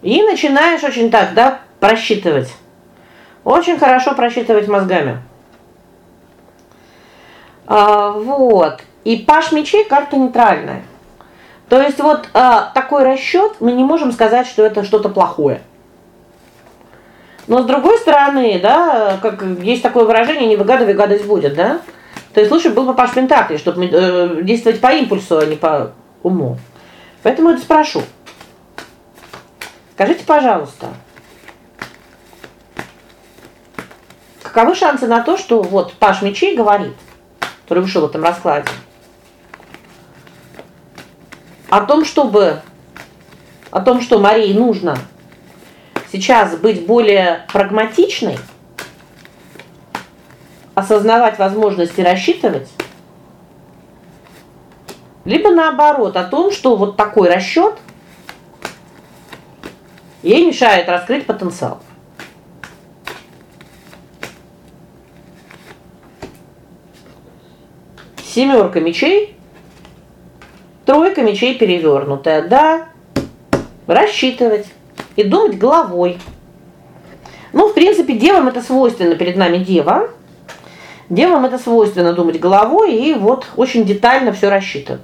и начинаешь очень так, да, просчитывать. Очень хорошо просчитывать мозгами. А, вот. И паш мечей карта нейтральная. То есть вот а, такой расчет мы не можем сказать, что это что-то плохое. Но с другой стороны, да, как есть такое выражение не выгадывай, гадость будет, да? То есть лучше был бы паш пентаклей, чтобы э, действовать по импульсу, а не по уму. Поэтому это спрошу. Скажите, пожалуйста, каковы шансы на то, что вот Паш мечей говорит, который вышел в этом раскладе, о том, чтобы о том, что Марии нужно сейчас быть более прагматичной, осознавать возможности рассчитывать, либо наоборот, о том, что вот такой расчет – Ей мешает раскрыть потенциал. Семерка мечей, тройка мечей перевернутая. Да. Рассчитывать и думать головой. Ну, в принципе, девам это свойственно, перед нами дева. Девам это свойственно думать головой и вот очень детально все рассчитывать.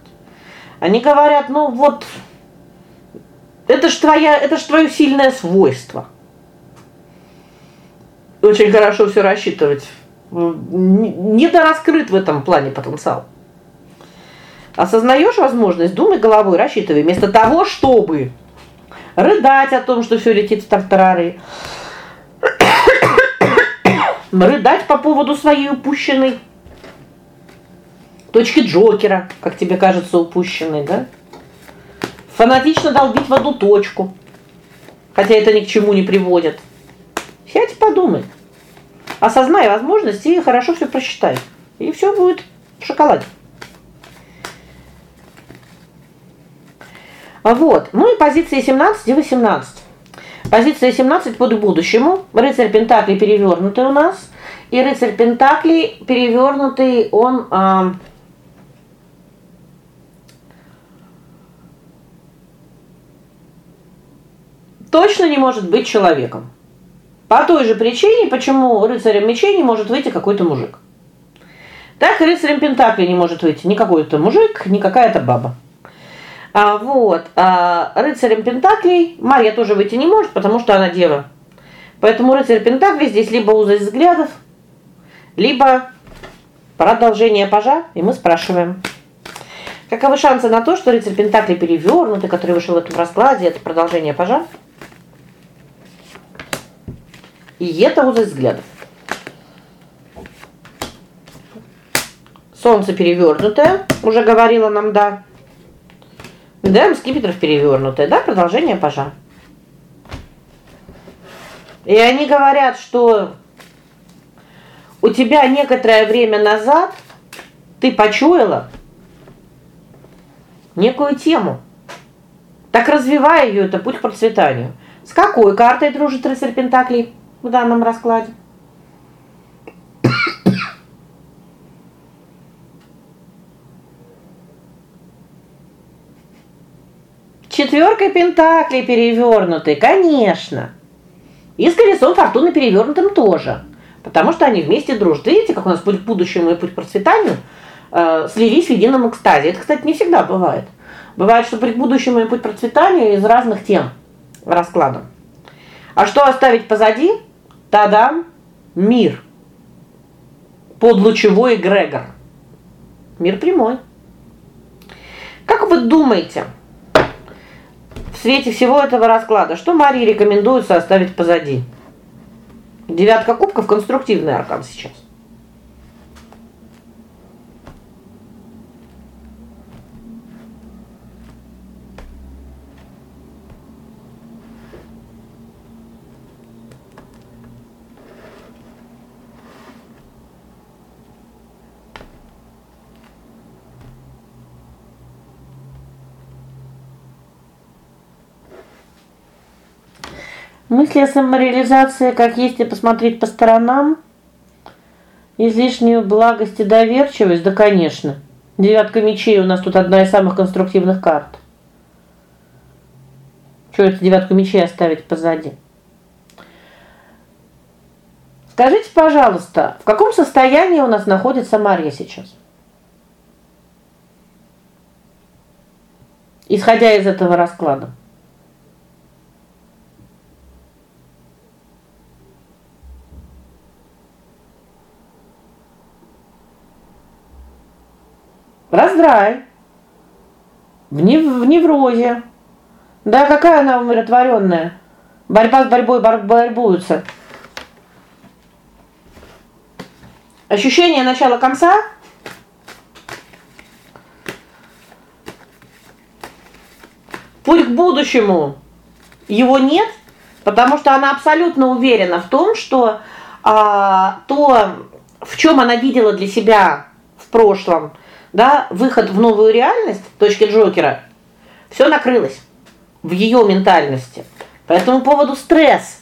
Они говорят: "Ну, вот это ж твоя, это ж твое сильное свойство. Очень хорошо все рассчитывать. Не раскрыт в этом плане потенциал. Осознаешь возможность, думай головой, рассчитывай, вместо того, чтобы рыдать о том, что все летит в тартарары. рыдать по поводу своей упущенной точки Джокера, как тебе кажется, упущенной, да? Фанатично долбить в одну точку. Хотя это ни к чему не приводит. Сядь подумай. Осознай возможности и хорошо все просчитай. И все будет в шоколаде. Вот. Ну и позиции 17 и 18. Позиция 17 под будущему. Рыцарь пентаклей перевернутый у нас. И рыцарь пентаклей перевернутый, он а, точно не может быть человеком. По той же причине, почему рыцарем мечей не может выйти какой-то мужик. Так рыцарем пентаклей не может выйти ни какой-то мужик, ни какая-то баба. А вот, а рыцарем пентаклей Марья тоже выйти не может, потому что она дева. Поэтому рыцарь пентаклей здесь либо узость взглядов, либо продолжение пажа, и мы спрашиваем: Каковы шансы на то, что рыцарь пентаклей перевернутый, который вышел в этом раскладе, это продолжение пажа? И это узость взглядов. Солнце перевернутое, уже говорила нам, да. Да, скипетров перевернутое, да, продолжение пажа. И они говорят, что у тебя некоторое время назад ты почуяла некую тему. Так развивая ее, это путь к процветанию. С какой картой дружит рыцарь пентаклей? в данном раскладе. Четверкой пентаклей перевернутой, конечно. И с колесом фортуны перевернутым тоже. Потому что они вместе дружат. Видите, как у нас путь к будущему и путь к процветанию э, слились в едином экстазе. Это, кстати, не всегда бывает. Бывает, что путь к будущему и путь к процветанию из разных тем раскладом. А что оставить позади? Тадам мир. Подлучевой эгрегор. Мир прямой. Как вы думаете, свете всего этого расклада, что Марии рекомендуется оставить позади? Девятка кубков конструктивный аркан сейчас. Мысли о самореализации, как есть и посмотреть по сторонам, излишнюю благость и доверчивость, да, конечно. Девятка мечей у нас тут одна из самых конструктивных карт. Что это девятку мечей оставить позади? Скажите, пожалуйста, в каком состоянии у нас находится Марья сейчас? Исходя из этого расклада. Раздрай. В нев в неврозе. Да какая она умиротворенная. Борьба с борьбой бор борьбуются. Ощущение начала конца Путь к будущему его нет, потому что она абсолютно уверена в том, что а, то, в чем она видела для себя в прошлом, да, выход в новую реальность точки Джокера, все накрылось в ее ментальности. По этому поводу стресс.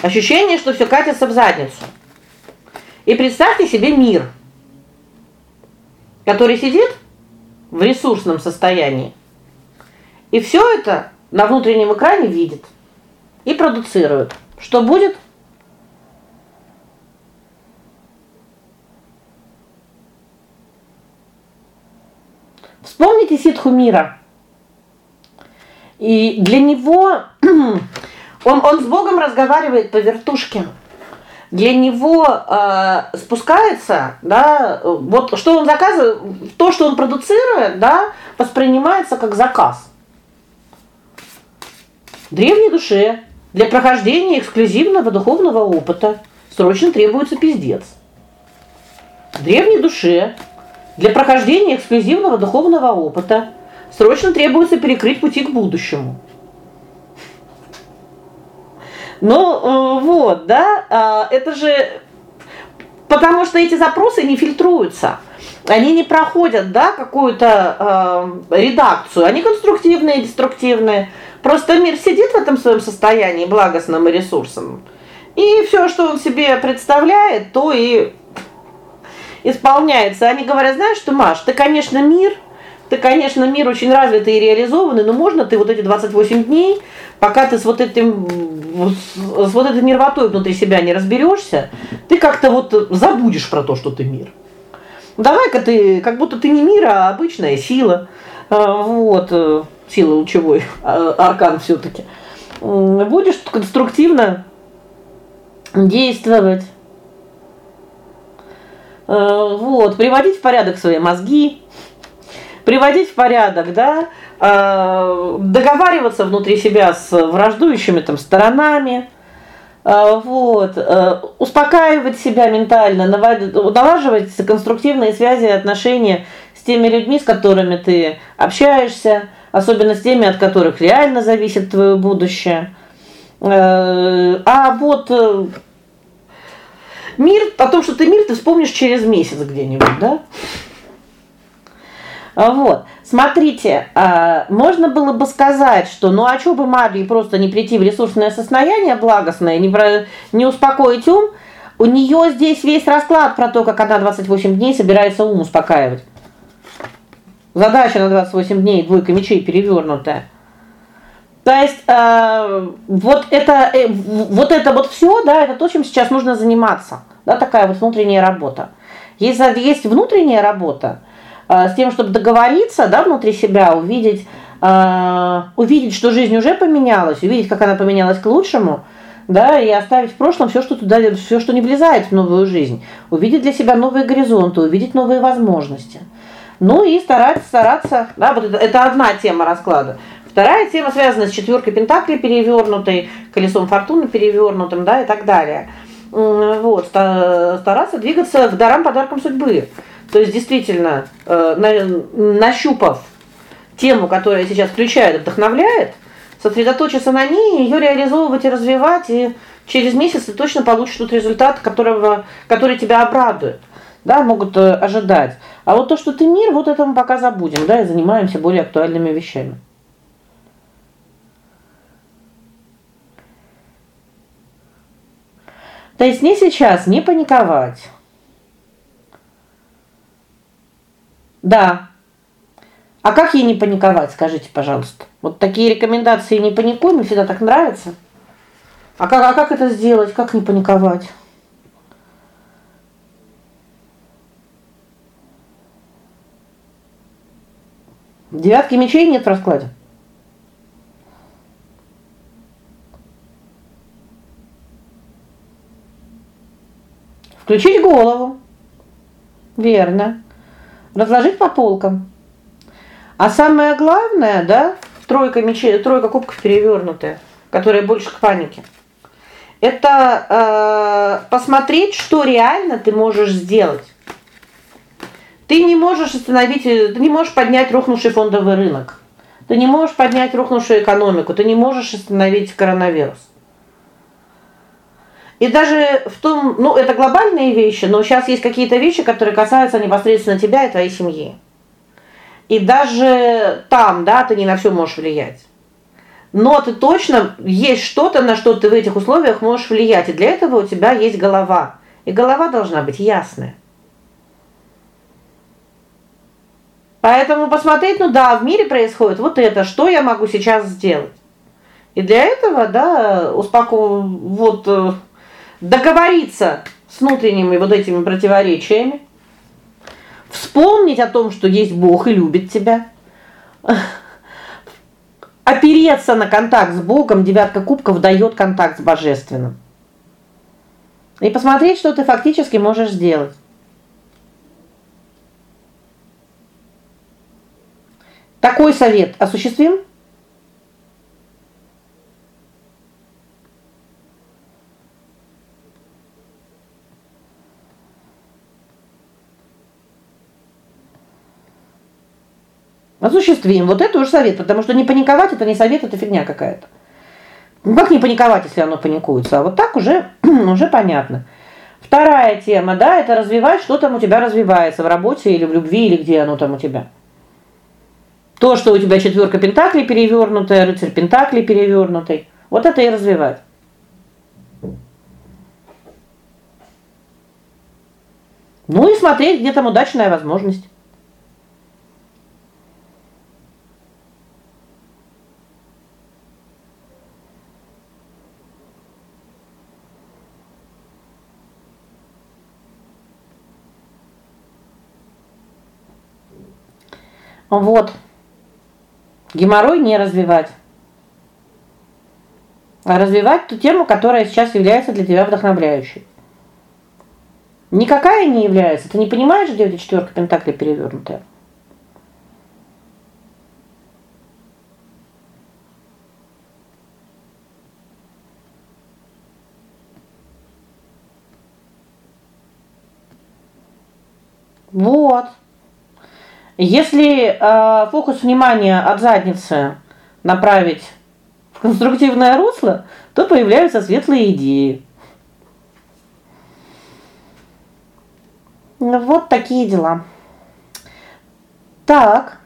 Ощущение, что все катится в задницу. И представьте себе мир, который сидит в ресурсном состоянии. И все это на внутреннем экране видит и продуцирует. Что будет? Вспомните ситху мира. И для него он он с Богом разговаривает по вертушке. для него э, спускается, да, вот что он заказывает, то, что он продуцирует, да, воспринимается как заказ. Древней душе для прохождения эксклюзивного духовного опыта срочно требуется пиздец. Древней душе для прохождения эксклюзивного духовного опыта срочно требуется перекрыть пути к будущему. Ну, э, вот, да, а, это же потому что эти запросы не фильтруются. Они не проходят, да, какую-то э, редакцию. Они конструктивные, деструктивные. Просто мир сидит в этом своем состоянии благостным и ресурсным. И все, что он себе представляет, то и исполняется. Они говорят: "Знаешь что, Маш, ты, конечно, мир, ты, конечно, мир очень развитый и реализованный, но можно ты вот эти 28 дней, пока ты с вот этим с вот этой нервотой внутри себя не разберешься, ты как-то вот забудешь про то, что ты мир. Давай-ка ты, как будто ты не мир, а обычная сила. А, вот, э, сила лучевой а, аркан все таки Будешь конструктивно действовать. Э, вот, приводить в порядок свои мозги, приводить в порядок, да, э, договариваться внутри себя с враждующими там сторонами. Э, вот, успокаивать себя ментально, налаживать конструктивные связи и отношения с теми людьми, с которыми ты общаешься, особенно с теми, от которых реально зависит твое будущее. А вот мир, о том, что ты мир, ты вспомнишь через месяц где-нибудь, да? А, вот. Смотрите, а, можно было бы сказать, что ну а что бы Марии просто не прийти в ресурсное состояние благостное, не про, не успокоить ум? У нее здесь весь расклад про то, как она 28 дней собирается ум успокаивать. Задача на 28 дней, двойка мечей перевернутая. То есть э, вот это э, вот это вот все, да, это то, чем сейчас нужно заниматься. Да, такая вот внутренняя работа. Есть есть внутренняя работа, Э, с тем, чтобы договориться, да, внутри себя, увидеть э, увидеть, что жизнь уже поменялась, увидеть, как она поменялась к лучшему, да, и оставить в прошлом все, что туда все, что не влезает в новую жизнь. Увидеть для себя новые горизонты, увидеть новые возможности. Ну и стараться, стараться, да, вот это, это одна тема расклада. Вторая тема связана с четверкой пентаклей перевернутой, колесом фортуны перевернутым, да, и так далее. Вот, стараться двигаться к дарам подаркам судьбы. То есть действительно, э, нащупав тему, которая сейчас включает, вдохновляет, сосредоточиться на ней, ее реализовывать и развивать, и через месяц ты точно получишь тот результат, которого который тебя обрадует. Да, могут э, ожидать. А вот то, что ты мир, вот это мы пока забудем, да, и занимаемся более актуальными вещами. То есть не сейчас, не паниковать. Да. А как ей не паниковать, скажите, пожалуйста? Вот такие рекомендации не паникуй, мне всегда так нравится. А как а как это сделать? Как не паниковать? Девятки мечей нет в раскладе. Включить голову. Верно разложить по полкам. А самое главное, да, тройка мечей, тройка кубков перевернутая, которая больше к панике. Это э, посмотреть, что реально ты можешь сделать. Ты не можешь остановить, ты не можешь поднять рухнувший фондовый рынок. Ты не можешь поднять рухнувшую экономику, ты не можешь остановить коронавирус. И даже в том, ну, это глобальные вещи, но сейчас есть какие-то вещи, которые касаются непосредственно тебя и твоей семьи. И даже там, да, ты не на все можешь влиять. Но ты точно есть что-то, на что ты в этих условиях можешь влиять. И для этого у тебя есть голова. И голова должна быть ясная. Поэтому посмотреть, ну да, в мире происходит вот это, что я могу сейчас сделать? И для этого, да, успоко вот э, договориться с внутренними вот этими противоречиями, вспомнить о том, что есть Бог и любит тебя. Опереться на контакт с Богом, девятка кубков дает контакт с божественным. И посмотреть, что ты фактически можешь сделать. Такой совет осуществим? Осуществим. Вот это уже совет, потому что не паниковать это не совет, это фигня какая-то. Ну как не паниковать, если оно паникуется? А вот так уже уже понятно. Вторая тема, да, это развивать, что там у тебя развивается в работе или в любви, или где оно там у тебя. То, что у тебя четверка пентаклей перевернутая, рыцарь пентаклей перевернутый. Вот это и развивать. Ну и смотреть, где там удачная возможность. Вот. Геморрой не развивать. А развивать ту тему, которая сейчас является для тебя вдохновляющей. Никакая не является. Ты не понимаешь, где тебя четверка пентаклей перевернутая? Вот. Если э, фокус внимания от задницы направить в конструктивное русло, то появляются светлые идеи. Ну, вот такие дела. Так.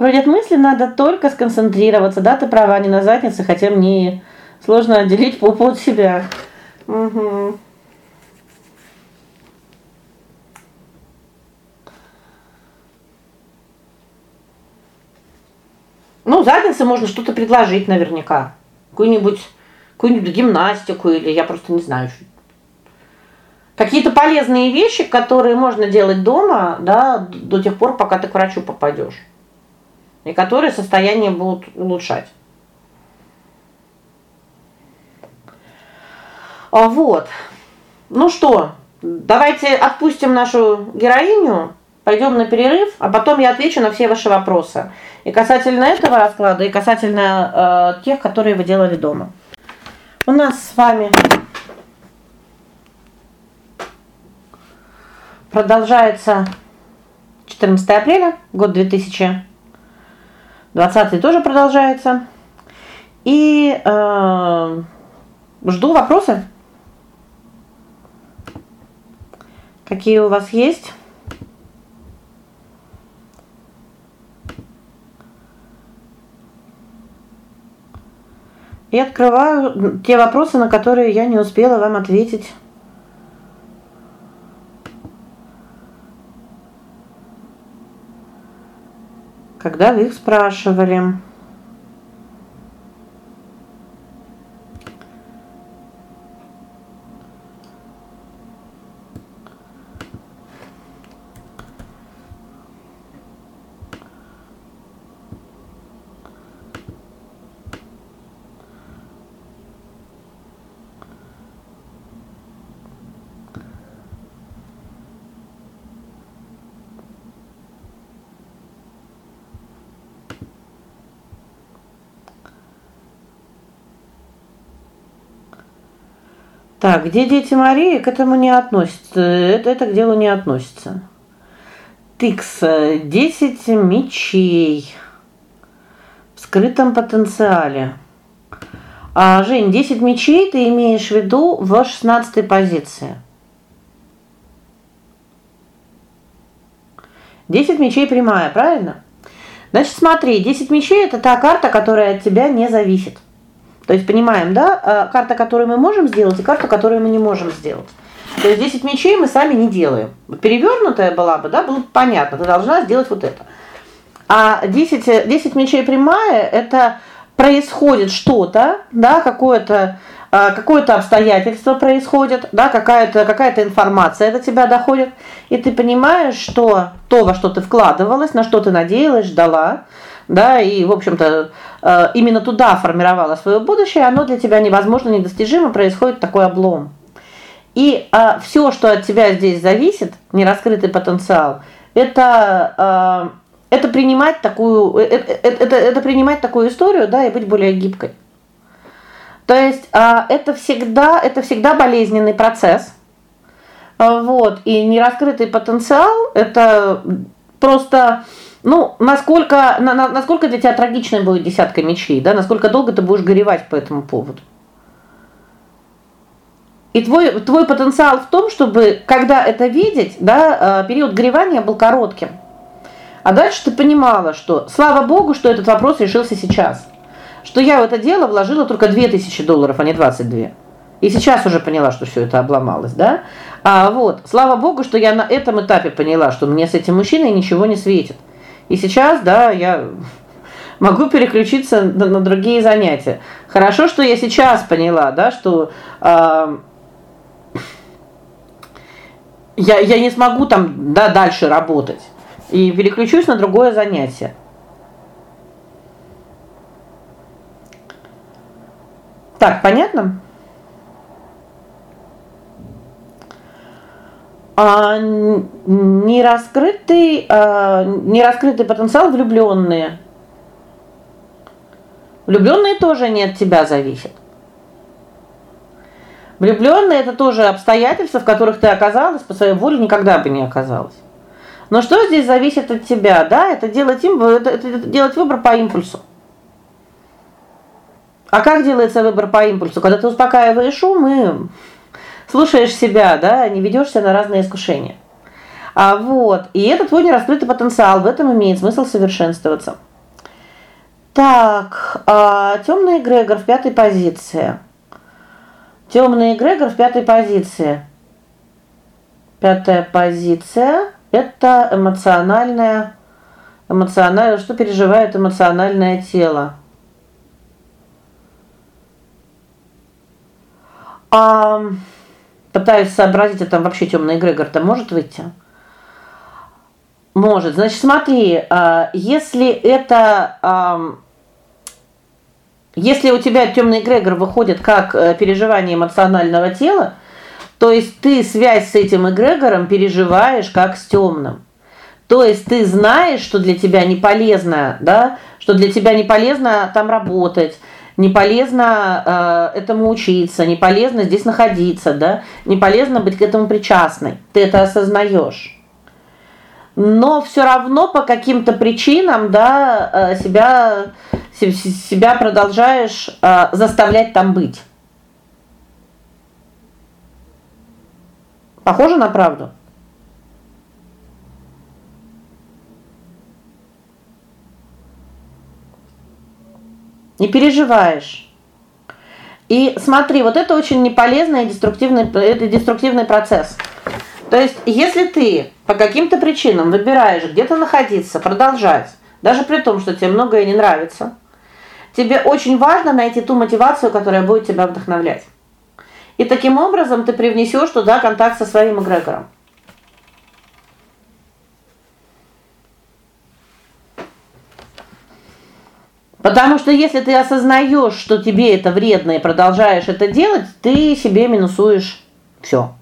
Вроде мысли надо только сконцентрироваться, да, ты права, не на заднице, хотя мне сложно отделить попу от себя. Угу. Ну, заднице можно что-то предложить наверняка. Какую-нибудь какую-нибудь гимнастику или я просто не знаю. Какие-то полезные вещи, которые можно делать дома, да, до тех пор, пока ты к врачу попадешь. И которые состояние будут улучшать. А вот. Ну что, давайте отпустим нашу героиню, пойдем на перерыв, а потом я отвечу на все ваши вопросы. И касательно этого расклада, и касательно э, тех, которые вы делали дома. У нас с вами продолжается 14 апреля, год 2020 тоже продолжается. И э, жду вопросы. Какие у вас есть? И открываю те вопросы, на которые я не успела вам ответить. Когда вы их спрашивали. Так, где дети Марии, к этому не относится. Это это к делу не относится. Тикс 10 мечей в скрытом потенциале. А Жень, 10 мечей ты имеешь в виду в 16 позиции. 10 мечей прямая, правильно? Значит, смотри, 10 мечей это та карта, которая от тебя не зависит. То есть понимаем, да, а, карта, которую мы можем сделать, и карта, которую мы не можем сделать. То есть 10 мечей мы сами не делаем. Перевернутая была бы, да, было бы понятно, ты должна сделать вот это. А 10 10 мечей прямая это происходит что-то, да, какое-то а, какое-то обстоятельство происходит, да, какая-то какая-то информация до тебя доходит, и ты понимаешь, что то, во что ты вкладывалась, на что ты надеялась, ждала, да, и, в общем-то, э, именно туда формировала свое будущее, оно для тебя невозможно, недостижимо, происходит такой облом. И а, все, что от тебя здесь зависит, нераскрытый потенциал, это а, это принимать такую это, это, это, это принимать такую историю, да, и быть более гибкой. То есть а, это всегда это всегда болезненный процесс. А, вот, и нераскрытый потенциал это просто ну, насколько на, на, насколько для тебя трагичной будет десятка мечей, да, насколько долго ты будешь горевать по этому поводу. И твой твой потенциал в том, чтобы когда это видеть, да, э, период горевания был коротким. А дальше ты понимала, что слава богу, что этот вопрос решился сейчас. Что я в это дело вложила только 2000 долларов, а не 22. И сейчас уже поняла, что все это обломалось, да? А вот, слава богу, что я на этом этапе поняла, что мне с этим мужчиной ничего не светит. И сейчас, да, я могу переключиться на, на другие занятия. Хорошо, что я сейчас поняла, да, что э, я я не смогу там да дальше работать. И переключусь на другое занятие. Так, понятно? А нераскрытый, а, нераскрытый потенциал влюбленные. Влюбленные тоже не от тебя зависят. Влюбленные это тоже обстоятельства, в которых ты оказалась по своей воле никогда бы не оказалась. Но что здесь зависит от тебя, да? Это делать им это, это делать выбор по импульсу. А как делается выбор по импульсу? Когда ты успокаиваешь ум и слушаешь себя, да, не ведешься на разные искушения. А вот, и это твой нераскрытый потенциал, в этом имеет смысл совершенствоваться. Так, а темный эгрегор в пятой позиции. Темный эгрегор в пятой позиции. Пятая позиция это эмоциональное эмоциональное, что переживает эмоциональное тело. А пытаюсь сообразить, это вообще темный эгрегор-то может выйти? Может. Значит, смотри, а, если это если у тебя темный эгрегор выходит как э, переживание эмоционального тела, то есть ты связь с этим эгрегором переживаешь как с темным. То есть ты знаешь, что для тебя не полезно, да? Что для тебя не полезно там работать, не полезно э, этому учиться, не полезно здесь находиться, да? Не полезно быть к этому причастной. Ты это осознаешь. Но все равно по каким-то причинам, да, э, себя себя продолжаешь э, заставлять там быть. Похоже на правду? Не переживаешь. И смотри, вот это очень неполезный и деструктивный это деструктивный процесс. То есть, если ты по каким-то причинам выбираешь где-то находиться, продолжать, даже при том, что тебе многое не нравится, тебе очень важно найти ту мотивацию, которая будет тебя вдохновлять. И таким образом ты привнесешь туда контакт со своим эгрегором. Потому что если ты осознаешь, что тебе это вредно и продолжаешь это делать, ты себе минусуешь все.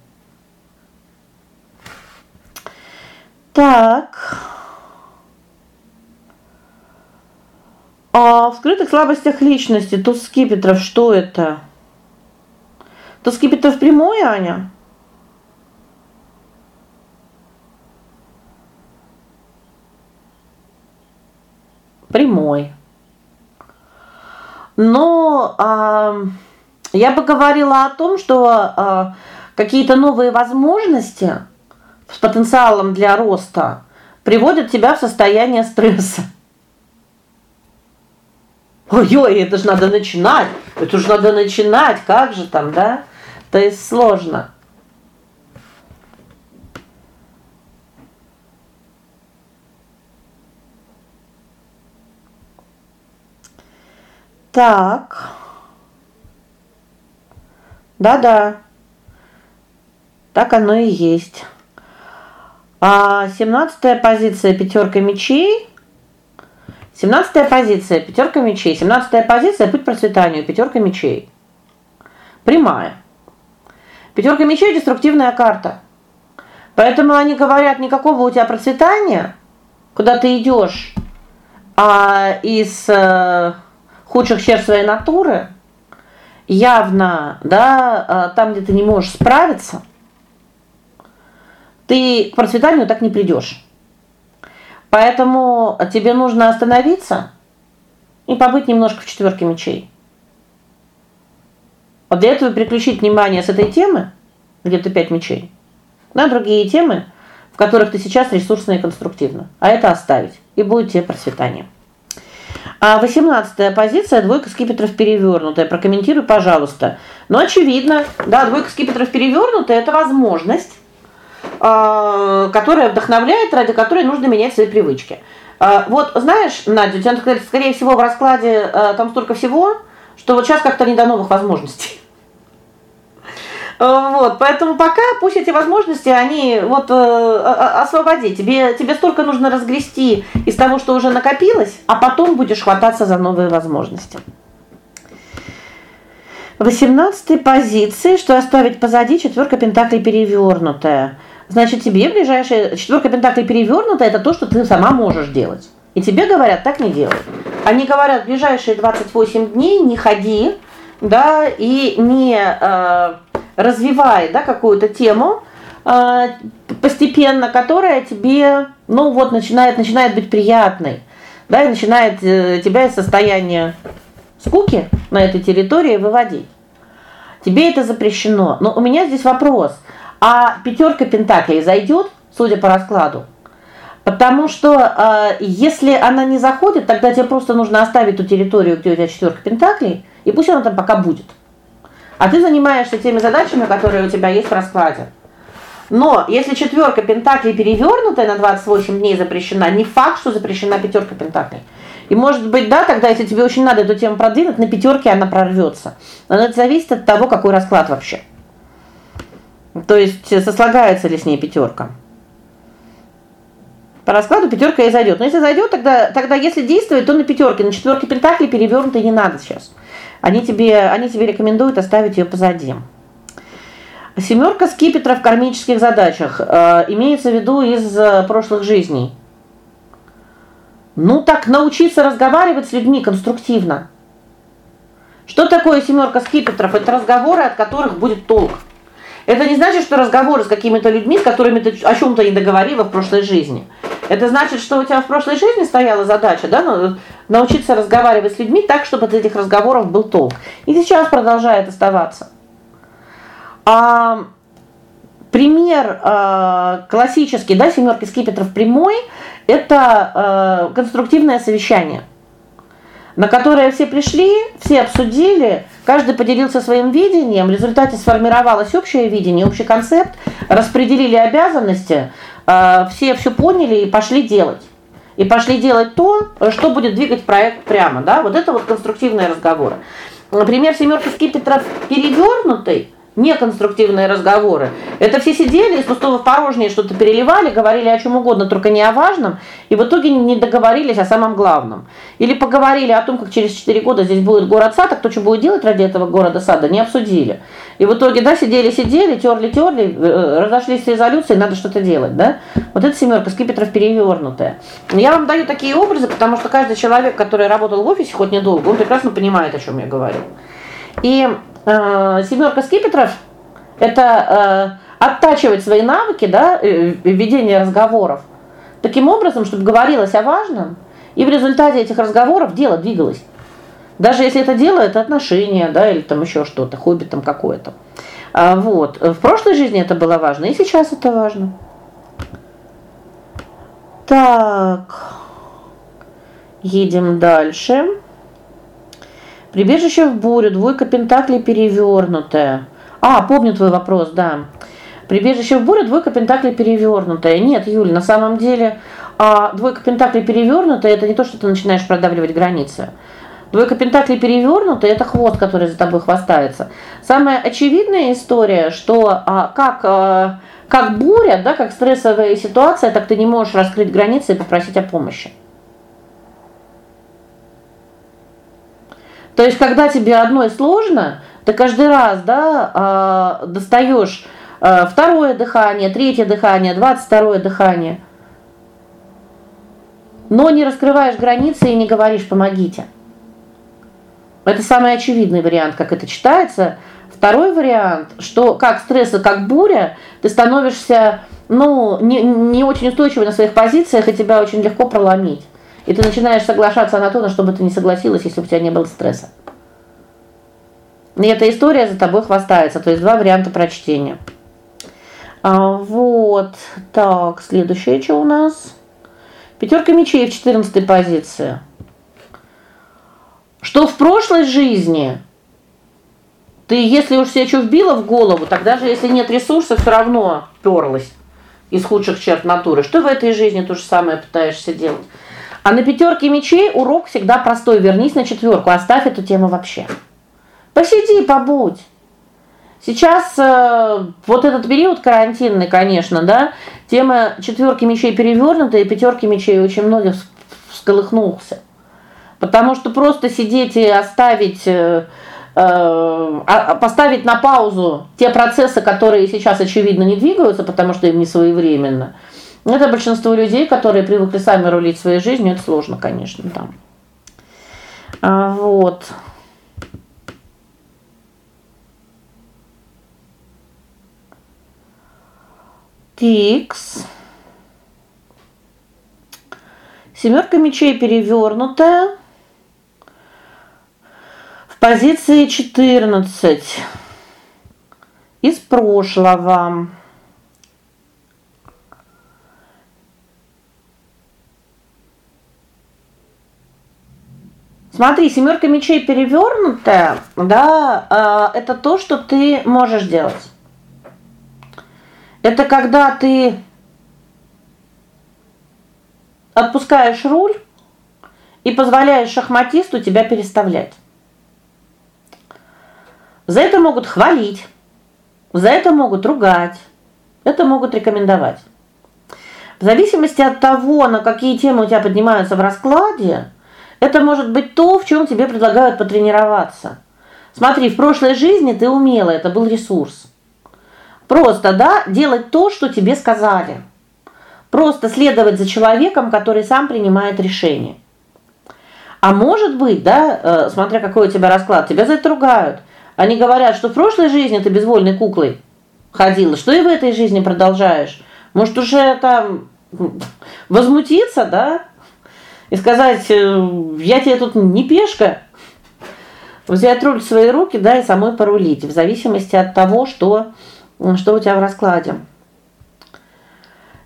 Так. А в скрытых слабостях личности туз скипетров что это? Туз скипетров прямой, Аня? Прямой. Но а, я бы говорила о том, что а, какие-то новые возможности с потенциалом для роста приводят тебя в состояние стресса. Ой-ой, это же надо начинать. Это же надо начинать, как же там, да? То есть сложно. Так. Да-да. Так оно и есть. А семнадцатая позиция пятерка мечей 17 позиция пятерка мечей. 17 позиция путь процветанию пятерка мечей. Прямая. Пятерка мечей деструктивная карта. Поэтому они говорят, никакого у тебя процветания, куда ты идешь, а из э, худших черт своей натуры явно, да, э, там, где ты не можешь справиться, ты к процветанию так не придешь. Поэтому тебе нужно остановиться и побыть немножко в четверке мечей. Вот для этого переключить внимание с этой темы, где ты пять мечей, на другие темы, в которых ты сейчас ресурсно и конструктивно. А это оставить, и будет тебе процветание. А 18 позиция двойка скипетров перевернутая. Прокомментируй, пожалуйста. Ну, очевидно, да, двойка скипетров перевернутая это возможность, э, которая вдохновляет, ради которой нужно менять свои привычки. Э, вот, знаешь, Надя, у тебя скорее всего в раскладе э, там столько всего, что вот сейчас как-то не до новых возможностей. Вот, поэтому пока пусть эти возможности они вот э, освободи. Тебе тебе столько нужно разгрести из того, что уже накопилось, а потом будешь хвататься за новые возможности. 18 позиции, что оставить позади четверка пентаклей перевернутая. Значит, тебе ближайшая четверка пентаклей перевернутая это то, что ты сама можешь делать. И тебе говорят, так не делай. Они говорят, ближайшие 28 дней не ходи, да, и не э, развивай, да, какую-то тему э, постепенно, которая тебе, ну вот начинает начинает быть приятной. Да, и начинает э, тебя из состояния скуки на этой территории выводить. Тебе это запрещено. Но у меня здесь вопрос. А пятерка пентаклей зайдет, судя по раскладу? Потому что э, если она не заходит, тогда тебе просто нужно оставить ту территорию, где у тебя четверка пентаклей, и пусть она там пока будет. А ты занимаешься теми задачами, которые у тебя есть в раскладе. Но если четверка пентаклей перевернутая на 28 дней запрещена, не факт, что запрещена пятерка пентаклей. И может быть, да, тогда если тебе очень надо эту тему продвинуть, на пятерке она прорвется. Но это зависит от того, какой расклад вообще. То есть сослагается ли с ней пятерка. По раскладу пятерка и зайдет. Но если зайдет, тогда тогда если действует, то на пятерке, на четверке пентаклей перевернутой не надо сейчас. Они тебе они тебе рекомендуют оставить ее позади. Семерка скипетров в кармических задачах э, имеется в виду из э, прошлых жизней. Ну так научиться разговаривать с людьми конструктивно. Что такое семерка скипетров? Это разговоры, от которых будет толк. Это не значит, что разговоры с какими-то людьми, с которыми ты о чем то не договорила в прошлой жизни. Это значит, что у тебя в прошлой жизни стояла задача, да, ну, научиться разговаривать с людьми так, чтобы от этих разговоров был толк. И сейчас продолжает оставаться. А пример э, классический, да, семерки скипетров прямой это э, конструктивное совещание, на которое все пришли, все обсудили, каждый поделился своим видением, в результате сформировалось общее видение, общий концепт, распределили обязанности, э, все все поняли и пошли делать. И пошли делать то, что будет двигать проект прямо, да? Вот это вот конструктивные разговоры. Например, семерка скипетров перевернутый неконструктивные разговоры. Это все сидели из пустого в порожнее что-то переливали, говорили о чем угодно, только не о важном, и в итоге не договорились о самом главном. Или поговорили о том, как через 4 года здесь будет город-сад, а кто что будет делать ради этого города-сада, не обсудили. И в итоге, да, сидели, сидели, терли, терли, э, разошлись с резолюцией, надо что-то делать, да? Вот это семерка скипетров перевернутая. Я вам даю такие образы, потому что каждый человек, который работал в офисе хоть недолго, он прекрасно понимает, о чем я говорю. И семерка скипетров это э, оттачивать свои навыки, да, э, ведения разговоров таким образом, чтобы говорилось о важном, и в результате этих разговоров дело двигалось. Даже если это дело это отношения, да, или там еще что-то, хобби там какое-то. А, вот. В прошлой жизни это было важно, и сейчас это важно. Так. Едем дальше. Прибежище в бурю, двойка пентаклей перевернутая. А, помню твой вопрос, да. Прибежище в бурю, двойка пентаклей перевернутая. Нет, Юль, на самом деле, а двойка пентаклей перевернутая это не то, что ты начинаешь продавливать границы. Двойка пентаклей перевернутая это хвост, который за тобой хвастается. Самая очевидная история, что а, как а, как буря, да, как стрессовая ситуация, так ты не можешь раскрыть границы и попросить о помощи. То есть когда тебе одной сложно, ты каждый раз, да, э, достаешь э, второе дыхание, третье дыхание, двадцать второе дыхание. Но не раскрываешь границы и не говоришь: "Помогите". Это самый очевидный вариант, как это читается. Второй вариант, что как стресс как буря, ты становишься, ну, не не очень устойчивый на своих позициях, и тебя очень легко проломить. И ты начинаешь соглашаться на то, на что бы ты не согласилась, если бы у тебя не было стресса. И эта история за тобой хвастается, то есть два варианта прочтения. А, вот. Так, следующее что у нас? Пятерка мечей в 14 позиции. Что в прошлой жизни ты, если уж себе что вбила в голову, тогда же если нет ресурсов, все равно пёрлась из худших черт натуры. Что в этой жизни то же самое пытаешься делать? А на пятерке мечей урок всегда простой: вернись на четверку, оставь эту тему вообще. Посиди, побудь. Сейчас э, вот этот период карантинный, конечно, да, тема четверки мечей перевернута, и пятерки мечей очень многих всколыхнулся. Потому что просто сидеть и оставить э, э, а, а поставить на паузу те процессы, которые сейчас очевидно не двигаются, потому что им не своевременно. Это большинство людей, которые привыкли сами рулить своей жизнью, это сложно, конечно, там. А, вот. Тикс. Семерка мечей перевернутая. В позиции 14. Из прошлого. Смотри, семерка мечей перевернутая, да, э, это то, что ты можешь делать. Это когда ты отпускаешь руль и позволяешь шахматисту тебя переставлять. За это могут хвалить, за это могут ругать, это могут рекомендовать. В зависимости от того, на какие темы у тебя поднимаются в раскладе, это может быть то, в чем тебе предлагают потренироваться. Смотри, в прошлой жизни ты умела, это был ресурс. Просто, да, делать то, что тебе сказали. Просто следовать за человеком, который сам принимает решение. А может быть, да, э, смотря какой у тебя расклад, тебя за это ругают. Они говорят, что в прошлой жизни ты безвольной куклой ходила, что и в этой жизни продолжаешь. Может уже там возмутиться, да? И сказать: «Э, "Я тебе тут не пешка". Взять руль в свои руки, да, и самой порулить, в зависимости от того, что что у тебя в раскладе.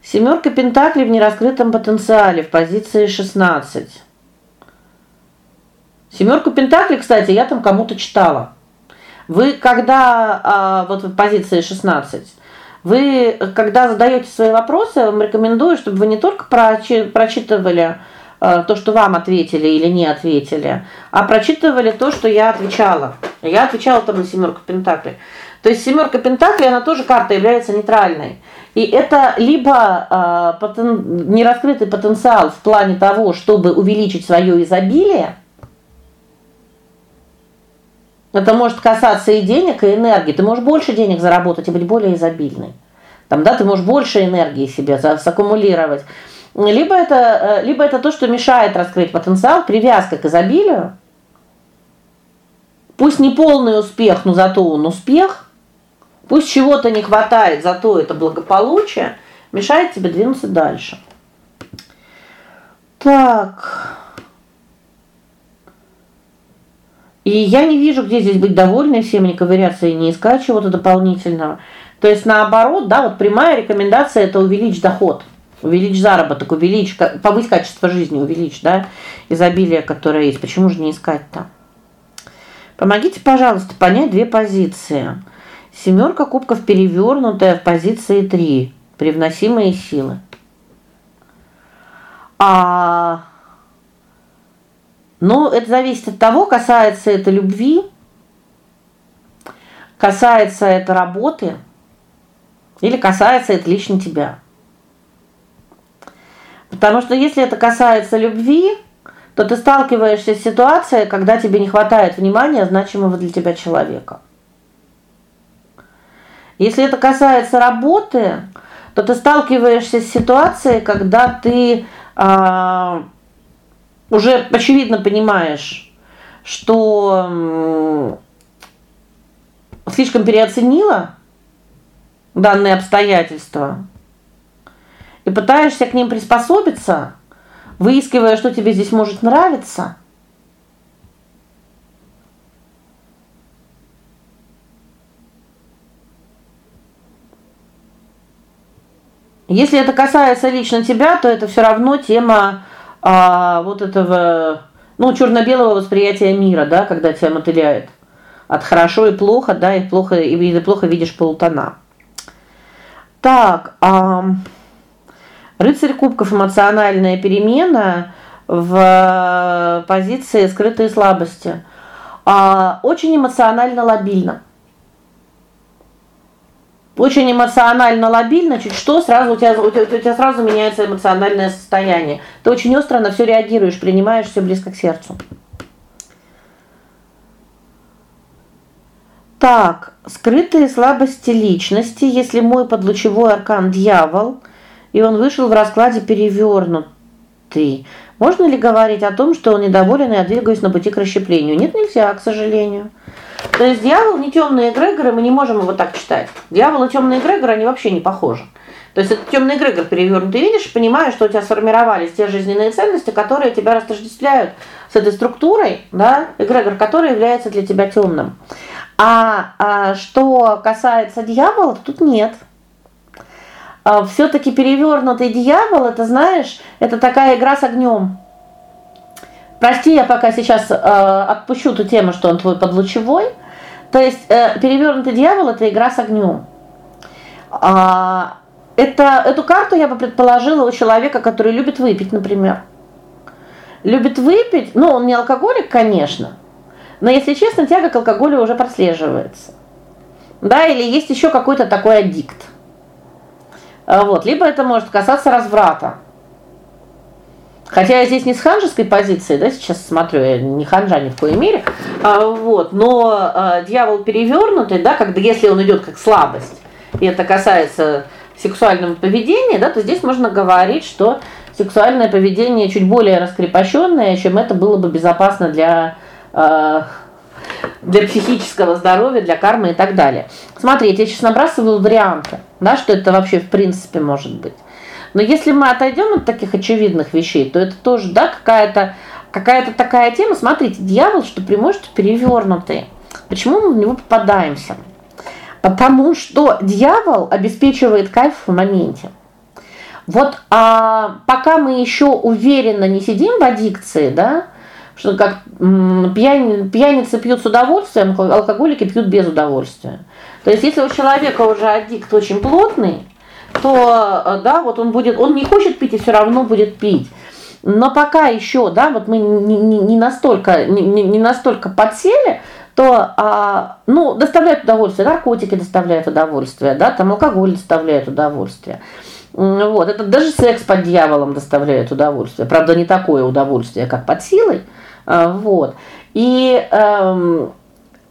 Семерка пентаклей в нераскрытом потенциале в позиции 16. Семерку пентаклей, кстати, я там кому-то читала. Вы когда а, вот в позиции 16, вы когда задаете свои вопросы, я вам рекомендую, чтобы вы не только прочитывали то, что вам ответили или не ответили, а прочитывали то, что я отвечала. Я отвечала там на семерку пентаклей. То есть семерка пентаклей, она тоже карта является нейтральной. И это либо э, нераскрытый потенциал в плане того, чтобы увеличить свое изобилие. Это может касаться и денег, и энергии. Ты можешь больше денег заработать и быть более изобильной. Там, да, ты можешь больше энергии себе саккумулировать. Либо это э, либо это то, что мешает раскрыть потенциал, привязка к изобилию. Пусть не полный успех, но зато он успех. Пусть чего-то не хватает, зато это благополучие мешает тебе двинуться дальше. Так. И я не вижу, где здесь быть довольной, всем не ковыряться и не искать чего-то дополнительного. То есть наоборот, да, вот прямая рекомендация это увеличить доход, увеличить заработок, увеличить повысить качество жизни, увеличить, да, изобилие, которое есть. Почему же не искать-то? Помогите, пожалуйста, понять две позиции. Семерка кубков перевернутая в позиции 3. Привносимые силы. А ну, это зависит от того, касается это любви, касается это работы или касается это лично тебя. Потому что если это касается любви, то ты сталкиваешься с ситуацией, когда тебе не хватает внимания значимого для тебя человека. Если это касается работы, то ты сталкиваешься с ситуацией, когда ты а, уже очевидно понимаешь, что слишком переоценила данные обстоятельства и пытаешься к ним приспособиться, выискивая, что тебе здесь может нравиться. Если это касается лично тебя, то это все равно тема а, вот этого, ну, черно белого восприятия мира, да, когда тебя мотыляет от хорошо и плохо, да, и плохо и ты плохо видишь полутона. Так, а рыцарь кубков эмоциональная перемена в позиции скрытые слабости. А очень эмоционально лобильно очень эмоционально лобильно, чуть что, сразу у тебя, у тебя, у тебя сразу меняется эмоциональное состояние. Ты очень остро на все реагируешь, принимаешь все близко к сердцу. Так, скрытые слабости личности, если мой подлучевой аркан дьявол, и он вышел в раскладе перевернутый. Можно ли говорить о том, что он недоволен и я двигаюсь на пути к расщеплению? Нет, нельзя, к сожалению. То есть дьявол не темные эгрегоры, мы не можем его так читать. Дьявол и темные эгрегоры, они вообще не похожи. То есть это темный эгрегор перевернутый, видишь, понимаешь, что у тебя сформировались те жизненные ценности, которые тебя растождествляют с этой структурой, да, эгрегор, который является для тебя темным. А, а что касается дьявола, тут нет. А, все таки перевернутый дьявол это, знаешь, это такая игра с огнем. Прости, я пока сейчас э, отпущу ту тему, что он твой подлучевой. То есть э, перевернутый дьявол это игра с огнем. А это эту карту я бы предположила у человека, который любит выпить, например. Любит выпить, ну, он не алкоголик, конечно. Но если честно, тяга к алкоголю уже прослеживается. Да, или есть еще какой-то такой аддикт. А вот, либо это может касаться разврата. Хотя я здесь не с ханжеской позиции, да, сейчас смотрю, я не ханжа ни в коей мере. А, вот, но а, дьявол перевернутый, да, когда если он идет как слабость, и это касается сексуального поведения, да, то здесь можно говорить, что сексуальное поведение чуть более раскрепощенное, чем это было бы безопасно для э, для психического здоровья, для кармы и так далее. Смотрите, я сейчас набрасываю варианты, да, что это вообще в принципе может быть. Но если мы отойдем от таких очевидных вещей, то это тоже, да, какая-то какая-то такая тема. Смотрите, дьявол, что прямой, что перевернутый. Почему мы в него попадаемся? Потому что дьявол обеспечивает кайф в моменте. Вот а пока мы еще уверенно не сидим в аддикции, да, что как пьяни, пьяницы пьют с удовольствием, алкоголики пьют без удовольствия. То есть если у человека уже аддикт очень плотный, то э, да, вот он будет, он не хочет пить и все равно будет пить. Но пока еще, да, вот мы не, не, не настолько не, не настолько подсели, то а, ну, доставляет удовольствие, наркотики доставляют удовольствие, да, там алкоголь доставляет удовольствие. Вот, это даже секс под дьяволом доставляет удовольствие. Правда, не такое удовольствие, как под силой. А, вот. И эм,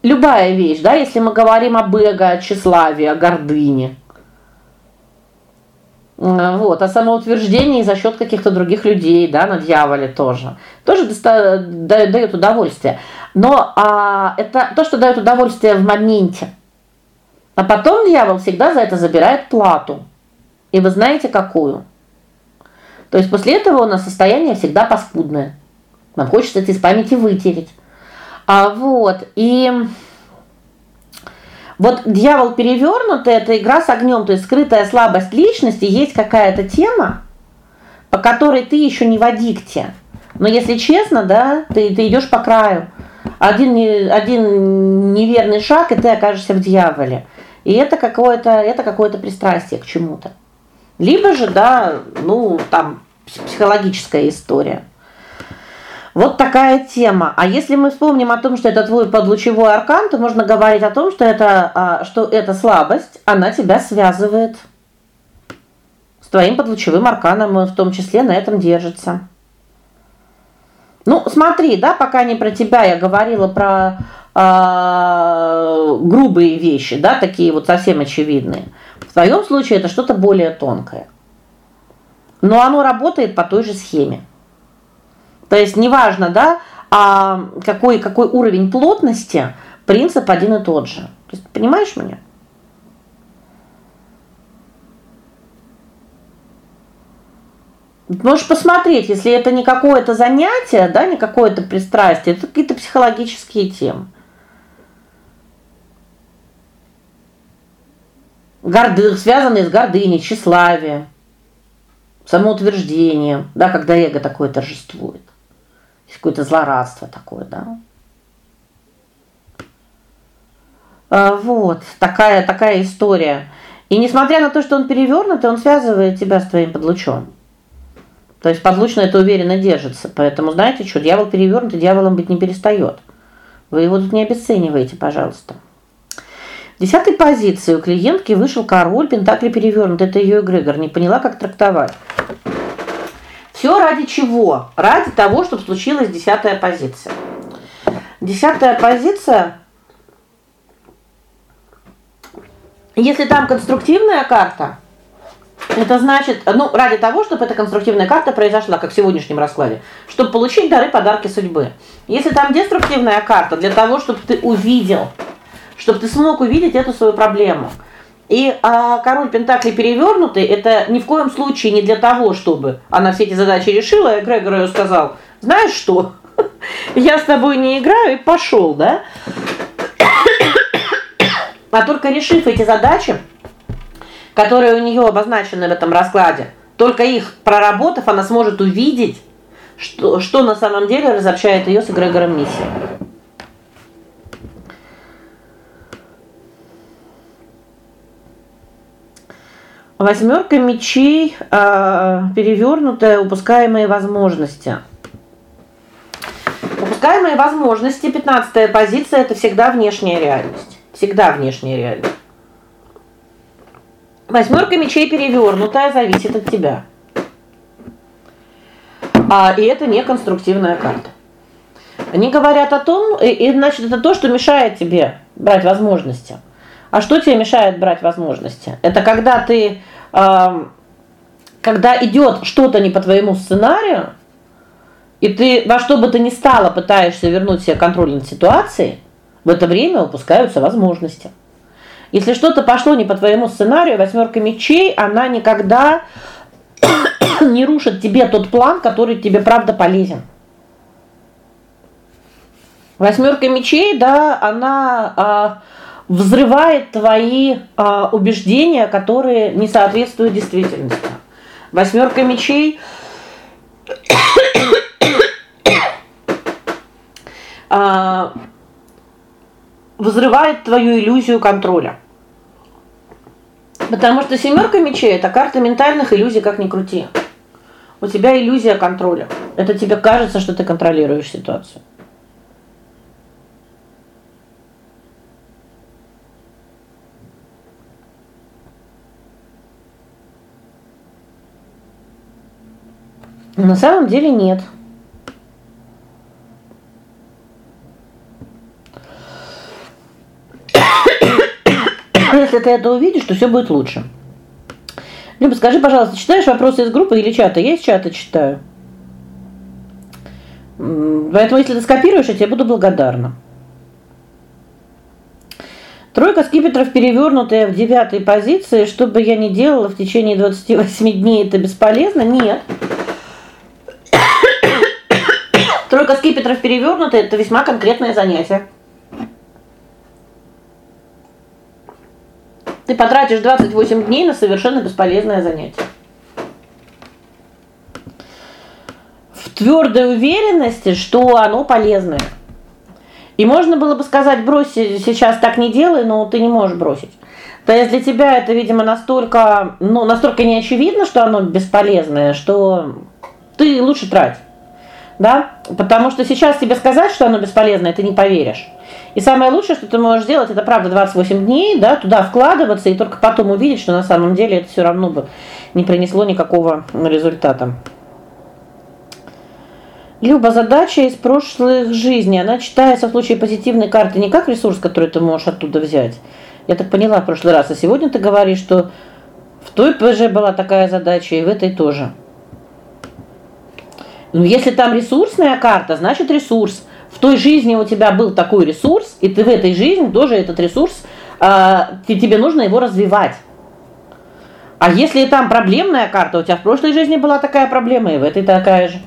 любая вещь, да, если мы говорим об эго, о тщеславии, о гордыне, вот, а самоутверждение за счет каких-то других людей, да, на дьяволе тоже. Тоже дает удовольствие. Но а это то, что дает удовольствие в моменте. А потом дьявол всегда за это забирает плату. И вы знаете какую? То есть после этого у нас состояние всегда паскудное. Нам хочется это из памяти вытереть. А вот, и вот дьявол перевернутый это игра с огнем, то есть скрытая слабость личности, есть какая-то тема, по которой ты еще не в аддикте. Но если честно, да, ты ты идешь по краю. Один один неверный шаг, и ты окажешься в дьяволе. И это какое-то это какое-то пристрастие к чему-то. Либо же, да, ну, там психологическая история. Вот такая тема. А если мы вспомним о том, что это твой подлучевой аркан, то можно говорить о том, что это а, что эта слабость, она тебя связывает с твоим подлучевым арканом, в том числе на этом держится. Ну, смотри, да, пока не про тебя я говорила про э, грубые вещи, да, такие вот совсем очевидные. В твоем случае это что-то более тонкое. Но оно работает по той же схеме. То есть неважно, да, а какой какой уровень плотности, принцип один и тот же. То есть понимаешь меня? Можешь посмотреть, если это не какое-то занятие, да, не какое-то пристрастие, это какие-то психологические темы. Горды, связанные с гордыней, тщеславием, самоутверждением, да, когда эго такое торжествует. Какое-то злорадство такое, да. А, вот, такая такая история. И несмотря на то, что он перевернутый, он связывает тебя с твоим подлучом. То есть подлучно это уверенно держится. Поэтому знаете что, дьявол перевернутый, дьяволом быть не перестает. Вы его тут не обесцениваете, пожалуйста. В десятой позиции у клиентки вышел король пентаклей перевернут. Это ее эгрегор. Не поняла, как трактовать. Все ради чего? Ради того, чтобы случилась десятая позиция. Десятая позиция Если там конструктивная карта, это значит, ну, ради того, чтобы эта конструктивная карта произошла, как в сегодняшнем раскладе, чтобы получить дары, подарки судьбы. Если там деструктивная карта, для того, чтобы ты увидел, чтобы ты смог увидеть эту свою проблему. И а, король пентаклей перевернутый это ни в коем случае не для того, чтобы она все эти задачи решила, и Грегор ее сказал: "Знаешь что? Я с тобой не играю" и пошел, да? А только решив эти задачи, которые у нее обозначены в этом раскладе, только их проработав, она сможет увидеть, что что на самом деле разобщает ее с эгрегором миссии. Восьмерка мечей, э, перевернутая, упускаемые возможности. Упускаемые возможности, пятнадцатая позиция это всегда внешняя реальность. Всегда внешняя реальность. Восьмерка мечей перевернутая зависит от тебя. А и это не конструктивная карта. Они говорят о том, и, и значит, это то, что мешает тебе брать возможности. А что тебе мешает брать возможности? Это когда ты э, когда идет что-то не по твоему сценарию, и ты во что бы ты ни стало пытаешься вернуть себе контроль над ситуацией, в это время упускаются возможности. Если что-то пошло не по твоему сценарию, восьмерка мечей, она никогда не рушит тебе тот план, который тебе правда полезен. Восьмерка мечей, да, она а, взрывает твои а, убеждения, которые не соответствуют действительности. Восьмерка мечей а, взрывает твою иллюзию контроля. Потому что семерка мечей это карта ментальных иллюзий, как ни крути. У тебя иллюзия контроля. Это тебе кажется, что ты контролируешь ситуацию. На самом деле нет. Если ты это увидишь, то все будет лучше. Люба, скажи, пожалуйста, читаешь вопросы из группы или чата? Я из чата читаю. Поэтому если ты скопируешь, я тебе буду благодарна. Тройка скипетров перевернутая в девятой позиции, что бы я ни делала в течение 28 дней, это бесполезно? Нет. Тройка скипетров перевернутая это весьма конкретное занятие. Ты потратишь 28 дней на совершенно бесполезное занятие. В твердой уверенности, что оно полезное. И можно было бы сказать: "Брось сейчас так не делай", но ты не можешь бросить. То есть для тебя это, видимо, настолько, ну, настолько неочевидно, что оно бесполезное, что ты лучше трать. Да? Потому что сейчас тебе сказать, что оно бесполезное, ты не поверишь. И самое лучшее, что ты можешь сделать, это правда 28 дней, да, туда вкладываться и только потом увидеть, что на самом деле это все равно бы не принесло никакого результата. Люба задача из прошлых жизней, она читается в случае позитивной карты не как ресурс, который ты можешь оттуда взять. Я так поняла в прошлый раз, а сегодня ты говоришь, что в той ПЖ была такая задача и в этой тоже. Ну, если там ресурсная карта, значит ресурс. В той жизни у тебя был такой ресурс, и ты в этой жизни тоже этот ресурс, а, тебе нужно его развивать. А если там проблемная карта, у тебя в прошлой жизни была такая проблема, и в этой такая же.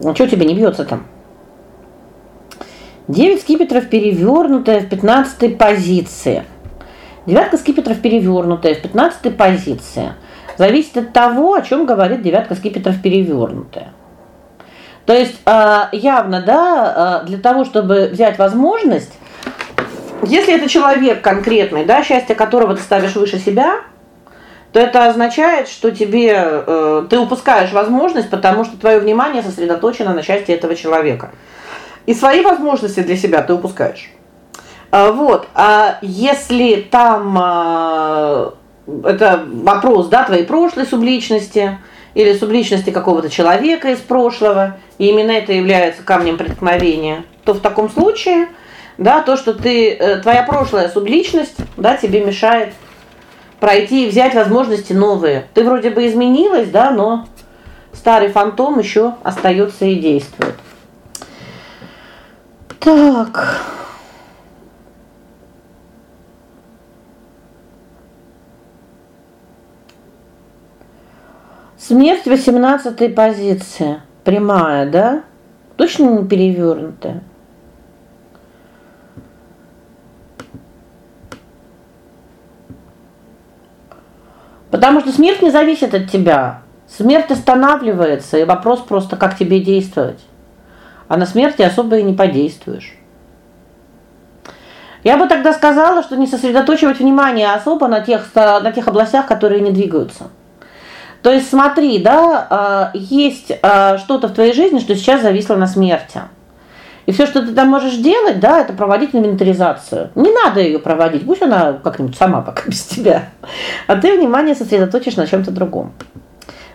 Ну что тебе не бьется там? 9 скипетров перевернутая в 15 позиции. Девятка скипетров перевернутая в 15 позиции. Зависит от того, о чем говорит девятка скипетров перевернутая. То есть а, явно, да, а, для того, чтобы взять возможность, если это человек конкретный, да, счастье которого ты ставишь выше себя, то это означает, что тебе э, ты упускаешь возможность, потому что твое внимание сосредоточено на счастье этого человека. И свои возможности для себя ты упускаешь. А, вот. А если там это вопрос, да, твоей прошлой субличности или субличности какого-то человека из прошлого, и именно это является камнем преткновения, то в таком случае, да, то, что ты э, твоя прошлая субличность, да, тебе мешает пройти и взять возможности новые. Ты вроде бы изменилась, да, но старый фантом еще остается и действует. Так. Смерть 18 позиции. Прямая, да? Точно не перевернутая. Потому что смерть не зависит от тебя. Смерть останавливается, и вопрос просто как тебе действовать. А на смерти особо и не подействуешь. Я бы тогда сказала, что не сосредотачивать внимание особо на тех на тех областях, которые не двигаются. То есть смотри, да, а, есть а, что-то в твоей жизни, что сейчас зависло на смерти. И все, что ты там можешь делать, да, это проводить инвентаризацию. Не надо ее проводить, пусть она как-нибудь сама пока без тебя. А ты внимание сосредоточишь на чем то другом.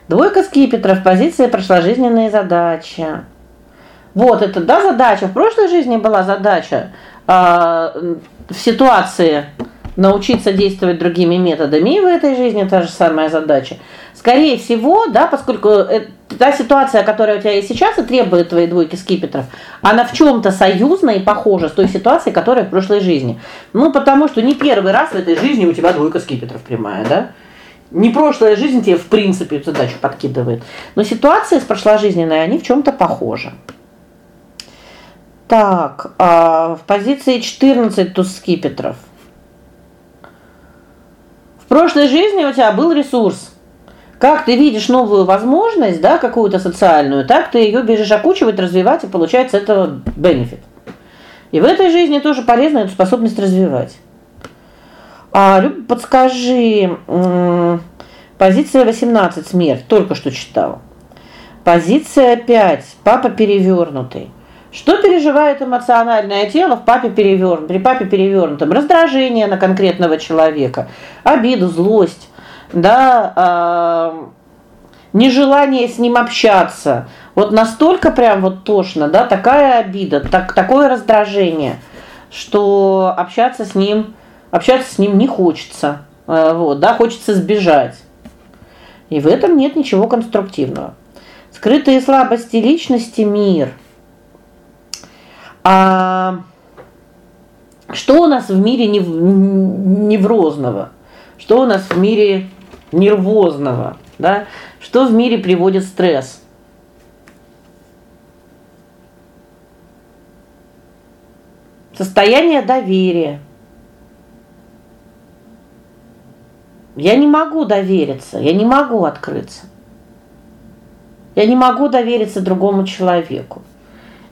Двойка скипетров, позиция прошла жизненные задачи. Вот это да задача. В прошлой жизни была задача э, в ситуации научиться действовать другими методами, и в этой жизни та же самая задача. Скорее всего, да, поскольку та ситуация, которая у тебя есть сейчас и требует твоей двойки скипетров, она в чем то союзна и похожа с той ситуацией, которая в прошлой жизни. Ну, потому что не первый раз в этой жизни у тебя двойка скипетров прямая, да? Не прошлая жизнь тебе в принципе задачу подкидывает. Но ситуации с прошложизненной, они в чем то похожи. Так, а в позиции 14 туз скипетров. В прошлой жизни у тебя был ресурс. Как ты видишь новую возможность, да, какую-то социальную, так ты ее бежишь окучивать, развивать и получать с этого бенефит. И в этой жизни тоже полезно эту способность развивать. А Люб, подскажи, позиция 18 смерть, только что читал. Позиция 5 папа перевернутый. Что переживает эмоциональное тело в папе перевернутом, при папе перевернутом? Раздражение на конкретного человека, обиду, злость, да, э, нежелание с ним общаться. Вот настолько прям вот тошно, да, такая обида, так такое раздражение, что общаться с ним, общаться с ним не хочется. Э, вот, да, хочется сбежать. И в этом нет ничего конструктивного. Скрытые слабости личности мир – а что у нас в мире нев, неврозного? Что у нас в мире нервозного, да? Что в мире приводит стресс? Состояние доверия. Я не могу довериться, я не могу открыться. Я не могу довериться другому человеку.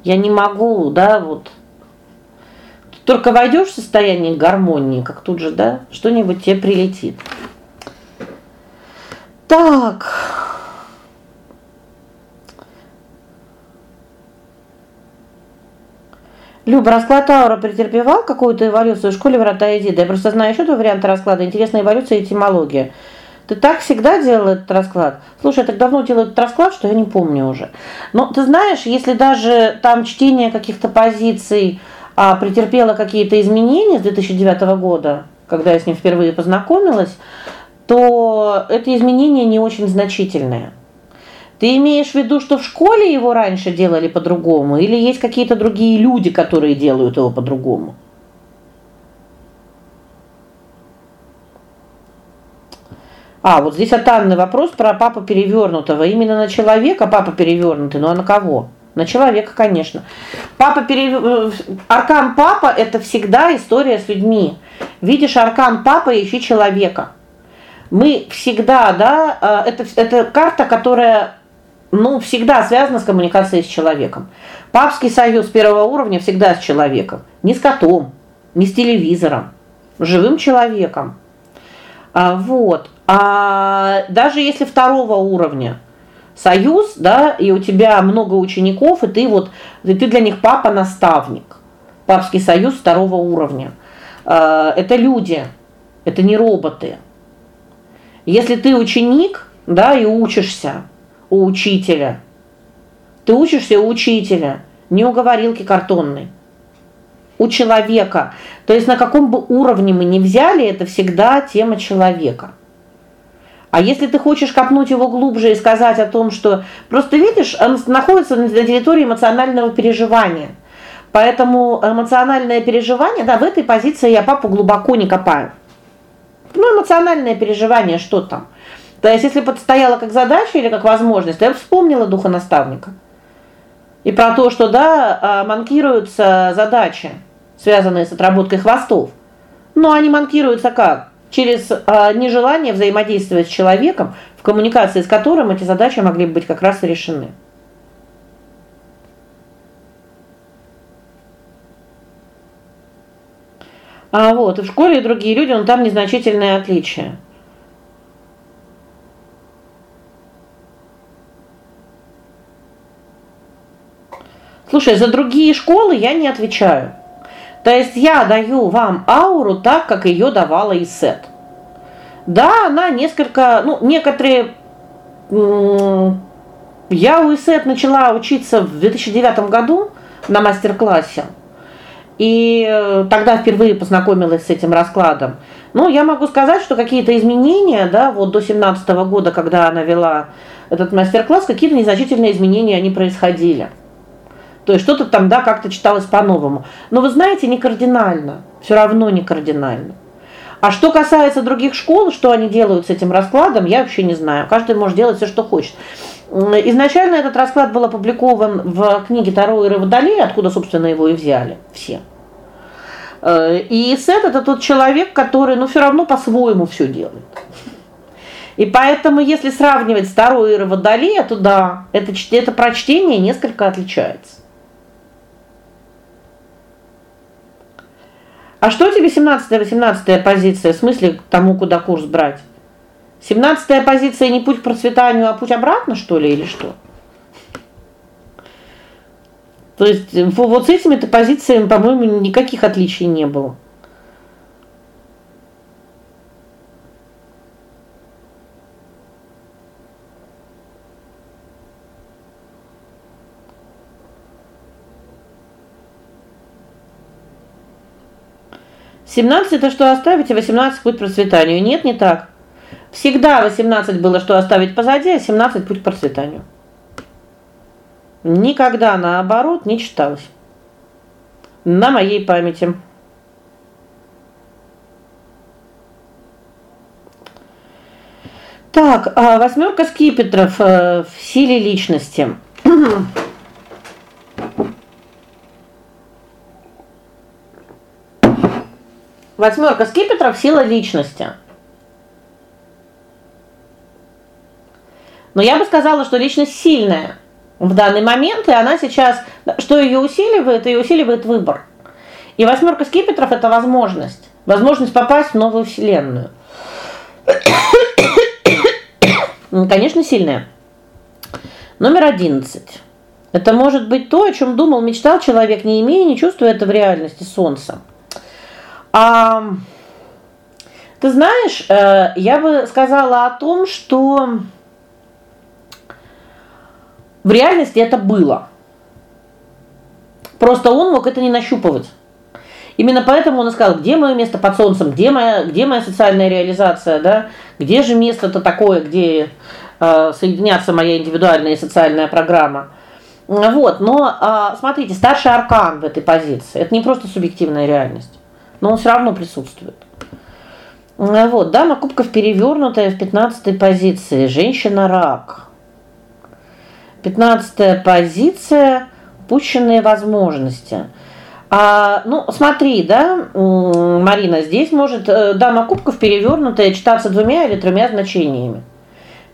Я не могу, да, вот только войдешь в состояние гармонии, как тут же, да, что-нибудь тебе прилетит. Так. Люба, расклад Аура претерпевал какую-то эволюцию в школе Врата Эдида? Я просто знаю еще два варианта расклада. Интересная эволюция и этимология. Ты так всегда делал этот расклад? Слушай, я так давно делаю этот расклад, что я не помню уже. Но ты знаешь, если даже там чтение каких-то позиций а претерпело какие-то изменения с 2009 года, когда я с ним впервые познакомилась, то это изменения не очень значительные. Ты имеешь в виду, что в школе его раньше делали по-другому или есть какие-то другие люди, которые делают его по-другому? А, вот здесь от Анны вопрос про папу перевернутого. Именно на человека папа перевернутый, но а на кого? На человека, конечно. Папа перев... Э, аркан папа это всегда история с людьми. Видишь аркан папа ищи человека. Мы всегда, да, э, это это карта, которая ну, всегда связана с коммуникацией с человеком. Папский союз первого уровня всегда с человеком, не с котом, не с телевизором, живым человеком. А вот. А даже если второго уровня союз, да, и у тебя много учеников, и ты вот ты для них папа-наставник. Папский союз второго уровня. А, это люди. Это не роботы. Если ты ученик, да, и учишься у учителя. Ты учишься у учителя, не у говорилки картонной. У человека. То есть на каком бы уровне мы ни взяли, это всегда тема человека. А если ты хочешь копнуть его глубже и сказать о том, что просто видишь, он находится на территории эмоционального переживания. Поэтому эмоциональное переживание, да, в этой позиции я папу глубоко не копаю. Ну, эмоциональное переживание, что там? То есть если стояло как задача или как возможность, то я вспомнила духа наставника. И про то, что да, а, манкируются задачи, связанные с отработкой хвостов. Но они манкируются как? через а, нежелание взаимодействовать с человеком, в коммуникации с которым эти задачи могли бы быть как раз решены. А вот, в школе другие люди, но там незначительное отличие. Слушай, за другие школы я не отвечаю. То есть я даю вам ауру так, как ее давала Исет. Да, она несколько, ну, некоторые я у Исет начала учиться в 2009 году на мастер-классе. И э, тогда впервые познакомилась с этим раскладом. Ну, я могу сказать, что какие-то изменения, да, вот до 17 года, когда она вела этот мастер-класс, какие-то незначительные изменения они происходили. То есть что-то там, да, как-то читалось по-новому. Но вы знаете, не кардинально. все равно не кардинально. А что касается других школ, что они делают с этим раскладом, я вообще не знаю. Каждый может делать все, что хочет. Изначально этот расклад был опубликован в книге Таро и Водолей, откуда, собственно, его и взяли все. Э, и Сет это тот человек, который, ну, все равно по-своему все делает. И поэтому, если сравнивать Таро и Водолея, то да, это это прочтение несколько отличается. А что тебе 17-18 позиция, в смысле тому, куда курс брать? 17-я позиция не путь к процветанию, а путь обратно, что ли, или что? То есть вот с этими-то позициями, по-моему, никаких отличий не было. 17 это что оставить, а 18 путь к процветанию. Нет, не так. Всегда 18 было что оставить позади, а 17 путь к процветанию. Никогда наоборот не читалось. На моей памяти. Так, а восьмерка скипетров э, в силе личности. Восьмерка скипетров сила личности. Но я бы сказала, что личность сильная в данный момент, и она сейчас что ее усиливает? Ее усиливает выбор. И восьмерка скипетров это возможность, возможность попасть в новую вселенную. Конечно, сильная. Номер одиннадцать. Это может быть то, о чем думал, мечтал человек, не имея, не чувствуя это в реальности солнца. А ты Ты знаешь, э, я бы сказала о том, что в реальности это было. Просто он мог это не нащупывать. Именно поэтому он и сказал: "Где мое место под солнцем? Где моя где моя социальная реализация, да? Где же место-то такое, где э, соединятся моя индивидуальная и социальная программа?" Вот, но а, смотрите, старший аркан в этой позиции это не просто субъективная реальность, но он все равно присутствует. Вот, дама кубков перевернутая в 15 позиции, женщина-рак. 15 позиция упущенные возможности. А, ну, смотри, да, Марина, здесь может э, дама кубков перевернутая читаться двумя или тремя значениями.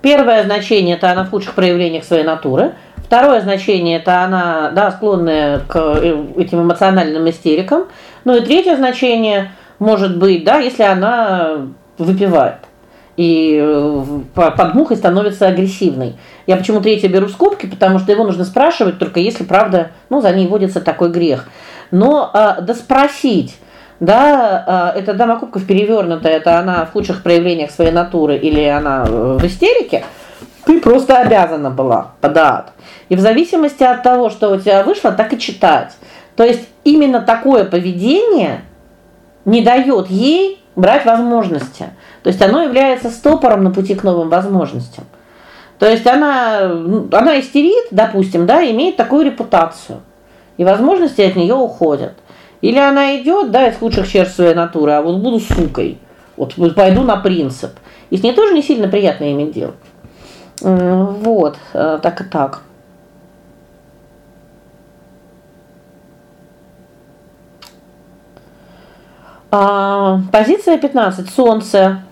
Первое значение это она в худших проявлениях своей натуры. Второе значение это она, да, склонная к э, этим эмоциональным истерикам. Ну и третье значение может быть, да, если она выпивает и э, под мухой становится агрессивной. Я почему третье беру скобки, потому что его нужно спрашивать только если, правда, ну, за ней водится такой грех. Но а, да спросить да, а, это дама кубков перевернутая, это она в худших проявлениях своей натуры или она э, в истерике, ты просто обязана была подать. И в зависимости от того, что у тебя вышло, так и читать. То есть именно такое поведение не дает ей брать возможности. То есть оно является стопором на пути к новым возможностям. То есть она она истерит, допустим, да, имеет такую репутацию. И возможности от нее уходят. Или она идет, да, из худших черт своей натуры, а вот буду сукой. Вот пойду на принцип. И с ней тоже не сильно приятно иметь дело. Вот, э, так и так. А, позиция 15. Солнце.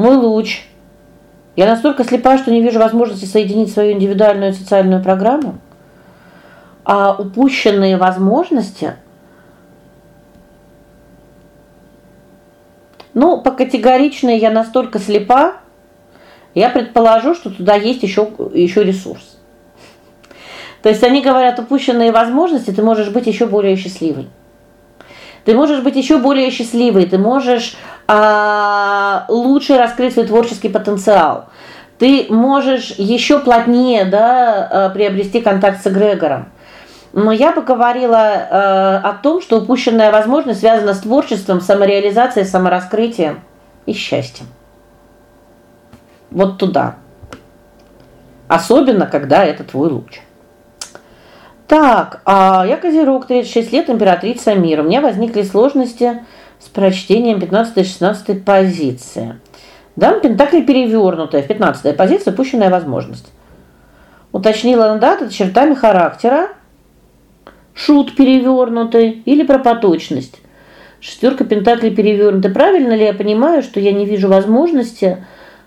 Мой луч. Я настолько слепа, что не вижу возможности соединить свою индивидуальную социальную программу. А упущенные возможности Ну, по категоричной я настолько слепа, я предположу, что туда есть еще еще ресурс. То есть они говорят, упущенные возможности, ты можешь быть еще более счастливой. Ты можешь быть еще более счастливой, ты можешь а, лучше раскрыть свой творческий потенциал. Ты можешь еще плотнее, да, а, приобрести контакт с эгрегором. Но я бы говорила э, о том, что упущенная возможность связана с творчеством, самореализацией, самораскрытием и счастьем. Вот туда. Особенно, когда это твой луч. Так, а я Козерог, 36 лет, императрица мира. У меня возникли сложности с прочтением 15-16 позиции. Дам пентакли перевернутая в 15 позиция, упущенная возможность. Уточнила дату чертами характера, шут перевернутый или пропоточность. Шестерка пентаклей перевернута. Правильно ли я понимаю, что я не вижу возможности,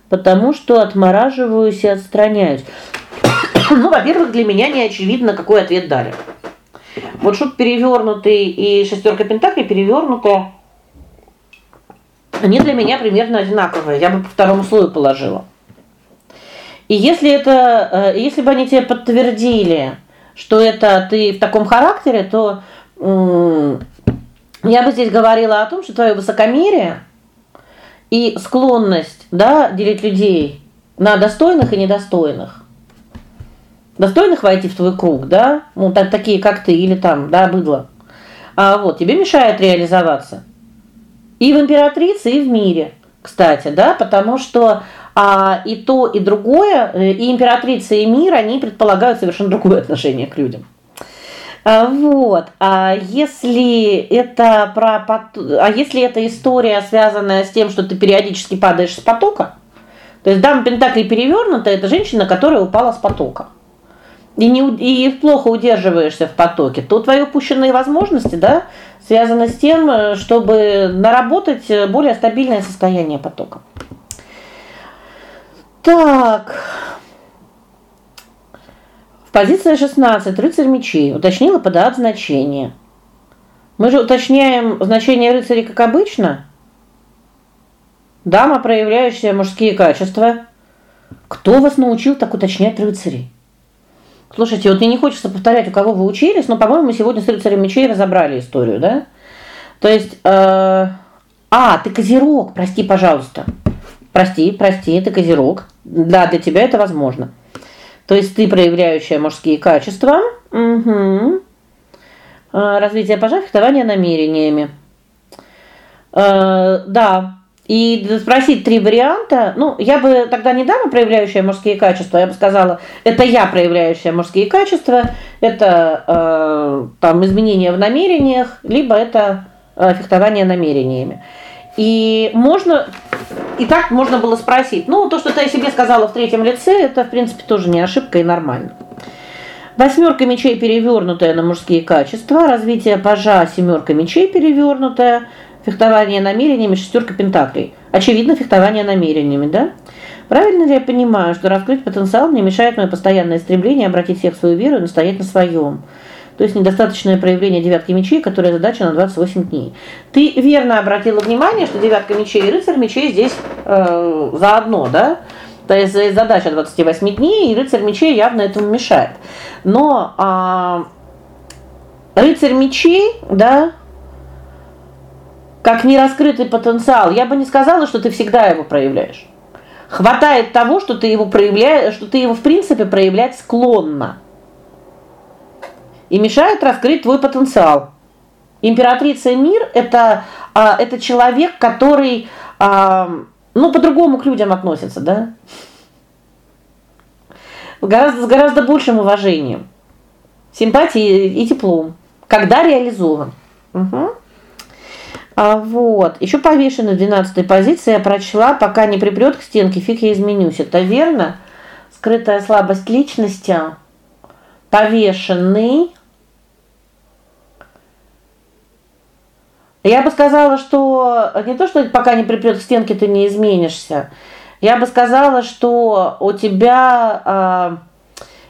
потому что отмораживаюсь и отстраняюсь? Ну, во-первых, для меня не очевидно, какой ответ дали. Вот шут перевернутый и шестерка пентаклей перевернутая. Они для меня примерно одинаковые. Я бы по второму слою положила. И если это, э, если бы они тебе подтвердили, что это ты в таком характере, то я бы здесь говорила о том, что твое высокомерие и склонность, да, делить людей на достойных и недостойных достойных войти в твой круг, да? Ну, так такие, как ты или там, да, быдло. А вот тебе мешает реализоваться. И в императрице, и в мире, кстати, да, потому что а и то, и другое, э, и императрица, и мир, они предполагают совершенно другое отношение к людям. А, вот. А если это про а если эта история связанная с тем, что ты периодически падаешь с потока, то есть дама пентаклей перевернута это женщина, которая упала с потока и не и плохо удерживаешься в потоке, то твои упущенные возможности, да, связаны с тем, э, чтобы наработать э, более стабильное состояние потока. Так. В позиции 16 рыцарь мечей уточнила подат значение. Мы же уточняем значение рыцаря как обычно. Дама, проявляющая мужские качества. Кто вас научил так уточнять рыцарей? Слушайте, вот мне не хочется повторять, у кого вы учились, но, по-моему, мы сегодня с рыцарем мечей разобрали историю, да? То есть, э, А, ты козерог, прости, пожалуйста. Прости, прости, ты козерог. Да, для тебя это возможно. То есть ты проявляющая мужские качества. Угу. Развитие пожар, фехтование намерениями. Э, да. И спросить три варианта. Ну, я бы тогда не дама проявляющая мужские качества, я бы сказала, это я проявляющая мужские качества, это э там изменения в намерениях, либо это э, фехтование намерениями. И можно и так можно было спросить. Ну, то, что ты о себе сказала в третьем лице, это, в принципе, тоже не ошибка и нормально. Восьмерка мечей перевернутая на мужские качества, развитие пажа семерка мечей перевернутая, фехтование намерениями шестерка пентаклей. Очевидно, фехтование намерениями, да? Правильно ли я понимаю, что раскрыть потенциал мне мешает мое постоянное стремление обратить всех в свою веру и настоять на своем? То есть недостаточное проявление девятки мечей, которая задача на 28 дней. Ты верно обратила внимание, что девятка мечей и рыцарь мечей здесь э, заодно, да? То есть задача 28 дней, и рыцарь мечей явно этому мешает. Но а рыцарь мечей, да, как нераскрытый потенциал, я бы не сказала, что ты всегда его проявляешь. Хватает того, что ты его проявляешь, что ты его в принципе проявлять склонна и мешают раскрыть твой потенциал. Императрица Мир это а, это человек, который а, ну по-другому к людям относится, да? Гораздо с гораздо большим уважением, симпатией и теплом, когда реализован. Угу. А вот, еще повешенный в 12 позиции я прочла, пока не припрет к стенке, фиг я изменюсь. Это верно? Скрытая слабость личности, повешенный Я бы сказала, что не то, что пока не припрет к стенке ты не изменишься. Я бы сказала, что у тебя э,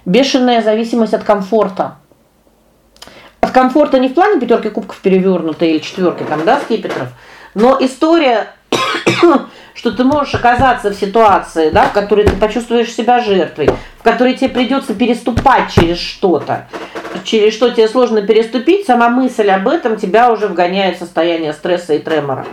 бешеная зависимость от комфорта. От комфорта не в плане пятерки кубков перевернутой или четверки там, да, скипетров, но история что ты можешь оказаться в ситуации, да, в которой ты почувствуешь себя жертвой, в которой тебе придется переступать через что-то через что тебе сложно переступить, сама мысль об этом тебя уже вгоняет в состояние стресса и тремора.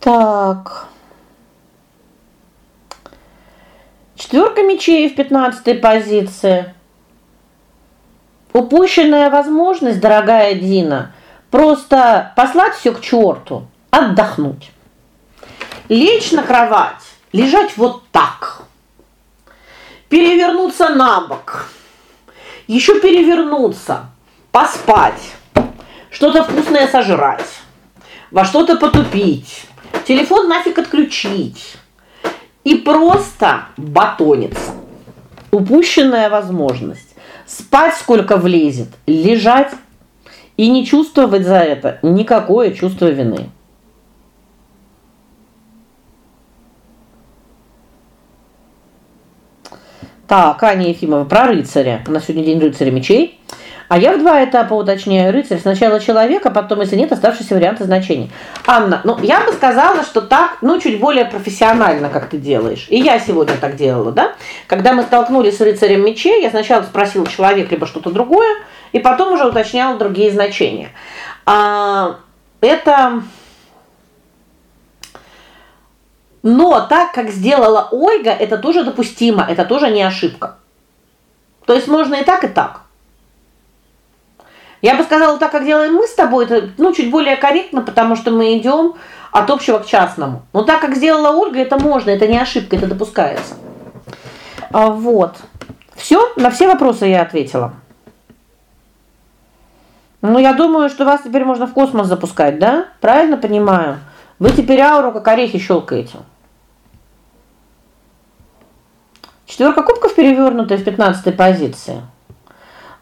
Так. Четверка мечей в пятнадцатой позиции. Упущенная возможность, дорогая Дина, просто послать все к черту, отдохнуть лечь на кровать, лежать вот так. Перевернуться на бок. Еще перевернуться, поспать. Что-то вкусное сожрать. Во что-то потупить. Телефон нафиг отключить. И просто батониться. Упущенная возможность. Спать сколько влезет, лежать и не чувствовать за это никакое чувство вины. Так, Аня Ефимова про рыцаря. У нас сегодня день рыцаря мечей. А я в два этапа уточняю рыцарь. Сначала человека, потом, если нет, оставшиеся варианты значений. Анна, ну, я бы сказала, что так, ну, чуть более профессионально, как ты делаешь. И я сегодня так делала, да? Когда мы столкнулись с рыцарем мечей, я сначала спросила человек либо что-то другое, и потом уже уточняла другие значения. А это но так, как сделала Ольга, это тоже допустимо, это тоже не ошибка. То есть можно и так, и так. Я бы сказала, так как делаем мы с тобой, это ну чуть более корректно, потому что мы идем от общего к частному. Но так как сделала Ольга, это можно, это не ошибка, это допускается. А, вот. Все, на все вопросы я ответила. Ну, я думаю, что вас теперь можно в космос запускать, да? Правильно понимаю? Вы теперь ауру как орехи щелкаете. Четверка кубков перевернутая в 15 позиции.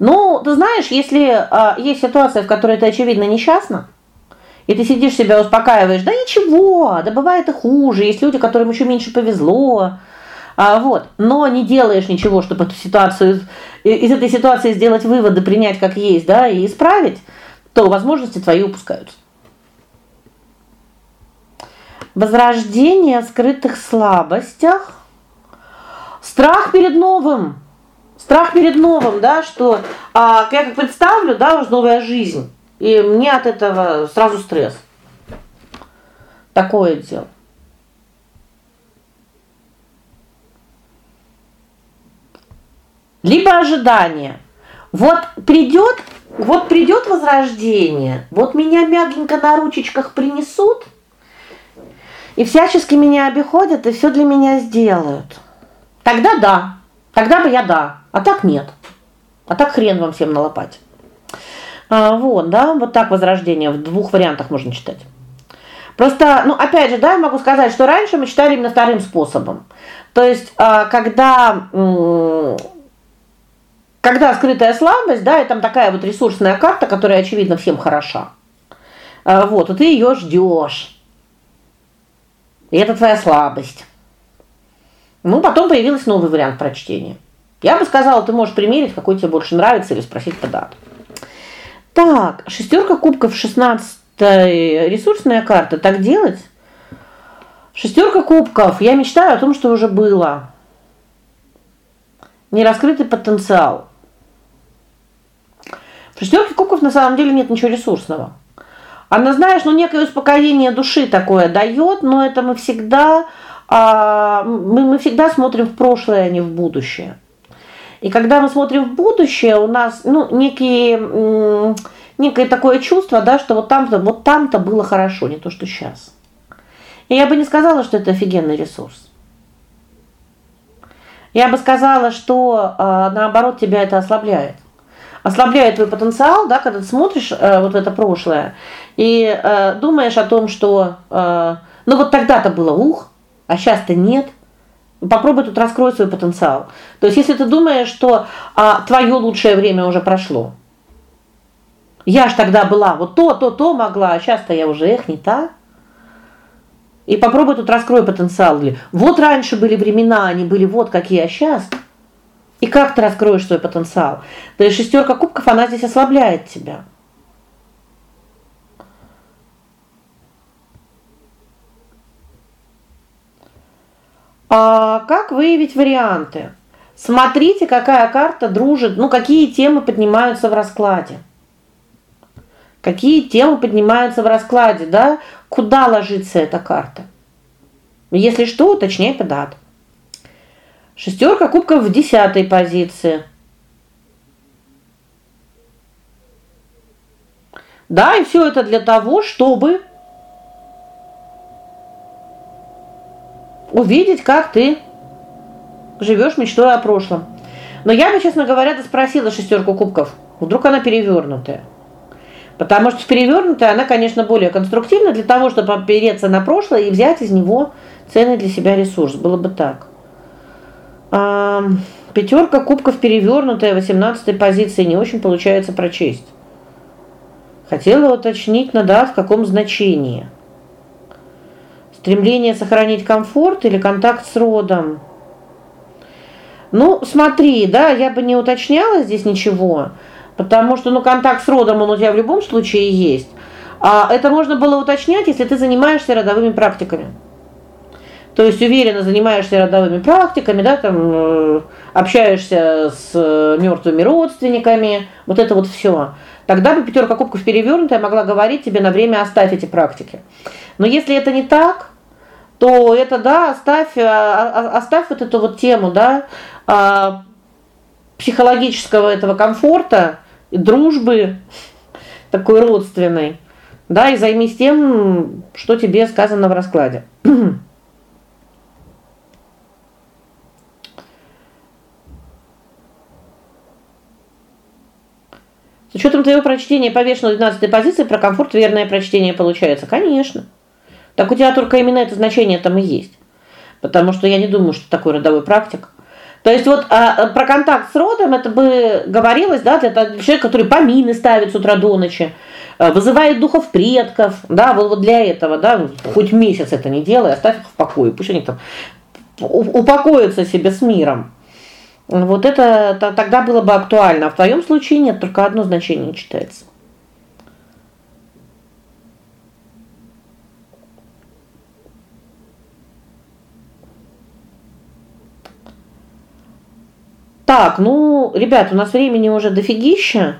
Ну, ты знаешь, если а, есть ситуация, в которой ты очевидно несчастна, и ты сидишь себя успокаиваешь: "Да ничего, да бывает и хуже, есть люди, которым еще меньше повезло". А вот, но не делаешь ничего, чтобы эту ситуацию из этой ситуации сделать выводы, принять как есть, да, и исправить, то возможности твои упускаются. Возрождение в скрытых слабостях Страх перед новым. Страх перед новым, да, что а я как представлю, да, уже новая жизнь. И мне от этого сразу стресс. Такое дело. Либо ожидание. Вот придет, вот придет возрождение. Вот меня мягенько на ручечках принесут и всячески меня обиходят и все для меня сделают. Тогда да. Тогда бы я да, а так нет. А так хрен вам всем на лопате. А, вот, да, вот так возрождение в двух вариантах можно читать. Просто, ну, опять же, да, я могу сказать, что раньше мы читали именно вторым способом. То есть, а, когда когда скрытая слабость, да, и там такая вот ресурсная карта, которая очевидно всем хороша. А, вот, и ты ее ждешь. И это твоя слабость. Ну, потом появился новый вариант прочтения. Я бы сказала, ты можешь примерить, какой тебе больше нравится или спросить по дату. Так, шестерка кубков 16 ресурсная карта. Так делать? Шестерка кубков. Я мечтаю о том, что уже было. Нераскрытый потенциал. В шестерке кубков на самом деле нет ничего ресурсного. Она, знаешь, ну некое успокоение души такое дает, но это мы всегда а, мы мы всегда смотрим в прошлое, а не в будущее. И когда мы смотрим в будущее, у нас, ну, некие некое такое чувство, да, что вот там-то, вот там-то было хорошо, не то, что сейчас. И я бы не сказала, что это офигенный ресурс. Я бы сказала, что э, наоборот тебя это ослабляет. Ослабляет твой потенциал, да, когда ты смотришь э, вот это прошлое и э, думаешь о том, что э, ну вот тогда-то было ух, а сейчас-то нет. Попробуй тут раскрой свой потенциал. То есть если ты думаешь, что а твое лучшее время уже прошло. Я ж тогда была вот то, то, то могла, а сейчас-то я уже эх, не та. И попробуй тут раскрой потенциал. Вот раньше были времена, они были вот какие, а сейчас и как ты раскроешь свой потенциал? То есть шестерка кубков она здесь ослабляет тебя. А как выявить варианты? Смотрите, какая карта дружит, ну какие темы поднимаются в раскладе. Какие темы поднимаются в раскладе, да? Куда ложится эта карта? Если что, уточняй по датам. Шестерка кубков в десятой позиции. Да, и все это для того, чтобы увидеть, как ты живешь мечтой о прошлом. Но я бы, честно говоря, спросила шестерку кубков. Вдруг она перевернутая. Потому что перевернутая она, конечно, более конструктивна для того, чтобы опереться на прошлое и взять из него ценный для себя ресурс. Было бы так. А, пятерка кубков перевернутая, 18 позиции, не очень получается прочесть. Хотела уточнить, надо в каком значении. Стремление сохранить комфорт или контакт с родом? Ну, смотри, да, я бы не уточняла здесь ничего, потому что ну контакт с родом он у тебя в любом случае есть. А это можно было уточнять, если ты занимаешься родовыми практиками. То есть уверенно занимаешься родовыми практиками, да, там э, общаешься с э, мертвыми родственниками, вот это вот все. Тогда бы пятерка кубков перевернутая могла говорить тебе на время оставь эти практики. Но если это не так, то это да, оставь а, оставь вот эту вот тему, да, а, психологического этого комфорта, дружбы такой родственной. Да, и займись тем, что тебе сказано в раскладе. С учетом твоего прочтения повешенной 12 позиции про комфорт верное прочтение получается. Конечно. Так у тебя только именно это значение там и есть. Потому что я не думаю, что такой родовой практик. То есть вот а, про контакт с родом это бы говорилось, да, для человека, который помины ставит с утра до ночи, а, вызывает духов предков, да, вот, вот для этого, да, хоть месяц это не делай, оставь их в покое, пусть они там упокоятся себе с миром. Вот это тогда было бы актуально. А в твоем случае нет, только одно значение читается. Так, ну, ребят, у нас времени уже дофигища.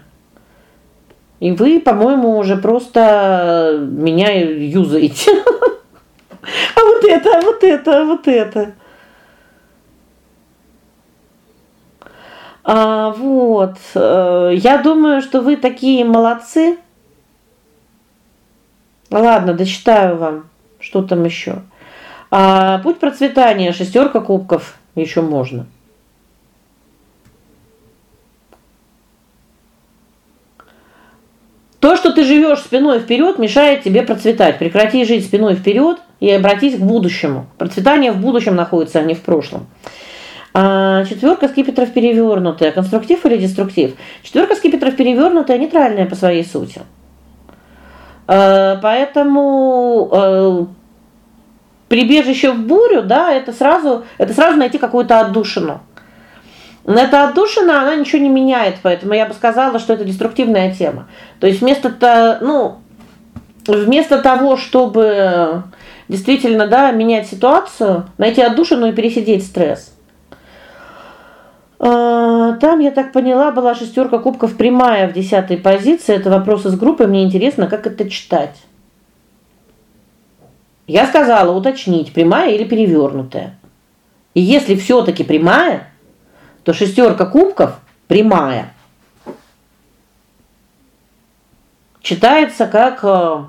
И вы, по-моему, уже просто меня юзаете. А вот это, а вот это, а вот это. А вот, э, я думаю, что вы такие молодцы. Ладно, дочитаю вам. Что там еще? А путь процветания, шестерка кубков еще можно. То, что ты живешь спиной вперед, мешает тебе процветать. Прекрати жить спиной вперед и обратись к будущему. Процветание в будущем находится, а не в прошлом. А четверка скипетров перевернутая, конструктив или деструктив? Четверка скипетров перевернутая, нейтральная по своей сути. А, поэтому а, прибежище в бурю, да, это сразу это сразу найти какую-то отдушину. Эта отдушина, она ничего не меняет, поэтому я бы сказала, что это деструктивная тема. То есть вместо то, ну, вместо того, чтобы действительно, да, менять ситуацию, найти отдушину и пересидеть стресс. А, там, я так поняла, была шестерка кубков прямая в десятой позиции. Это вопрос из группы, мне интересно, как это читать. Я сказала уточнить, прямая или перевернутая. И если все таки прямая, то шестерка кубков прямая. Читается как э,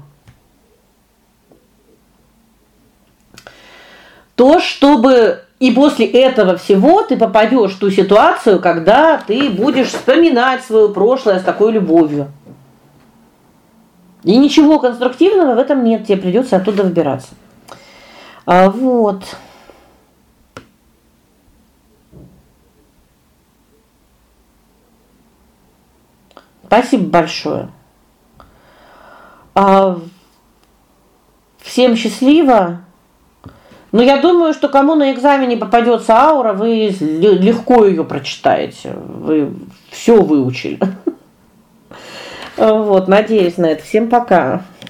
то, чтобы и после этого всего ты попадешь в ту ситуацию, когда ты будешь вспоминать свое прошлое с такой любовью. И ничего конструктивного в этом нет, тебе придется оттуда выбираться. А вот. Спасибо большое. А всем счастливо. Но я думаю, что кому на экзамене попадется аура, вы легко ее прочитаете. Вы все выучили. Вот, надеюсь на это. Всем пока.